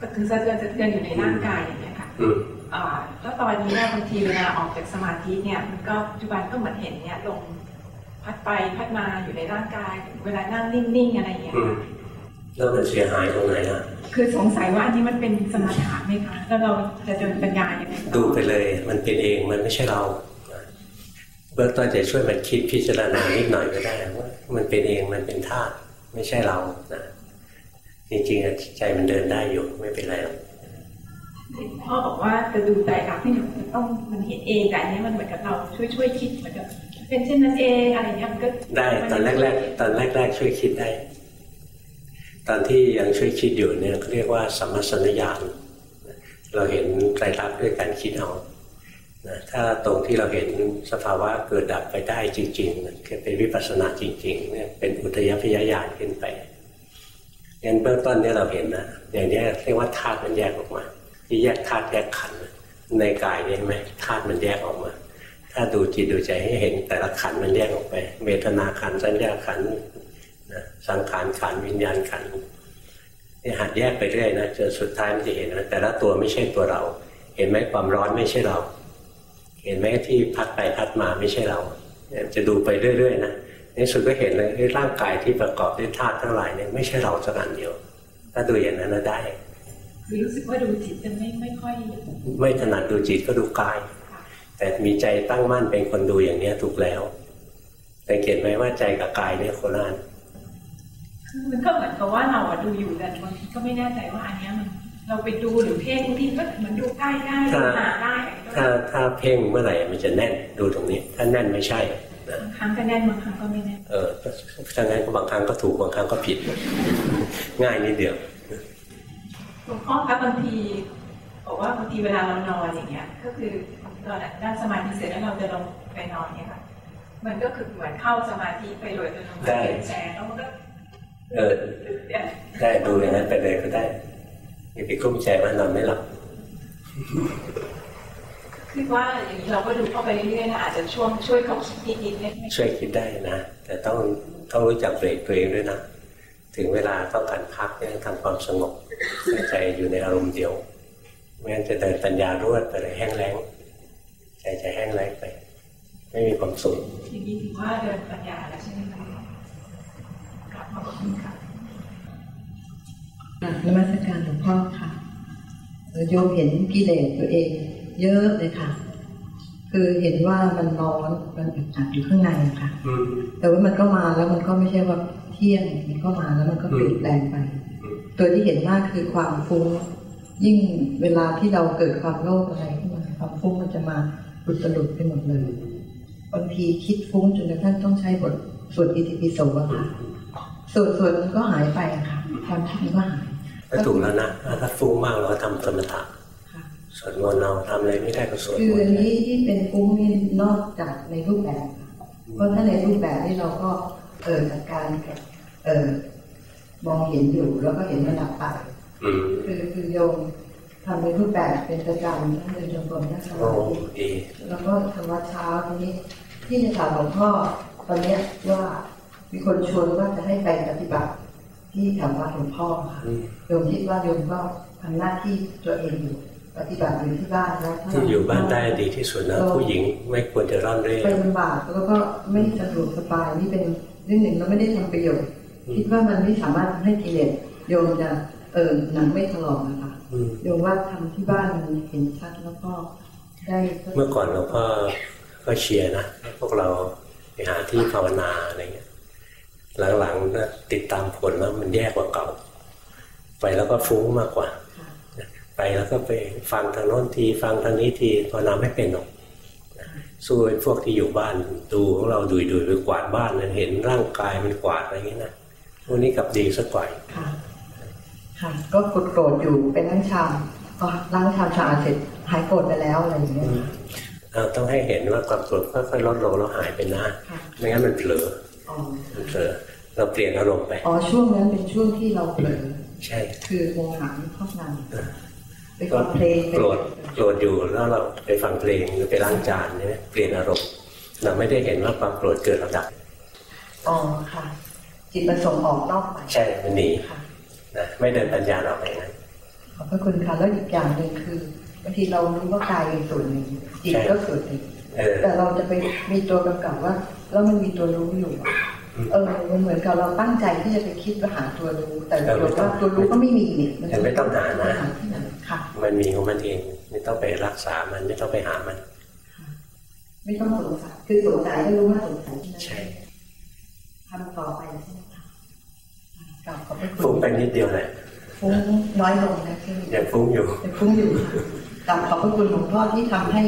ก็คือสะเทือนสะเทือนอยู่ในร่างกายอย่างเงี้ยค่ะอืมอ่าแล้วตอนนี้เนี่ยบางทีเวลาออกจากสมาธิเนี่ยมันก็ปัจจุบันก็เหมือนเห็นเนี่ยลงพัดไปพัดมาอยู่ในร่างกาย เวลานั่งนิ่งๆอะไรอย่างเงี้ยอืมค่ะ แล้วมันเสียหายตรงไหนอะคือสงสัยว่าอันนี้มันเป็นสมถะไหมคะแล้วเราจะเดินปัญญายังไงต่อดูไปเลย มันเป็นเองมันไม่ใช่เราเบื้องต้นจะช่วยมันคิดพิจารณานิดหน่อยก็ได้ว่ามันเป็นเองมันเป็นธาตุไม่ใช่เรานะจริงๆอะใจมันเดินได้อยู่ไม่เป็นไรหรอกพ่อบอกว่าจะดูใจรักให้หนูมันต้องมันเห็นเองแต่อันนี้มันเหมือนกับเราช่วยช่วยคิดเหมือนกับเป็นเช่นนั้นเองอะไรเงี้ยมันก็ได้ตอนแรก ๆ ตอนแรกๆช่วยคิดได้ ตอนที่ยังช่วยคิดอยู่เนี่ยเรียกว่าสัมมสัญญาณเราเห็นไตรลักษณ์ด้วยการคิดเอานะถ้าตรงที่เราเห็นสภาวะเกิดดับไปได้จริงๆคือเป็นวิปัสสนาจริงๆเนี่ยเป็นอุทยพยาญาณขึ้นไปงั้นเบื้องต้นเนี่ยเราเห็นนะอย่างนี้เรียกว่าธาตุมันแยกออกมา ที่แยกธาตุแยกขันในกายเนี่ยเห็นไหมธาตุมันแยกออกมา ถ้าดูจิตดูใจให้เห็นแต่ละขันมันแยกออกไปเวทนาขันสัญญาขัน นะสังขารขันธ์วิญญาณขันธ์นี่หัดแยกไปเรื่อยนะจนสุดท้ายมันจะเห็นนะแต่ละตัวไม่ใช่ตัวเรา เห็นไหมความร้อนไม่ใช่เรา เห็นไหมที่พัดไปพัดมาไม่ใช่เราเนี่ยจะดูไปเรื่อยๆนะในสุดก็เห็นเลยเอ้ยร่างกายที่ประกอบด้วยธาตุทั้งหลายเนี่ยไม่ใช่เราสักอันเดียว ถ้าดูอย่างนั้นนะได้คือรู้สึกว่าดูจิตจะไม่ไม่ค่อย ไม่ถนัดดูจิตก็ดูกาย แต่มีใจตั้งมั่นเป็นคนดูอย่างเนี้ยถูกแล้วสังเกตไหมว่าใจกับกายเนี่ยโคนละอันคือ มันก็เหมือนกับว่าเราอะดูอยู่แต่บางทีก็ไม่แน่ใจว่าอันเนี้ยมันเราไปดูหรือเพ่งบางทีก็เหมือนดูใกล้ได้ดูหาได้อะไรก็ถ้าได้ถ้าเพ่งเมื่อไหร่มันจะแน่นดูตรงนี้ ถ้าแน่นไม่ใช่นะบางครั้งก็แน่นบางครั้งก็ไม่แน่นเออถ้างั้นก็บางครั้งก็ถูกบางครั้งก็ผิด ง่ายนิดเดียวหลวงพ่อคะบางทีบอกว่าบางทีเวลาเรานอนอย่างเงี้ย ก็คือเรานั่งสมาธิเสร็จแล้วเราจะลงไปนอนเนี่ยค่ะมันก็คือเหมือนเข้าสมาธิไปโดยอัตโนมัติได้เปลี่ยนแสงแล้วมันก็ เออได้ดูอย่างนั้นไปเลยก็ได้อย่าไปกุ้มใจว่านอนไม่หลับคือว่าอย่างนี้เราก็ดูเข้าไปเรื่อยๆนะอาจจะช่วงช่วยเขาคิดนิดๆเล็กๆช่วยคิดได้นะ แต่ต้องต้องรู้จักเบรกตัวเองด้วยนะ ถึงเวลาต้องการพักเนี่ยทำความสงบให้ใจอยู่ในอารมณ์เดียวไม่งั้นจะเดินปัญญารวดไปเลยแห้งแล้งใจจะแห้งแล้งไป ไม่มีความสุขอย่างนี้ถือว่าเดินปัญญาแล้วใช่ไหมคะครับ ขอบคุณค่ะกราบนมัสการหลวงพ่อค่ะเอ่อโยมเห็นกิเลสตัวเองเยอะเลยค่ะ คือเห็นว่ามันร้อนมันอึดอัดอยู่ข้างในอะค่ะอืมแต่ว่ามันก็มาแล้วมันก็ไม่ใช่ว่าเที่ยงมันก็มาแล้วมันก็เปลี่ยนแปลงไปอืมตัวที่เห็นมากคือความฟุ้งยิ่งเวลาที่เราเกิดความโลภอะไรขึ้นมาความฟุ้งมันจะมาอุตลุดไปหมดเลยบางทีคิดฟุ้งจนกระทั่งต้องใช้บทสวดอิติปิโสอะค่ะ ส่วนส่วนมันก็หายไปอะค่ะความคิดมันก็หายก็ถูกแล้วนะถ้าฟุ้งมากเราก็ทำสมถะค่ะสวดมนต์เราทำอะไรไม่ได้ก็สวดคือมนอันต์นี้ที่เป็นฟุ้งนี่นอกจากในรูปแบบ เพราะถ้าในรูปแบบนี่เราก็เออจากการเออมองเห็นอยู่แล้วก็เห็นมันดับไปอืมคือคือโยมทำในรูปแบบเป็นประจำทั้งเดินจงกรมนั่งสโอ้มาธิดีแล้วก็ทำวัดเช้าทีนี้ที่จะถามหลวงพ่อตอนเนี้ยว่า มีคนชวนว่าจะให้ไปปฏิบัติที่แถววัดหลวงพ่อค่ะอืมโยมคิดว่าโยมก็ทำหน้าที่ตัวเองอยู่ปฏิบัติอยู่ที่บ้านแล้วถ้าที่อยู่บ้านได้ดีที่สุดนะผู้หญิงไม่ควรจะร่อนเร่ไปลำบากแล้วก็ไม่สะดวกสบายนี่เป็นเรื่องหนึ่งเราไม่ได้ทำประโยชน์คิดว่ามันไม่สามารถทำให้กิเลสโยมจะเออหนังไม่ถลอกนะคะอืมโยมว่าทำที่บ้านมันเห็นชัดแล้วก็ได้เมื่อก่อนหลวงพ่อก็เชียร์นะให้พวกเราไปหาที่ภาวนาอะไรเงี้ย หลังๆนะติดตามผลแล้วมันแย่กว่าเก่า ไปแล้วก็ฟุ้งมากกว่า ไปแล้วก็ไปฟังทางโน้นที ฟังทางนี้ทีภาวนาไม่เป็นหรอกสู้ไอ้พวกที่อยู่บ้านดูของเราดุยดุยๆไปกวาดบ้านนะเห็นร่างกายมันกวาดอะไรเงี้ยนะพวกนี้กลับดีสักกว่าค่ะค่ะก็โกรธโกรธอยู่เป็นล้างชามพอล้างชามชาเสร็จหายโกรธไปแล้วอะไรอย่างเงี้ยเราต้องให้เห็นว่าความโกรธค่อยๆลดลงแล้วหายไปนะค่ะไม่งั้นมันเผลออ๋อมัน เผลอเราเปลี่ยนอารมณ์ไป อ๋อช่วงนั้นเป็นช่วงที่เราเผลอใช่ คือโมหะครอบงำไปฟังเพลงไปโกรธโกรธอยู่แล้วเราไปฟังเพลงหรือไปล้างจานใช่ไหมเปลี่ยนอารมณ์ เราไม่ได้เห็นว่าความโกรธเกิดระดับอ๋อค่ะ จิตมันส่งออกนอกไปใช่มันหนีค่ะนะไม่เดินปัญญาเราไปงั้นขอบพระคุณค่ะแล้วอีกอย่างหนึ่งคือบางทีเรารู้ว่ากายเป็นส่วนหนึ่งจิตก็ส่วนหนึ่งเออแต่เราจะไปมีตัวกำกับว่า แล้วมันมีตัวรู้อยู่อะอืมเออมันเหมือนกับเราตั้งใจที่จะไปคิดว่าหาตัวรู้ แต่เออไม่ปรากฏต้อว่างตัวรู้ก็ไม่มีนี่แต่ไม่ต้องหานะหาที่ไหนค่ะมันมีของมันเอง ไม่ต้องไปรักษามันไม่ต้องไปหามัน ไม่ต้องสงสัยคือสงสัยก็รู้ว่าสงสัยที่นั่นใช่ทำต่อไปใช่ไหมคะกลับขอบพระคุฟุ้งณไปนิดเดียวแหละฟุ้งน้อยลงนะที่ยังฟุ้งอยู่ยังฟุ้งอยู่ค่ะกราบขอบพระคุณหลวงพ่อที่ทำให้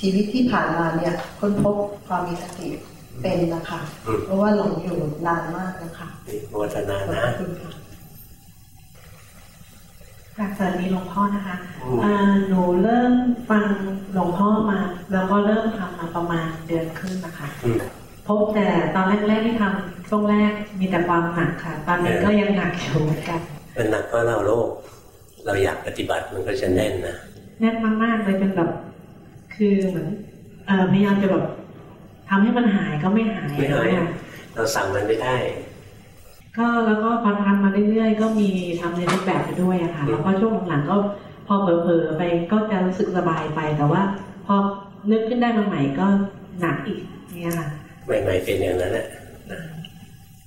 ชีวิตที่ผ่านมาเนี่ยค้นพบความมีสติ เป็นนะคะอืมเพราะว่าหลงอยู่นานมากนะคะนี่โมทนาขอบนะพระคุณค่ะกราบสวัสดีหลวงพ่อนะคะอืมอ่าหนูเริ่มฟังหลวงพ่อมา แล้วก็เริ่มทำมาประมาณเดือนครึ่งนะคะอืมพบแต่ตอนแรกๆที่ทำช่วงแรกมีแต่ความหนักค่ะ ตอนนี้ก็ยังหนักอยู่เหมือนกันมันหนักเพราะเราโลภเราอยากปฏิบัติมันก็จะแน่นนะแน่นมากๆเลยเป็นแบบคือเหมือนเอ่อพยายามจะแบบ ทำให้มันหายก็ไม่หายไม่หายค่ะเราสั่งมันไม่ได้ ก็แล้วก็พอทำมาเรื่อยๆ ก็มีทำในรูปแบบไปด้วยอะค่ะแล้วก็ช่วงหลังๆก็พอเผลอๆไปก็จะรู้สึกสบายไปแต่ว่า พอนึกขึ้นได้มาใหม่ก็หนักอีกเนี่ยค่ะใหม่ๆเป็นอย่างนั้นแหละนะ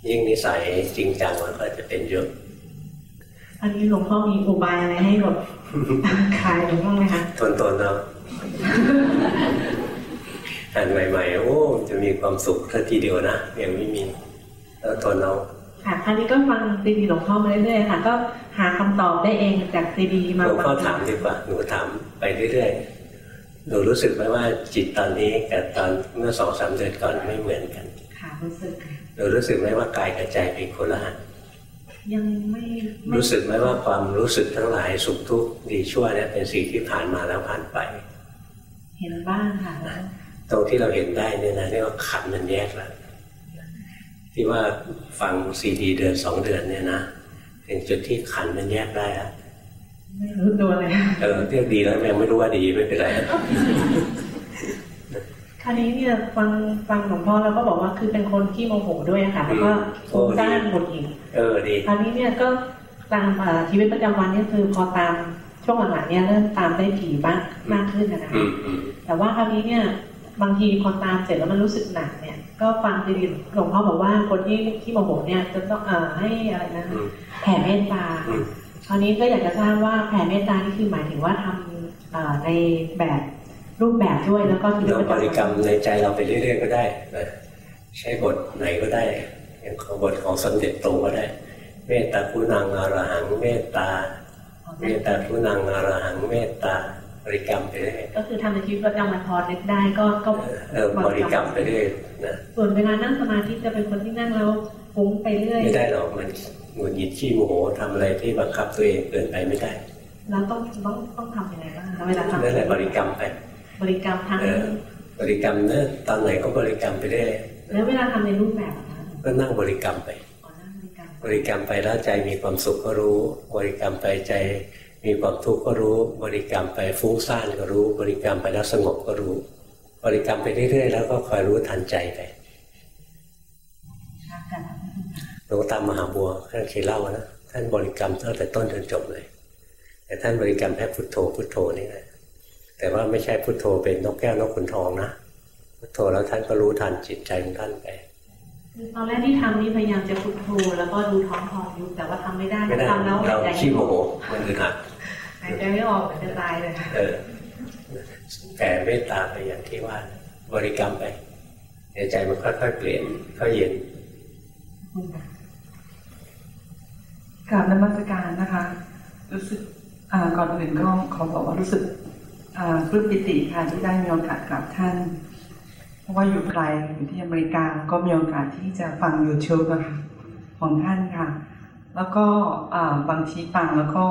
ยิ่งนิสัยจริงจังมันก็จะเป็นเยอะอันนี้หลวงพ่อมีอุบายอะไรให้แบบคลายหรือบ้างไหมคะทนทนๆเอา หันใหม่ๆ โอ้จะมีความสุขแค่ทีเดียวนะยังไม่มีแล้วทนเอาค่ะคราวนี้ก็ฟังซีดีหลวงพ่อมาเรื่อยๆค่ะ ก็หาคำตอบได้เองจากซีดีหมาลวงพ่อฟังถามดีกว่าหนูถามไปเรื่อยๆหนูรู้สึกไหมว่าจิตตอนนี้กับตอนเมื่อสองสามเดือนก่อนไม่เหมือนกันค่ะรู้สึกค่ะหนูรู้สึกไหมว่ากายกับใจเป็นคนละอันยังไม่ไม่รู้สึกไหมว่าความรู้สึกทั้งหลายสุขทุกข์ดีชั่วเนี่ยเป็นสิ่งที่ผ่านมาแล้วผ่านไป เห็นบ้างค่ะแล้ว ตรงที่เราเห็นได้เนี่ยนะเรียกว่าขันธ์มันแยกแล้วที่ว่าฟังซีดีเดือนสองเดือนเนี่ยนะเป็นจุดที่ขันธ์มันแยกได้อะไม่รู้ตัวเลยค่ะเออเรียกดีแล้วยังไม่รู้ว่าดีไม่เป็นไรคราวนี้เนี่ยฟังฟังหลวงพ่อแล้วก็บอกว่าคือเป็นคนที่โมโหด้วยอะค่ะแล้วก็ฟุ้งซ่านหงุดหงิดเออดีคราวนี้เนี่ยก็ตามเอ่อชีวิตประจำวันเนี่ยคือพอตามช่วงหลังๆเนี่ยเริ่มตามได้ถี่บ้างมากขึ้นนะนะอืคะมอืมแต่ว่าคราวนี้เนี่ย บางทีพอตามเสร็จแล้วมันรู้สึกหนักเนี่ย ก็ฟังดีๆหลวงพ่อบอกว่าคนที่ที่โมโหเนี่ยจะต้องเอ่อให้อะไรนะอืมแผ่เมตตาอืมคราวนี้ก็อยากจะทราบว่าแผ่เมตตานี่คือหมายถึงว่าทำเอ่อในแบบรูปแบบด้วยแล้วก็ชีวิตเราประบจำริกรรมวันในใจเราไปเรื่อยๆก็ได้นะใช้บทไหนก็ได้ อย่างของบทของสมเด็จโตก็ได้ เมตตาคุณังอรหังเมตตา เมตตาคุณังอรหังเมตตา บริกรรมไปเรื่อยก็คือทำในชีวิตประจำวันพอนึกได้ก็ก็เออบริกรรมไปเรื่อยนะส่วนเวลานั่งสมาธิจะเป็นคนที่นั่งแล้วฟุ้งไปเรื่อยไม่ได้หรอกมันหงุดหงิดขี้โมโหทำอะไรที่บังคับตัวเองเกินไปไม่ได้แล้วต้องต้องต้องทำยังไงบ้างคะเวลาทำนั่นแหละบริกรรมไป บริกรรมทั้งเออบริกรรมนะตอนไหนก็บริกรรมไปเรื่อยแล้วเวลาทำในรูปแบบอะคะก็นั่งบริกรรมไปขอนั่งบริกรรมบริกรรมไปแล้วใจมีความสุขก็รู้ บริกรรมไปใจ มีความทุกข์ก็รู้ บริกรรมไปฟุ้งซ่านก็รู้ บริกรรมไปแล้วสงบก็รู้ บริกรรมไปเรื่อยๆแล้วก็คอยรู้ทันใจไปหลวงตามหาบัวท่านเคยเล่านะท่านบริกรรมตั้งแต่ต้นจนจบเลย แต่ท่านบริกรรมแค่พุทโธพุทโธนี่แหละแต่ว่าไม่ใช่พุทโธเป็นนกแก้วนกขุนทองนะพุทโธแล้วท่านก็รู้ทันจิตใจของท่านไป คือตอนแรกที่ทำนี่พยายามจะพุทโธแล้วก็ดูท้องพองยุบแต่ว่าทำไม่ได้ไม่ได้ทำแล้วเราหายใจขี้ไม่โมอโหอกมันอึดอัดหายใจไม่ออกเหมือนจะตายเลยเออแผ่เมตตาไปอย่างที่ว่าบริกรรมไปเดี๋ยวใจมันค่อยๆเปลี่ยนค่อยเย็นกราบนมัสการนะคะ รู้สึกอ่าก่อนอื่นก็ขอบอกว่ารู้สึกอ่าปลื้มปิติค่ะที่ได้มีโอกาสกราบท่านเพ ราะว่าอยู่ไกลอยู่ที่อเมริกาก็มีโอกาสที่จะฟังยูทูบอะค่ะของท่านค่ะ แล้วก็อ่าบางทีฟังแล้วก็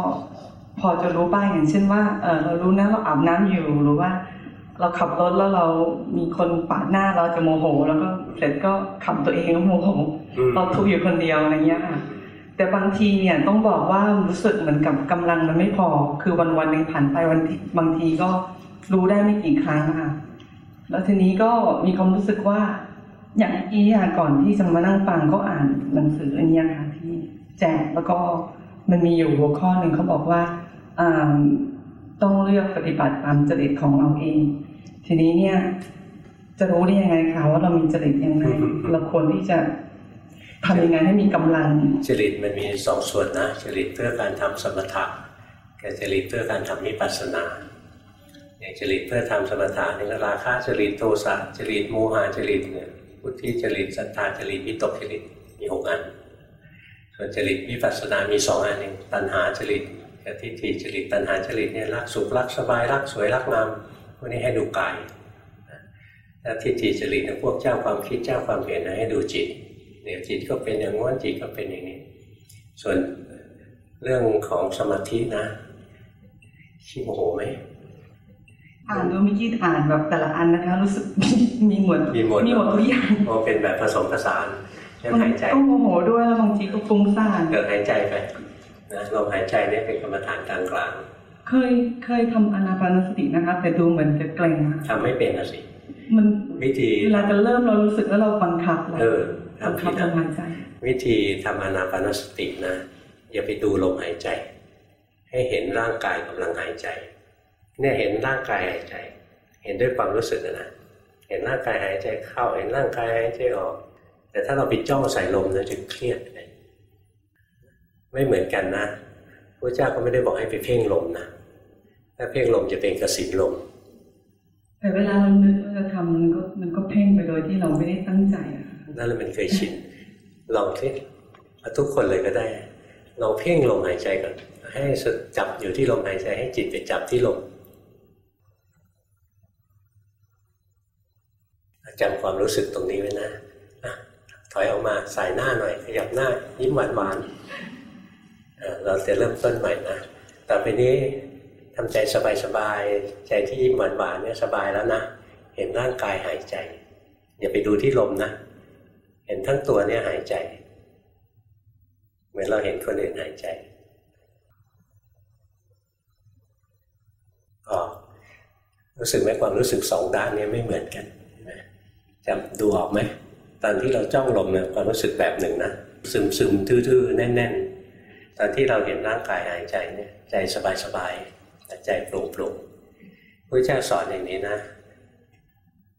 พอจะรู้บ้างอย่างเช่นว่าเออเรารู้นะเราอาบน้ำอยู่หรือว่า เราขับรถแล้วเรามีคนปาดหน้าเราจะโมโห แล้วก็เสร็จก็ขับตัวเองก็โมโหอืมเราทุกข์อยู่คนเดียวอะไรเงี้ยค่ะ แต่บางทีเนี่ยต้องบอกว่ารู้สึกเหมือนกับกำลังมันไม่พอ คือวันวันๆหนึ่งผ่านไปวันที่บางทีก็รู้ได้ไม่กี่ครั้งค่ะ แล้วทีนี้ก็มีความรู้สึกว่า อย่างเมื่อกี้ค่ะก่อนที่จะมานั่งฟังก็อ่านหนังสืออันเนี้ยค่ะที่แจกแล้วก็มันมีอยู่หัวข้อหนึ่งเขาบอกว่าอ่าต้องเลือกปฏิบัติตามจริตของเราเอง ทีนี้เนี่ย จะรู้ได้ยังไงคะว่าเรามีจริตยังไงเราควรที่จะทำยังไงให้มีกำลัง จริตมันมีสองส่วนนะ จริตเพื่อการทำสมถะกับจริตเพื่อการทำวิปัสสนา อย่างจริตเพื่อทำสมถะนี่ก็ราคะจริตโทสะจริตโมหะจริตเนี่ยพุทธิจริตสัทธาจริตวิตกจริตมีหกอัน ส่วนจริตวิปัสสนา มีสองอันหนึ่งตัณหาจริตกับทิฏฐิจริตตัณหาจริตเนี่ยรักสุขรักสบายรักสวยรักงามพวกนี้ให้ดูกายแล้วทิฏฐิจริตพวกเจ้าความคิดเจ้าความเห็นให้ดูจิตเนี่ยจิตก็เป็นอย่างง้นจิตก็เป็นอย่างนี้ ส่วนเรื่องของสมาธินะขี้โมโหไหม อ่านดูเมื่อกี้อ่านแบบแต่ละอันนะคะ รู้สึกมีหมดมีหมดมีหมดทุกอย่างเพราะเป็นแบบผสมผสานแล้วหายใจก็โมโหด้วยแล้วบางทีก็ฟุ้งซ่านเกิดหายใจไปนะลมหายใจเนี่ยเป็นกรรมฐานกลางกลางเคยเคยทำอนาปานสตินะคะ แต่ดูเหมือนจะเกร็งอะๆทำไม่เป็นนะสิมันวิธีเวลาจะเริ่มเรารู้สึกแล้วเราบังคับเราเออบังทำคัผิบดลนะมหายใจ วิธีทำอนาปานสตินะอย่าไปดูลมหายใจ ให้เห็นร่างกายกำลังหายใจ เนี่ยเห็นร่างกายหายใจ เห็นด้วยความรู้สึกนะเห็นร่างกายหายใจเข้า เห็นร่างกายหายใจออก แต่ถ้าเราไปจ้องใส่ลมนะจะเครียดเลยไม่เหมือนกันนะพระเจ้าก็ไม่ได้บอกให้ไปเพ่งลมนะถ้าเพ่งลมจะเป็นกสินลม แต่เวลาเรานึกว่าจะทำมันก็มันก็เพ่งไปโดยที่เราไม่ได้ตั้งใจอะค่ะนั่นแหละมันเคยชินลองสิเอาทุกคนเลยก็ได้ลองเพ่งลมหายใจก่อนให้สดจับอยู่ที่ลมหายใจให้จิตไปจับที่ลม จำความรู้สึกตรงนี้ไว้นะถอยออกมาสายหน้าหน่อย ขยับหน้า ยิ้มหวานหวานๆเราจะเริ่มต้นใหม่นะต่อไปนี้ทำใจสบายๆใจที่ยิ้มหวานหวานๆเนี่ยสบายแล้วนะเห็นร่างกายหายใจ อย่าไปดูที่ลมนะ เห็นทั้งตัวเนี่ยหายใจ เหมือนเราเห็นคนอื่นหายใจก็รู้สึกไหมความรู้สึกสองด้านเนี้ไม่เหมือนกัน จำดูออกไหมตอนที่เราจ้องลมเนี่ยความรู้สึกแบบหนึ่งนะซึมซึมๆทื่อๆแน่น ๆ ตอนที่เราเห็นร่างกายหายใจเนี่ยใจสบายๆใจโปร่งๆพระเจ้าสอนอย่างนี้นะ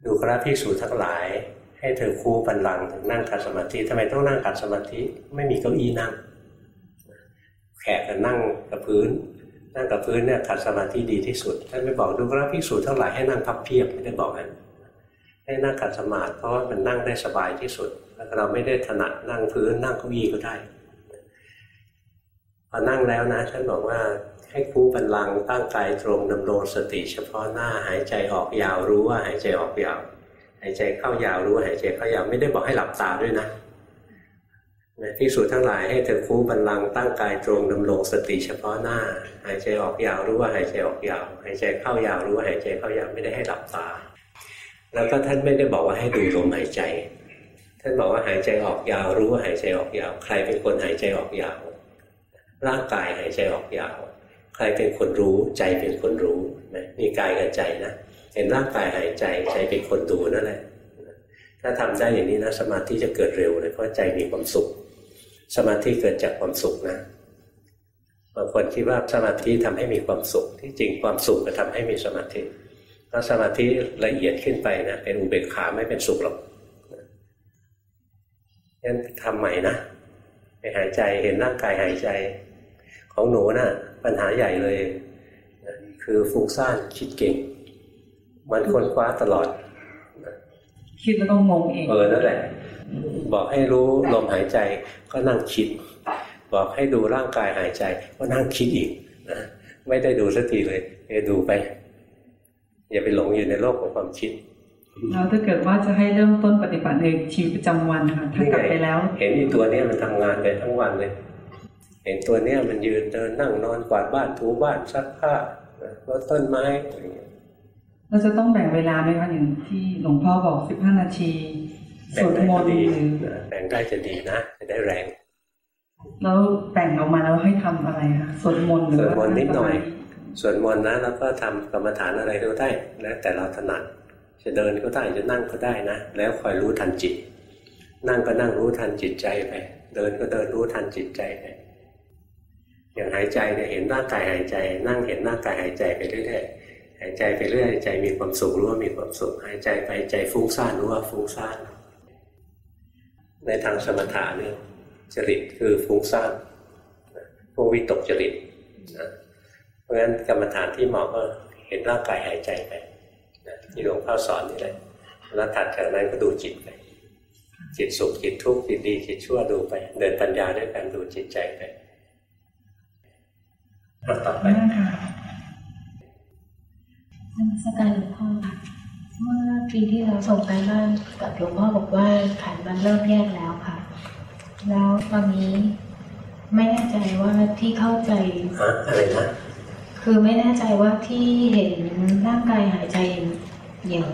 ดูกราภิกษุทั้งหลายให้เธอคู่บันลังถึงนั่งขัดสมาธิทำไมต้องนั่งขัดสมาธิไม่มีเก้าอี้นั่ง แขกก็นั่งกับพื้น นั่งกับพื้นเนี่ยขัดสมาธิดีที่สุดท่านไม่บอกดูกราภิกษุทั้งหลายให้นั่งพับเพียบไม่ได้บอกนั้ ให้นั่งขัดสมาธิเพราะว่ามันนั่งได้สบายที่สุด เราไม่ได้ถนัดนั่งพื้นนั่งเก้าอี้ก็ได้พอนั่งแล้วนะท่านบอกว่าให้คู่บันลังตั้งกายตรงดำรงสติ เฉพาะหน้าหายใจออกยาวรู้ว่าหายใจออกยาว หายใจเข้ายาวรู้ว่าหายใจเข้ายาวไม่ได้บอกให้หลับตาด้วยนะนะพิสูจทั้งหลายให้เธอคู่บันลังตั้งกายตรงดำรงสติเฉพาะหน้า หายใจออกยาวรู้ว่าหายใจออกยาว หายใจเข้ายาวรู้ว่าหายใจเข้ายาวไม่ได้ให้หลับตา แล้วก็ท่านไม่ได้บอกว่าให้ดูลมหายใจ ท่านบอกว่าหายใจออกยาว รู้ว่าหายใจออกยาว ใครเป็นคนหายใจออกยาว ร่างกายหายใจออกยาว ใครเป็นคนรู้ใจเป็นคนรู้นะมีกายกับใจนะเห็นร่างกายหายใจใจเป็นคนดูนั่นแหละถ้าทำได้อย่างนี้นะสมาธิจะเกิดเร็วเลยเพราะใจมีความสุข สมาธิเกิดจากความสุขนะบางคนคิดว่าสมาธิทำให้มีความสุข ที่จริงความสุขจะทำให้มีสมาธิ ถ้าสมาธิละเอียดขึ้นไปนะเป็นอุเบกขาไม่เป็นสุขหรอกงั้นทำใหม่นะไปหายใจเห็นร่างกายหายใจ ของหนูนะ่ะ ปัญหาใหญ่เลยนะคือฟุ้งซ่านคิดเก่ง มันค้นคว้าตลอด คิดแล้วก็งงเองเออนั่นแหละ บอกให้รู้ลมหายใจก็นั่งคิด บอกให้ดูร่างกายหายใจ ก็นั่งคิดอีกนะไม่ได้ดูสักทีเลยไปดูไป อย่าไปหลงอยู่ในโลกของความคิดแล้วถ้าเกิดว่าจะให้เริ่มต้นปฏิบัติในชีวิตประจำวันนะคะถ้ากลับไปแล้ว เห็นอีตัวเนี้ยมันทำงานไปทั้งวันเลย เห็นตัวเนี้ยมันยืนเดินนั่งนอนกวาดบ้านถูบ้านซักผ้ารดต้นไม้อะไรอย่างเงี้ยเราจะต้องแบ่งเวลาไหมคะอย่างที่หลวงพ่อบอก15นาทีสแบ่งวดได้มก็นต์ดีหรือนะแบ่งได้จะดีนะจะได้แรงแล้วแบ่งออกมาแล้วให้ทำอะไรคะสวดมนต์หรือสวดมนต์นิดหน่อยว่า ส่วนมนต์นะแล้วก็ทำกรรมฐานอะไรก็ได้แล้วแต่เราถนัดจะเดินก็ได้จะนั่งก็ได้นะ แล้วคอยรู้ทันจิต นั่งก็นั่งรู้ทันจิตใจไปเดินก็เดินรู้ทันจิตใจไปอย่างหายใจเนี่ยเห็นร่างกายหายใจ นั่งเห็นร่างกายหายใจไปเรื่อยๆหายใจไปเรื่อยใจมีความสุขรู้ว่ามีความสุขหายใจไปใจฟุ้งซ่านรู้ว่าฟุ้งซ่านในทางสมถะเนี่ยจริตคือฟุ้งซ่านพวกวิตกจริตนะ ราะฉะนั้นกรรมฐานที่เหมาะก็เห็นร่างกายหายใจไปนะที่หลวงพ่อสอนนี่แหละแล้วถัดจากนั้นก็ดูจิตไป จิตสุขจิตทุกข์จิตดีจิตชั่วดูไป เดินปัญญาด้วยการดูจิตใจไปเอาต่อไปนมัสการหลวงพ่อค่ะเมื่อปีที่เราส่งไปบ้านกับหลวงพ่อบอกว่าขันธ์มันเริ่มแยกแล้วค่ะ แล้วตอนนี้ไม่แน่ใจว่าที่เข้าใจฮะอะไรนะ คือไม่แน่ใจว่าที่เห็นร่างกายหายใจอย่าง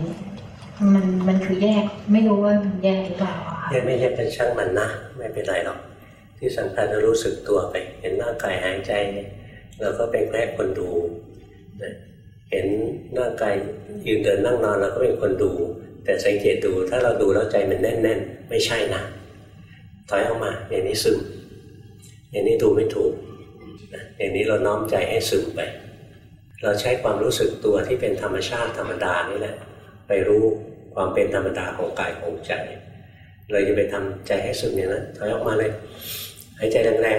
มันมันคือแยก ไม่รู้ว่ามันแยกหรือเปล่าอะแยกไม่แยกเป็นช่างมันนะ ไม่เป็นไรหรอก ที่สำคัญเรารู้สึกตัวไป เห็นร่างกายหายใจเราก็เป็นแค่คนดูเห็นร่างกายยืนเดินนั่งนอนเราก็เป็นคนดู แต่สังเกตดูถ้าเราดูแล้วใจมันแน่น ๆ ไม่ใช่นะถอยออกมาอย่างนี้ซึมอย่างนี้ดูไม่ถูกอย่างนี้เราน้อมใจให้ซึมไป เราใช้ความรู้สึกตัวที่เป็นธรรมชาติธรรมดานี่แหละ ไปรู้ความเป็นธรรมดาของกายของใจเราจะไปทำใจให้ซึมอย่างนั้นถอยออกมาเลยหายใจแรง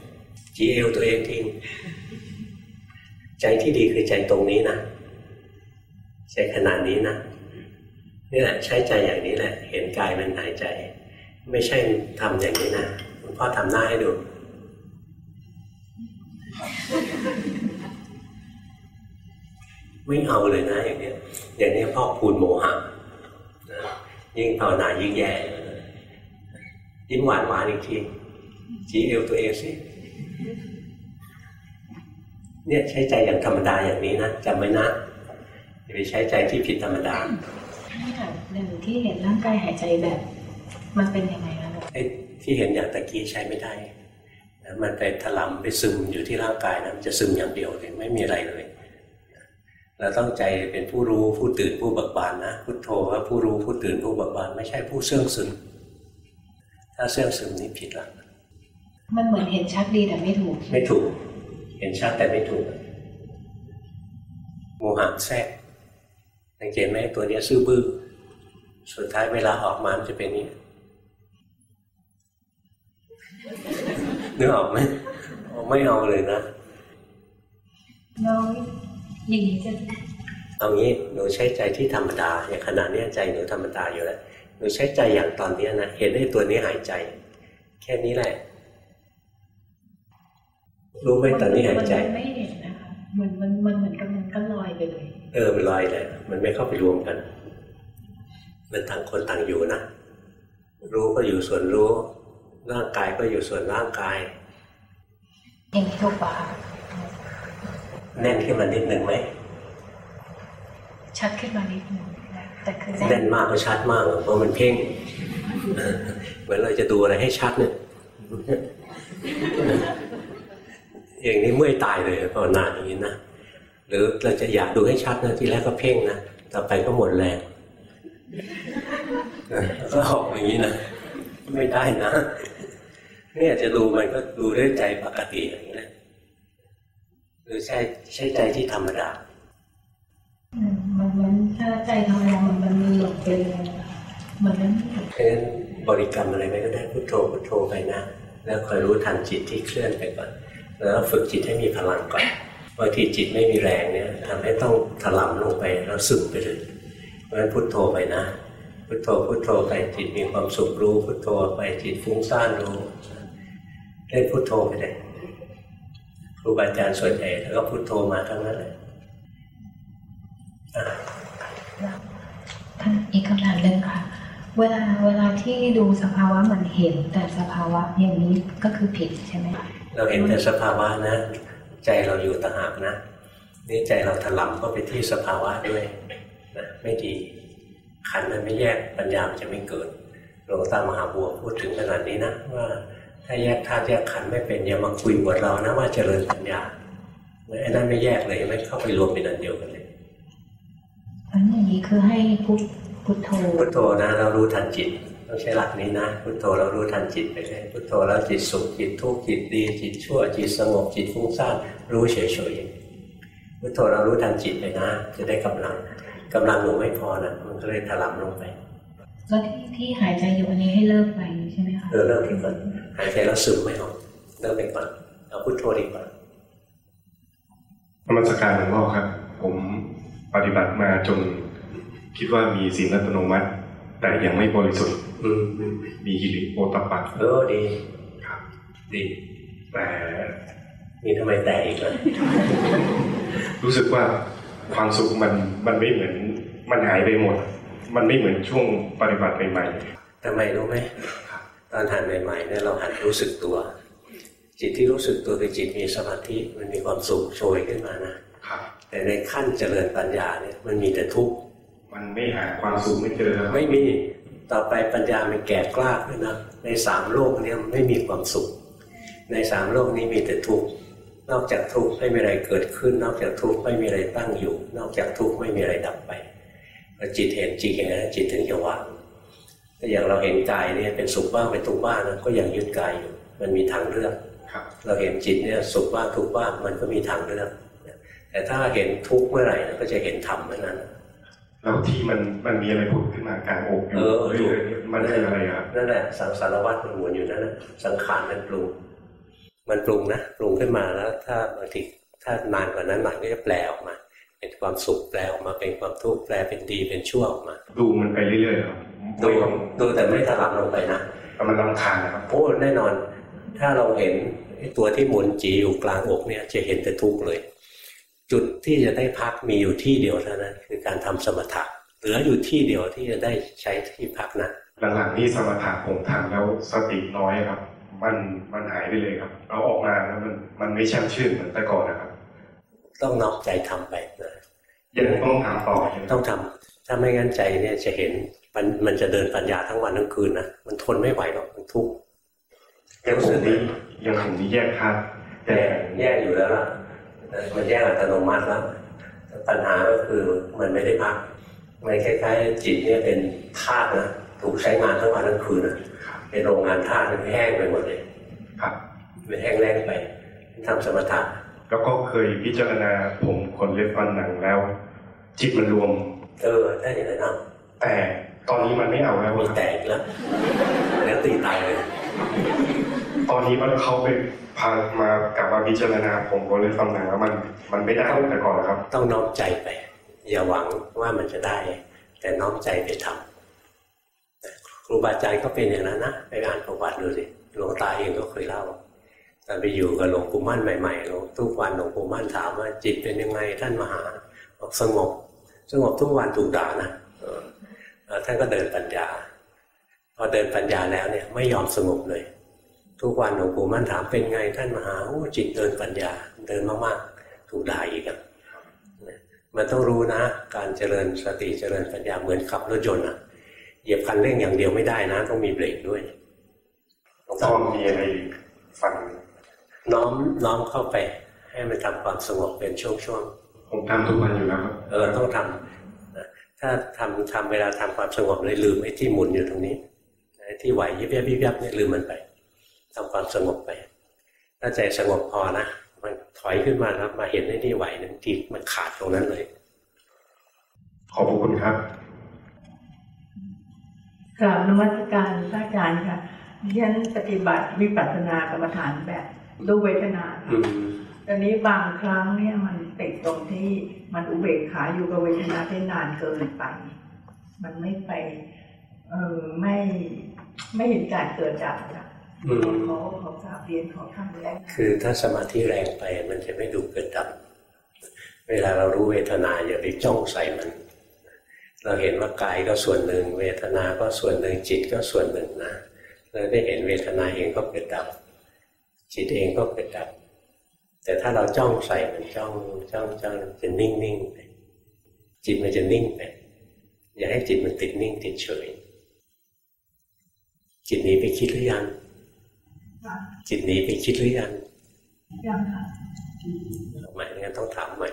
ๆจีเอวตัวเองทิ้งใจที่ดีคือใจตรงนี้นะใจขนาดนี้นะนี่แหละใช้ใจอย่างนี้แหละ เห็นกายมันหายใจ ไม่ใช่ทำอย่างนี้นะพ่อทำหน้าให้ดู ไม่เอาเลยนะ อย่างเนี้ย อย่างนี้พ่อคูณโมหะนะยิ่งภาวนายิ่งแย่ยิ้มหวานหวานอีกทีจีเอวตัวเองสิเนี่ยใช้ใจอย่างธรรมดาอย่างนี้นะจำไว้นะอย่าไปใช้ใจที่ผิดธรรมดานี่ค่ะหนึ่งที่เห็นร่างกายหายใจแบบ มันเป็นยังไงคะไอ้ที่เห็นอย่างตะกี้ใช้ไม่ได้นะมันไปถลำไปซึมอยู่ที่ร่างกายนะมันจะซึมอย่างเดียวเลยไม่มีอะไรเลย เราต้องใจเป็นผู้รู้ผู้ตื่นผู้เบิกบานนะพุทโธว่าผู้รู้ผู้ตื่นผู้เบิกบานไม่ใช่ผู้เสื่องซึมถ้าเสื่องซึมนี่ผิดละมันเหมือนเห็นชัดดีแต่ไม่ถูก ไม่ถูก เห็นชัดแต่ไม่ถูกโมหะแทรกสังเกตไหมตัวเนี้ยซื่อบื้อสุดท้ายเวลาออกมามันจะเป็นอย่างนี้นึกออกไหมไม่เอาเลยนะแล้ว อย่างนี้จะเอางี้หนูใช้ใจที่ธรรมดาอย่างขณะเนี้ยใจหนูธรรมดาอยู่แล้วหนูใช้ใจอย่างตอนเนี้ยนะเห็นได้ตัวนี้หายใจ แค่นี้แหละ รู้ไหมตอนนี้หายใจมันไม่เห็นนะคะเหมือนมันมันเหมือนกับมันก็ลอยไปเลยเออมันลอยเลยมันไม่เข้าไปรวมกัน มันต่างคนต่างอยู่นะรู้ก็อยู่ส่วนรู้ ร่างกายก็อยู่ส่วนร่างกายอย่างนี้ถูกปะคะ แน่นขึ้นมานิดหนึ่งไหมชัดขึ้นมานิดนึงนะแต่คือแน่นมากก็ชัดมากเพราะมันเพ่งเหมือนเราจะดูอะไรให้ชัดเนี่ยอย่างนี้เมื่อยตายเลยภาวนาอย่างนี้นะหรือเราจะอยากดูให้ชัดนะทีแรกก็เพ่งนะต่อไปก็หมดแรงก็ออกอย่างนี้นะไม่ได้นะเนี่ยจะดูมันก็ดูด้วยใจปกติอย่างนี้แหละ หรือใช้ใช้ใจที่ธรรมดาอืมมันมันถ้าใจทำงานมันมันมีหลงไปเลยนะคะเหมือนมันเพราะฉะนั้นบริกรรมอะไรไปก็ได้พุทโธพุทโธไปนะแล้วคอยรู้ทันจิตที่เคลื่อนไปก่อน แล้วฝึกจิตให้มีพลังก่อนบางทีจิตไม่มีแรงเนี่ยทำให้ต้องถลำลงไปแล้วซึมไปเลยเพราะฉะนั้นพุทโธไปนะ พุทโธพุทโธไปจิตมีความสุขรู้ พุทโธไปจิตฟุ้งซ่านรู้เล่นพุทโธไปเลย ครูบาอาจารย์ส่วนใหญ่แล้วก็พุทโธมาทั้งนั้นเลยอะท่านอีกคำถามหนึ่งค่ะ เวลาเวลาที่ดูสภาวะมันเห็นแต่สภาวะอย่างนี้ก็คือผิดใช่ไหมคะเราเห็นแต่สภาวะนะ ใจเราอยู่ต่างหากนะนี่ใจเราถลำเข้าไปที่สภาวะด้วยนะไม่ดีขันธ์มันไม่แยกปัญญามันจะไม่เกิดหลวงตามหาบัวพูดถึงขนาดนี้นะว่า ถ้าแยกธาตุแยกขันธ์ไม่เป็นอย่ามาคุยบทเรานะว่าเจริญปัญญาไอ้นั่นไม่แยกเลยไม่เข้าไปรวมเป็นอันเดียวกันเลยอันอย่างนี้คือให้พุทพุทโธพุทโธนะ เรารู้ทันจิตต้องใช้หลักนี้นะพุทโธเรารู้ทันจิตไปเลยพุทโธแล้วจิตสุขจิตทุกข์จิตดี จิตชั่ว จิตสงบจิตฟุ้งซ่านรู้เฉยๆพุทโธเรารู้ทันจิตไปนะ จะได้กำลังกำลังหนูไม่พอนะมันก็เลยถลำลงไปแล้วที่ที่หายใจอยู่อันนี้ให้เลิกไปใช่ไหมคะเออเลิกไปก่อน หายใจแล้วซึมไม่ออกเลิกไปก่อนเอาพุทโธดีกว่านมัสการหลวงพ่อครับ ผมปฏิบัติมาจนคิดว่ามีศีลอัตโนมัติ แต่ยังไม่บริสุทธิ์อืมมีฮิริโอตปปะเออดีครับ ดีแต่นี่ทำไมแต่อีกล่ะรู้สึกว่าความสุขมันมันไม่เหมือนมันหายไปหมด มันไม่เหมือนช่วงปฏิบัติใหม่ทำไมรู้ไหม ตอนหันใหม่ๆเนี่ยเราหันรู้สึกตัว จิตที่รู้สึกตัวคือจิตมีสมาธิมันมีความสุขโชยขึ้นมานะๆครับแต่ในขั้นเจริญปัญญาเนี่ยมันมีแต่ทุกข์มันไม่หาความสุขไม่เจอครับไม่มีต่อไปปัญญามันแก่กล้าขึ้นนะในสามโลกเนี่ยมันไม่มีความสุข ในสามโลกนี้มีแต่ทุกข์นอกจากทุกข์ไม่มีอะไรเกิดขึ้น นอกจากทุกข์ไม่มีอะไรตั้งอยู่ นอกจากทุกข์ไม่มีอะไรดับไปพอจิตเห็นจริงอย่างนั้นจิตถึงจะวางถ้า อย่างเราเห็นกายเนี่ยเป็นสุขบ้างเป็นทุกข์บ้างนะก็ยังยึดกายอยู่มันมีทางเลือกครับเราเห็นจิตเนี่ยสุขบ้างทุกข์บ้างมันก็มีทางเลือกแต่ถ้าเห็นทุกข์เมื่อไหร่นะก็จะเห็นธรรมเมื่อนั้นแล้วที่มันมันมีอะไรผุดขึ้นมากลางอกอยู่เออเรื่อยๆเนี่ยมันคืออะไรครับนั่นแหละสังสารวัฏมันหมุนอยู่นั่นนะสังขารมันปรุง มันปรุงนะปรุงขึ้นมาแล้ว ถ้าบางทีถ้านานกว่านั้นหน่อยก็จะแปลออกมา เป็นความสุขแปลออกมาเป็นความทุกข์แปลเป็นดีเป็นชั่วออกมา ดูมันไปเรื่อยๆครับดูดูแต่ไม่ถลำลงไปนะแต่มันรำคาญนะครับโอ้แน่นอน ถ้าเราเห็นไอ้ตัวที่หมุนจีอยู่กลางอกเนี่ยจะเห็นแต่ทุกข์เลย จุดที่จะได้พักมีอยู่ที่เดียวเท่านั้น คือการทำสมถะเหลืออยู่ที่เดียวที่จะได้ใช้ที่พักนะหลังๆนี่สมถะผมทำแล้วสติน้อยครับ มันมันหายไปเลยครับเราออกมาแล้วมันมันไม่แช่มชื่นเหมือนแต่ก่อนนะครับ ต้องนอกใจทำไปนะยังต้องทำต่อใช่ไหมต้องทำถ้าไม่งั้นใจเนี่ยจะเห็นมันมันจะเดินปัญญาทั้งวันทั้งคืนนะมันทนไม่ไหวหรอกมันทุกข์ยังผมนี่ยังผมนี่แยกธาตุแต่แยกอยู่แล้วล่ะมันแยกอัตโนมัติแล้วปัญหาก็คือมันไม่ได้พักมันคล้ายๆจิตเนี่ยเป็นธาตุนะถูกใช้งานทั้งวันทั้งคืนนะเป็นโรงงานธาตุมันแห้งไปหมดเลย ครับมันแห้งแล้งไปทำสมถะ แล้วก็เคยพิจารณาผมขนเล็บฟันหนังแล้ว จิตมันรวม เออถ้าอย่างนั้นเอาแต่ตอนนี้มันไม่เอาแล้วมีครับแตกแล้วแล้วตีตายเลย ตอนนี้มันเขาไปพามากลับมาพิจารณาผมขนเล็บฟันหนังแล้วมัน มันไม่ได้แต่ก่อนนะครับ ต้องน้อมใจไป อย่าหวังว่ามันจะได้ แต่น้อมใจไปทำครูบาอาจารย์ก็เป็นอย่างนั้นนะไปอ่านประวัติดูสิหลวงตาเองก็เคยเล่า ตอนไปอยู่กับหลวงปู่มั่นใหม่ๆหลวงทุกวันหลวงปู่มั่นถามว่าจิตเป็นยังไงท่านมหาบอกสงบ สงบทุกวันถูกด่านะเออแล้วท่านก็เดินปัญญา พอเดินปัญญาแล้วเนี่ยไม่ยอมสงบเลย ทุกวันหลวงปู่มั่นถามเป็นไงท่านมหาโอ้จิตเดินปัญญาเดินมากๆ ถูกด่าอีกอะมันต้องรู้นะ การเจริญสติเจริญปัญญาเหมือนขับรถยนต์อะเหยียบคันเร่งอย่างเดียวไม่ได้นะ ต้องมีเบรกด้วยต้องมีอะไรฟัง น้อมน้อมเข้าไป ให้มันทำความสงบเป็นช่วงผมทำทุกวันอยู่แล้วครับๆเออต้องทำนะถ้าทำทำเวลาทำความสงบเลยลืมไอ้ที่หมุนอยู่ตรงนี้ไอ้ที่ไหวยิบยับยิบยับเนี่ยลืมมันไปทำความสงบไป ถ้าใจสงบพอนะมันถอยขึ้นมาแล้วมาเห็นไอ้ที่ไหวนั่นที่มันขาดตรงนั้นเลย ขอบพระคุณครับกราบนมัสการพระอาจารย์ค่ะดิฉันปฏิบัติวิปัสสนากรรมฐานแบบ ดูเวทนาอืมตอนนี้บางครั้งเนี่ยมันติดตรงที่มันอุเบกขาอยู่กับเวทนาได้นานเกินไป มันไม่ไปเออไม่ไม่เห็นการเกิดจากนะอืมขอขอกราบเรียนขอคำแรกคือถ้าสมาธิแรงไปมันจะไม่ดูเกิดดับ เวลาเรารู้เวทนาอย่าไปจ้องใส่มัน เราเห็นว่ากายก็ส่วนหนึ่ง เวทนาก็ส่วนหนึ่งจิตก็ส่วนหนึ่งนะเราได้เห็นเวทนาเองก็เกิดดับ จิตเองก็เกิดดับ แต่ถ้าเราจ้องใส่มันจ้องจ้องจ้องจะนิ่งนิ่งไปจิตมันจะนิ่งไปอย่าให้จิตมันติดนิ่งติดเฉย จิตหนีไปคิดหรือยัง จิตหนีไปคิดหรือยังยังค่ะใหม่งั้นต้องถามใหม่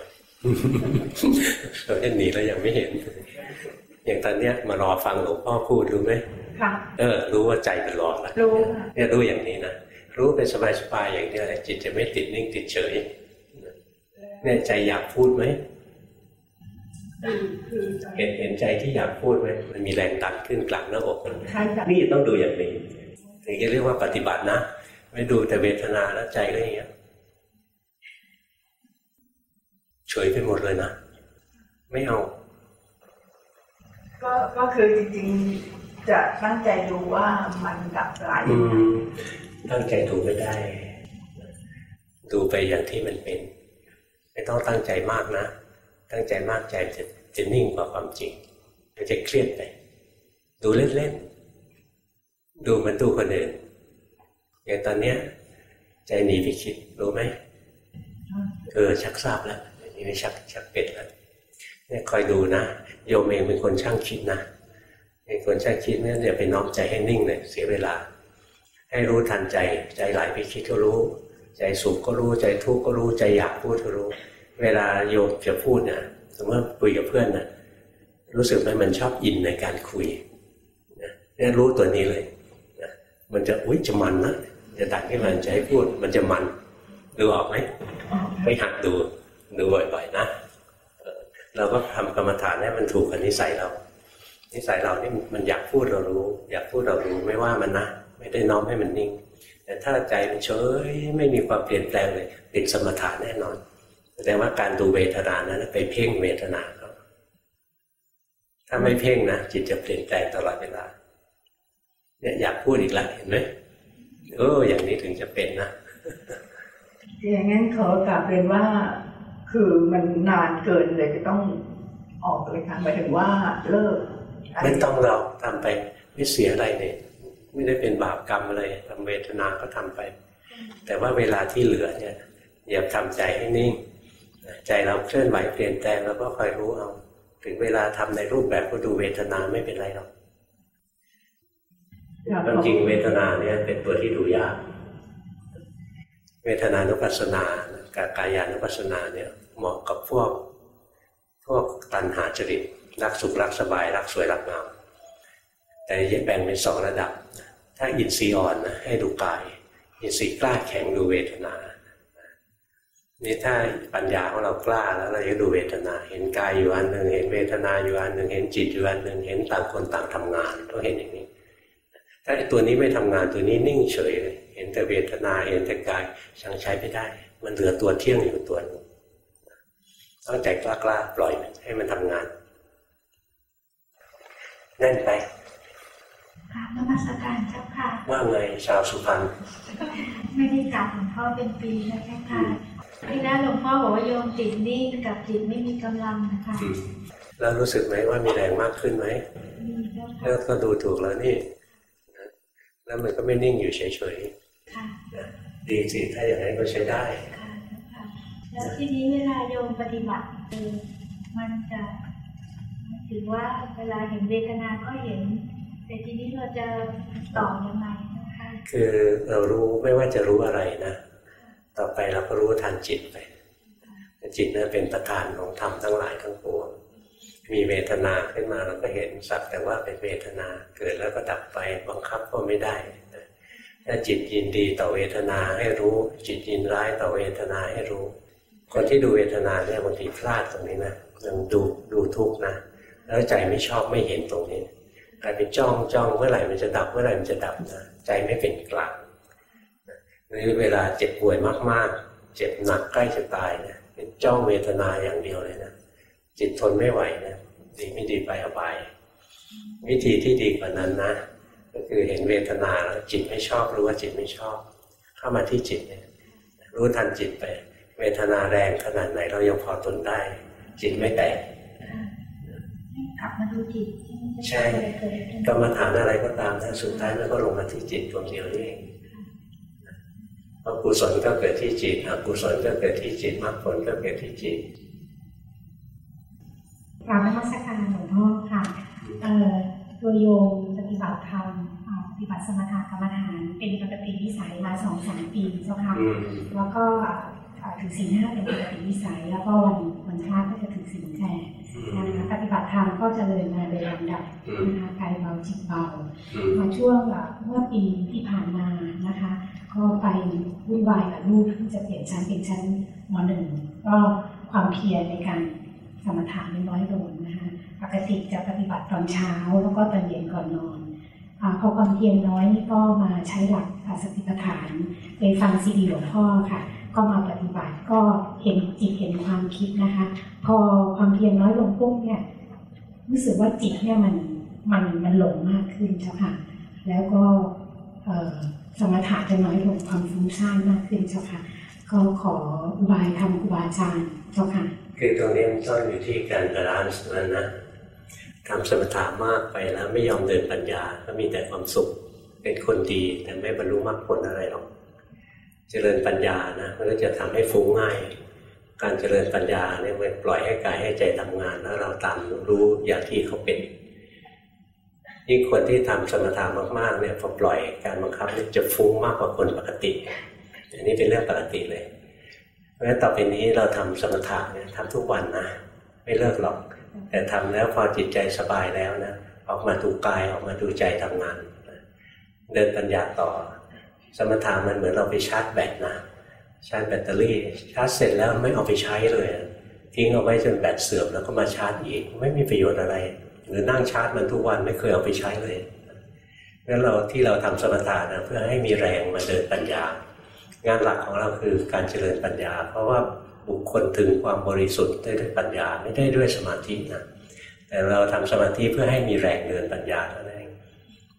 เราเล่นหนีแล้วยังไม่เห็น อย่างตอนเนี้ยมารอฟังหลวงพ่อพูดรู้ไหมค่ะเออ รู้ว่าใจมันรอแล้วรู้ค่ะเนี่ยรู้อย่างนี้นะ รู้เป็นสบายๆอย่างเดียวแหละจิตจะไม่ติดนิ่งติดเฉยเนี่ยใจอยากพูดไหมคือคือเห็นเห็นใจที่อยากพูดไหมมันมีแรงดันขึ้นกลางหน้าอกมันใช่ค่ะนี่ต้องดูอย่างนี้ถึงจะเรียกว่าปฏิบัตินะไม่ดูแต่เวทนาแล้วใจก็อย่างเงี้ยเฉยไปหมดเลยนะไม่เอา ก็ก็คือจริงๆใจจะตั้งใจดูว่ามันดับไหลอืม ตั้งใจดูไม่ได้ดูไปอย่างที่มันเป็น ไม่ต้องตั้งใจมากนะ ตั้งใจมากใจจะจะนิ่งกว่าความจริงมันจะเครียดไปดูเล่นๆดูมันดูคนอื่นอย่างตอนเนี้ย ใจหนีไปคิดรู้ไหมเออชักทราบแล้วทีนี้ชักชักเป็ดแล้วเนี่ยคอยดูนะโยมเองเป็นคนช่างคิดนะเป็นคนช่างคิดเนี่ยอย่าไปน้อมใจให้นิ่งเลยเสียเวลา ให้รู้ทันใจ ใจไหลไปคิดก็รู้ ใจสุขก็รู้ ใจทุกข์ก็รู้ ใจอยากพูดก็รู้ เวลาโยมจะพูดนะสมมติคุยกับเพื่อนนะรู้สึกไหมมันชอบอินในการคุยนะเนี่ยรู้ตัวนี้เลยนะมันจะอุ้ยจะมันนะจะดันให้มันจะให้พูด มันจะมัน ดูออกไหมไปหัดดูดูบ่อยๆนะเราก็ทำกรรมฐานให้มันถูกกับนิสัยเรา นิสัยเรานี่มันอยากพูดเรารู้ อยากพูดเรารู้ไม่ว่ามันนะ ไม่ได้น้อมให้มันนิ่ง แต่ถ้าใจมันเฉยไม่มีความเปลี่ยนแปลงเลยติดสมถะแน่นอนแสดงว่าการดูเวทนานั้นไปเพ่งเวทนาเขาถ้าไม่เพ่งนะจิตจะเปลี่ยนแปลงตลอดเวลาเนี่ยอยากพูดอีกละเห็นไหมเอออย่างนี้ถึงจะเป็นนะอย่างนั้นขอกลับเรียนว่า คือมันนานเกินเลยจะต้องออกเลยค่ะหมายถึงว่าเลิก ไม่ต้องเราทำไปไม่เสียอะไรเนี่ย ไม่ได้เป็นบาปกรรมอะไรทำเวทนาก็ทำไป แต่ว่าเวลาที่เหลือเนี่ยอย่าทำใจให้นิ่ง ใจเราเคลื่อนไหวเปลี่ยนแปลงเราก็คอยรู้เอา ถึงเวลาทำในรูปแบบก็ดูเวทนาไม่เป็นไรหรอกความจริงเวทนาเนี่ยเป็นตัวที่ดูยาก เวทนานุปัสสนากับกายานุปัสสนาเนี่ยเหมาะกับพวกพวกตัณหาจริตรักสุขรักสบายรักสวยรักงาม แต่แบ่งเป็นสองระดับ ถ้าอินทรีย์อ่อนนะให้ดูกาย อินทรีย์กล้าแข็งดูเวทนานี่ถ้าปัญญาของเรากล้าแล้วเราจะดูเวทนา เห็นกายอยู่อันหนึ่งเห็นเวทนาอยู่อันหนึ่งเห็นจิตอยู่อันหนึ่งเห็นต่างคนต่างทำงานต้องเห็นอย่างนี้ ถ้าตัวนี้ไม่ทำงานตัวนี้นิ่งเฉยเลยเห็นแต่เวทนาเห็นแต่กายช่างใช้ไม่ได้ มันเหลือตัวเที่ยงอยู่ตัวนึงต้องใจกล้าๆปล่อยมันให้มันทำงานแน่นไป กราบนมัสการเจ้าค่ะว่าไงชาวสุพรรณไม่ได้กราบหลวงพ่อเป็นปีแล้วเจ้าค่ะที่แรกหลวงพ่อบอกว่าโยมจิตนิ่งกับจิตไม่มีกำลังนะคะอืมแล้วรู้สึกไหมว่ามีแรงมากขึ้นไหมมีเจ้าค่ะแล้วก็ดูถูกแล้วนี่นะแล้วมันก็ไม่นิ่งอยู่เฉยค่ะๆดีสิถ้าอย่างนั้นก็ใช้ได้ค่ะเจ้าค่ะแล้วทีนี้เวลาโยมปฏิบัติเออมันจะถือว่าเวลาเห็นเวทนาก็เห็น แต่ทีนี้เราจะต่อยังไงนะคะคือเรารู้ไม่ว่าจะรู้อะไรนะ ต่อไปเราก็รู้ทันจิตไป จิตนั้นเป็นประธานของธรรมทั้งหลายทั้งปวงมีเวทนาขึ้นมาเราก็เห็นสักแต่ว่าเป็นเวทนาเกิดแล้วก็ดับไปบังคับก็ไม่ได้นะถ้าจิตยินดีต่อเวทนาให้รู้ จิตยินร้ายต่อเวทนาให้รู้ คนที่ดูเวทนาเนี่ยบางทีพลาดตรงนี้นะยังดูดูทุกข์นะ แล้วใจไม่ชอบไม่เห็นตรงนี้ กลายเป็นจ้องจ้องเมื่อไหร่มันจะดับเมื่อไหร่มันจะดับนะใจไม่เป็นกลางหรือเวลาเจ็บป่วยมากๆ เจ็บหนักใกล้จะตายนะเป็นจ้องเวทนาอย่างเดียวเลยนะจิตทนไม่ไหวนะดีไม่ดีไปอบาย วิธีที่ดีกว่านั้นนะ ก็คือเห็นเวทนาแล้วจิตไม่ชอบรู้ว่าจิตไม่ชอบ เข้ามาที่จิตเนี่ยรู้ทันจิตไป เวทนาแรงขนาดไหนเรายังพอทนได้ จิตไม่แตกกลับมาดูจิต ใช่เกิดขึ้นกรรมฐานอะไรก็ตามนะสุดท้ายมันก็ลงมาที่จิตดวงเดียวนี่เองเพราะกุศลก็เกิดที่จิตอกุศลก็เกิดที่จิตมรรคผลก็เกิดที่จิตกราบนมัสการหลวงพ่อค่ะเอ่อตัวโยมปฏิบัติธรรมอ่าปฏิบัติสมถะกรรมฐานเป็นปกติวิสัยมาสองสามปีเจ้าค่ะอืมแล้วก็อ่า ถือศีลห้าเป็นปกติวิสัย แล้วก็วันวันพระก็จะถือศีลแปดนะคะปฏิบัติธรรมก็เจริญมาโดยลำดับนะคะกายเบาจิตเบามาช่วงอะเมื่อปีที่ผ่านมานะคะ ก็ไปวุ่นวายกับลูกที่จะเปลี่ยนชั้นเป็นชั้นมหนึ่งก็ความเพียรในการสมถะไม่น้อยลงนะคะปกติจะปฏิบัติตอนเช้าแล้วก็ตอนเย็นก่อนนอนอาพอความเพียรน้อยนี่ก็มาใช้หลักอ่าสติปัฏฐานไปฟังซีดีหลวงพ่อค่ะ ก็มาปฏิบัติก็เห็นจิตเห็นความคิดนะคะ พอความเพียรน้อยลงปุ๊บเนี่ยรู้สึกว่าจิตเนี่ยมันมันมันหลงมากขึ้นเจ้าค่ะ แล้วก็สมถะจะน้อยลงความฟุ้งซ่านมากขึ้นเจ้าค่ะก็ขออุบายธรรมครูบาอาจารย์เจ้าค่ะคือตรงนี้มันต้องอยู่ที่การ balance มันนะทำสมถะมากไปแล้วไม่ยอมเดินปัญญาก็มีแต่ความสุขเป็นคนดีแต่ไม่บรรลุมรรคผลอะไรหรอก เจริญปัญญานะมันก็จะทำให้ฟุ้งง่าย การเจริญปัญญาเนี่ยมันปล่อยให้กายให้ใจทำงานแล้วเราตามรู้อย่างที่เขาเป็นยิ่งคนที่ทำสมถะมากๆเนี่ยพอปล่อยการบังคับเนี่ยจะฟุ้งมากกว่าคนปกติ อันนี้เป็นเรื่องปกติเลย เพราะฉะนั้นต่อไปนี้เราทำสมถะเนี่ยทำทุกวันนะ ไม่เลิกหรอก แต่ทำแล้วพอจิตใจสบายแล้วนะออกมาดูกายออกมาดูใจทำงาน เดินปัญญาต่อ สมถะมันเหมือนเราไปชาร์จแบตนะชาร์จแบตเตอรี่ ชาร์จเสร็จแล้วไม่เอาไปใช้เลยทิ้งเอาไว้จนแบตเสื่อมแล้วก็มาชาร์จอีก ไม่มีประโยชน์อะไร หรือนั่งชาร์จมันทุกวันไม่เคยเอาไปใช้เลยงั้นเราที่เราทำสมถะนะเพื่อให้มีแรงมาเดินปัญญา งานหลักของเราคือการเจริญปัญญา เพราะว่าบุคคลถึงความบริสุทธิ์ได้ด้วยปัญญาไม่ได้ด้วยสมาธินะแต่เราทำสมาธิเพื่อให้มีแรงเดินปัญญาเท่านั้นเอง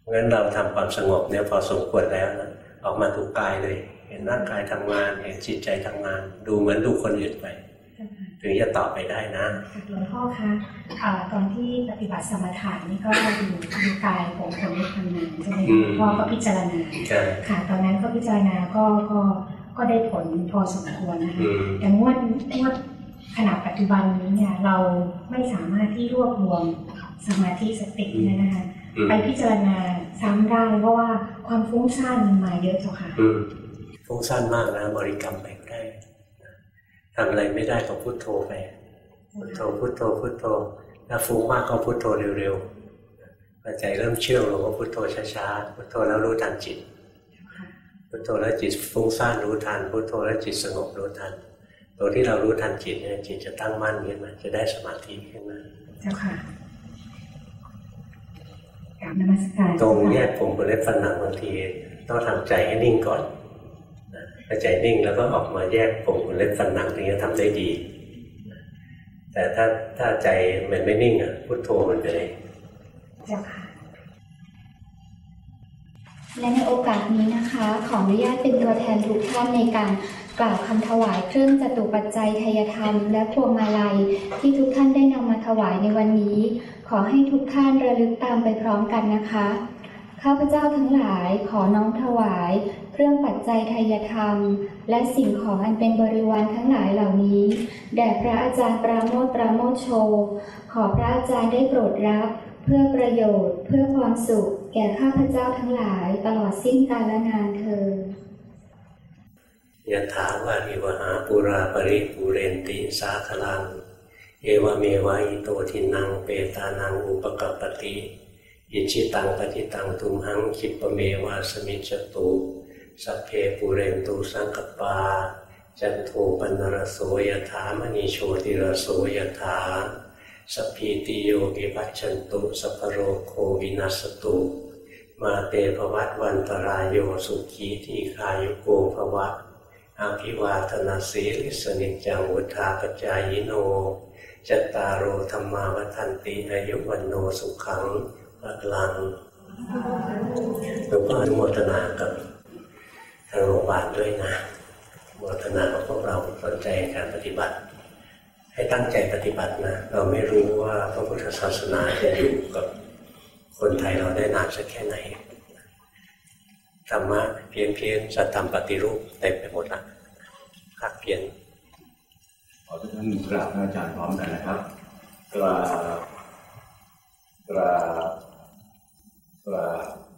เพราะฉะนั้นเราทำความสงบเนี่ยพอสมควรแล้วนะ ออกมาถูกกายเลย เห็นร่างกายทำงาน เห็นจิตใจทำงาน ดูเหมือนดูคนอื่นไปถึงจะตอบไปได้นะหลวงพ่อคะเอ่อตอนที่ปฏิบัติสมถะนี่ก็ดูดูกายของคนที่ทำงานใช่ไหมอืมหลวงพ่อก็พิจารณาใช่ค่ะ ตอนนั้นก็พิจารณาก็ก็ก็ได้ผลพอสมควรนะคะอืมแต่งวดงวดขณะปัจจุบันนี้เนี่ยเราไม่สามารถที่รวบรวมสมาธิสติเนยนะคะอืม ไปพิจารณาซ้ำได้เพราะว่าความฟุ้งซ่านมันมาเยอะเจ้าค่ะอืมฟุ้งซ่านมากนะบริกรรมไปก็ได้ทำอะไรไม่ได้ก็พุโทโธไปพุโทโธพุโทโธพุโทโธถ้าฟุ้งมากก็พุโทโธเร็วๆพอใจเริ่มเชื่องลงก็พุโทโธช้าๆพุโทโธแล้วรู้ทันจิตพุโทโธแล้วจิตฟุ้งซ่านรู้ทันพุโทโธแล้วจิตสงบรู้ทันตัวที่เรารู้ทันจิตเนี่ยจิตจะตั้งมั่นขึ้นมาจะได้สมาธิขึ้นมาเจ้าค่ะกราบ นมัสการตรงแยกผมกับเล็บฟันหนังบางที ต้องทำใจให้นิ่งก่อนนะพอใจนิ่งแล้วก็ออกมาแยกผมกับเล็บฟันหนังถึงจะทำได้ดีนะแต่ถ้าถ้าใจมันไม่นิ่งอะพุทโธมันไปเลยเจ้าค่ะและในโอกาสนี้นะคะ ขออนุญาตเป็นตัวแทนทุกท่านในการ กล่าวคำถวายเครื่องจตุปัจจัยทยธรรม และพวงมาลัย ที่ทุกท่านได้นำมาถวายในวันนี้ ขอให้ทุกท่านระลึกตามไปพร้อมกันนะคะ ข้าพเจ้าทั้งหลายขอน้อมถวาย เครื่องปัจจัยทายธรรม และสิ่งของอันเป็นบริวารทั้งหลายเหล่านี้ แด่พระอาจารย์ปราโมทปราโมทโช ขอพระอาจารย์ได้โปรดรับเพื่อประโยชน์ เพื่อความสุข แก่ข้าพเจ้าทั้งหลาย ตลอดสิ้นกาลนานเธอ ยะถาวาริวะหาปูรา ปะริปูเรนติสาคะรัง เอวะเมวะอิโตทินนังเปตานังอุปะกัปปะติอิจฉิตังปัตถิตัง ตุมหัง ขิปปะเมวะ สะมิชฌะตุสัพเพปูเรนตุสังกัปปา จันโทปัณณะระโส ยะถา มะณิ โชติระโส ยะถาสัพพีติโย วิวัชชันตุสัพพะโรโควินัสสะตุ มาเตภวัตวันตรายโยสุขีที่คายุโกภวะ อาภิวาทนาสีลิสนิจจังวุธาปจายโนจตตารโอธรรมาวันติอายุวันโนสุขังพลังหลวงพ่ออนุโมทนากับทางโรงพยาบาลด้วยนะโมทนากับพวกเราสนใจการปฏิบัติ ให้ตั้งใจปฏิบัตินะ เราไม่รู้ว่าพระพุทธศาสนาจะอยู่กับคนไทยเราได้นานสักแค่ไหน ธรรมะเพียนเพียนสัตธรรมปฏิรูปเต็มไปหมดละภาคเพียนขอทุกท่านกราบอาจารย์พร้อมกันนะครับกราบกราบกราบ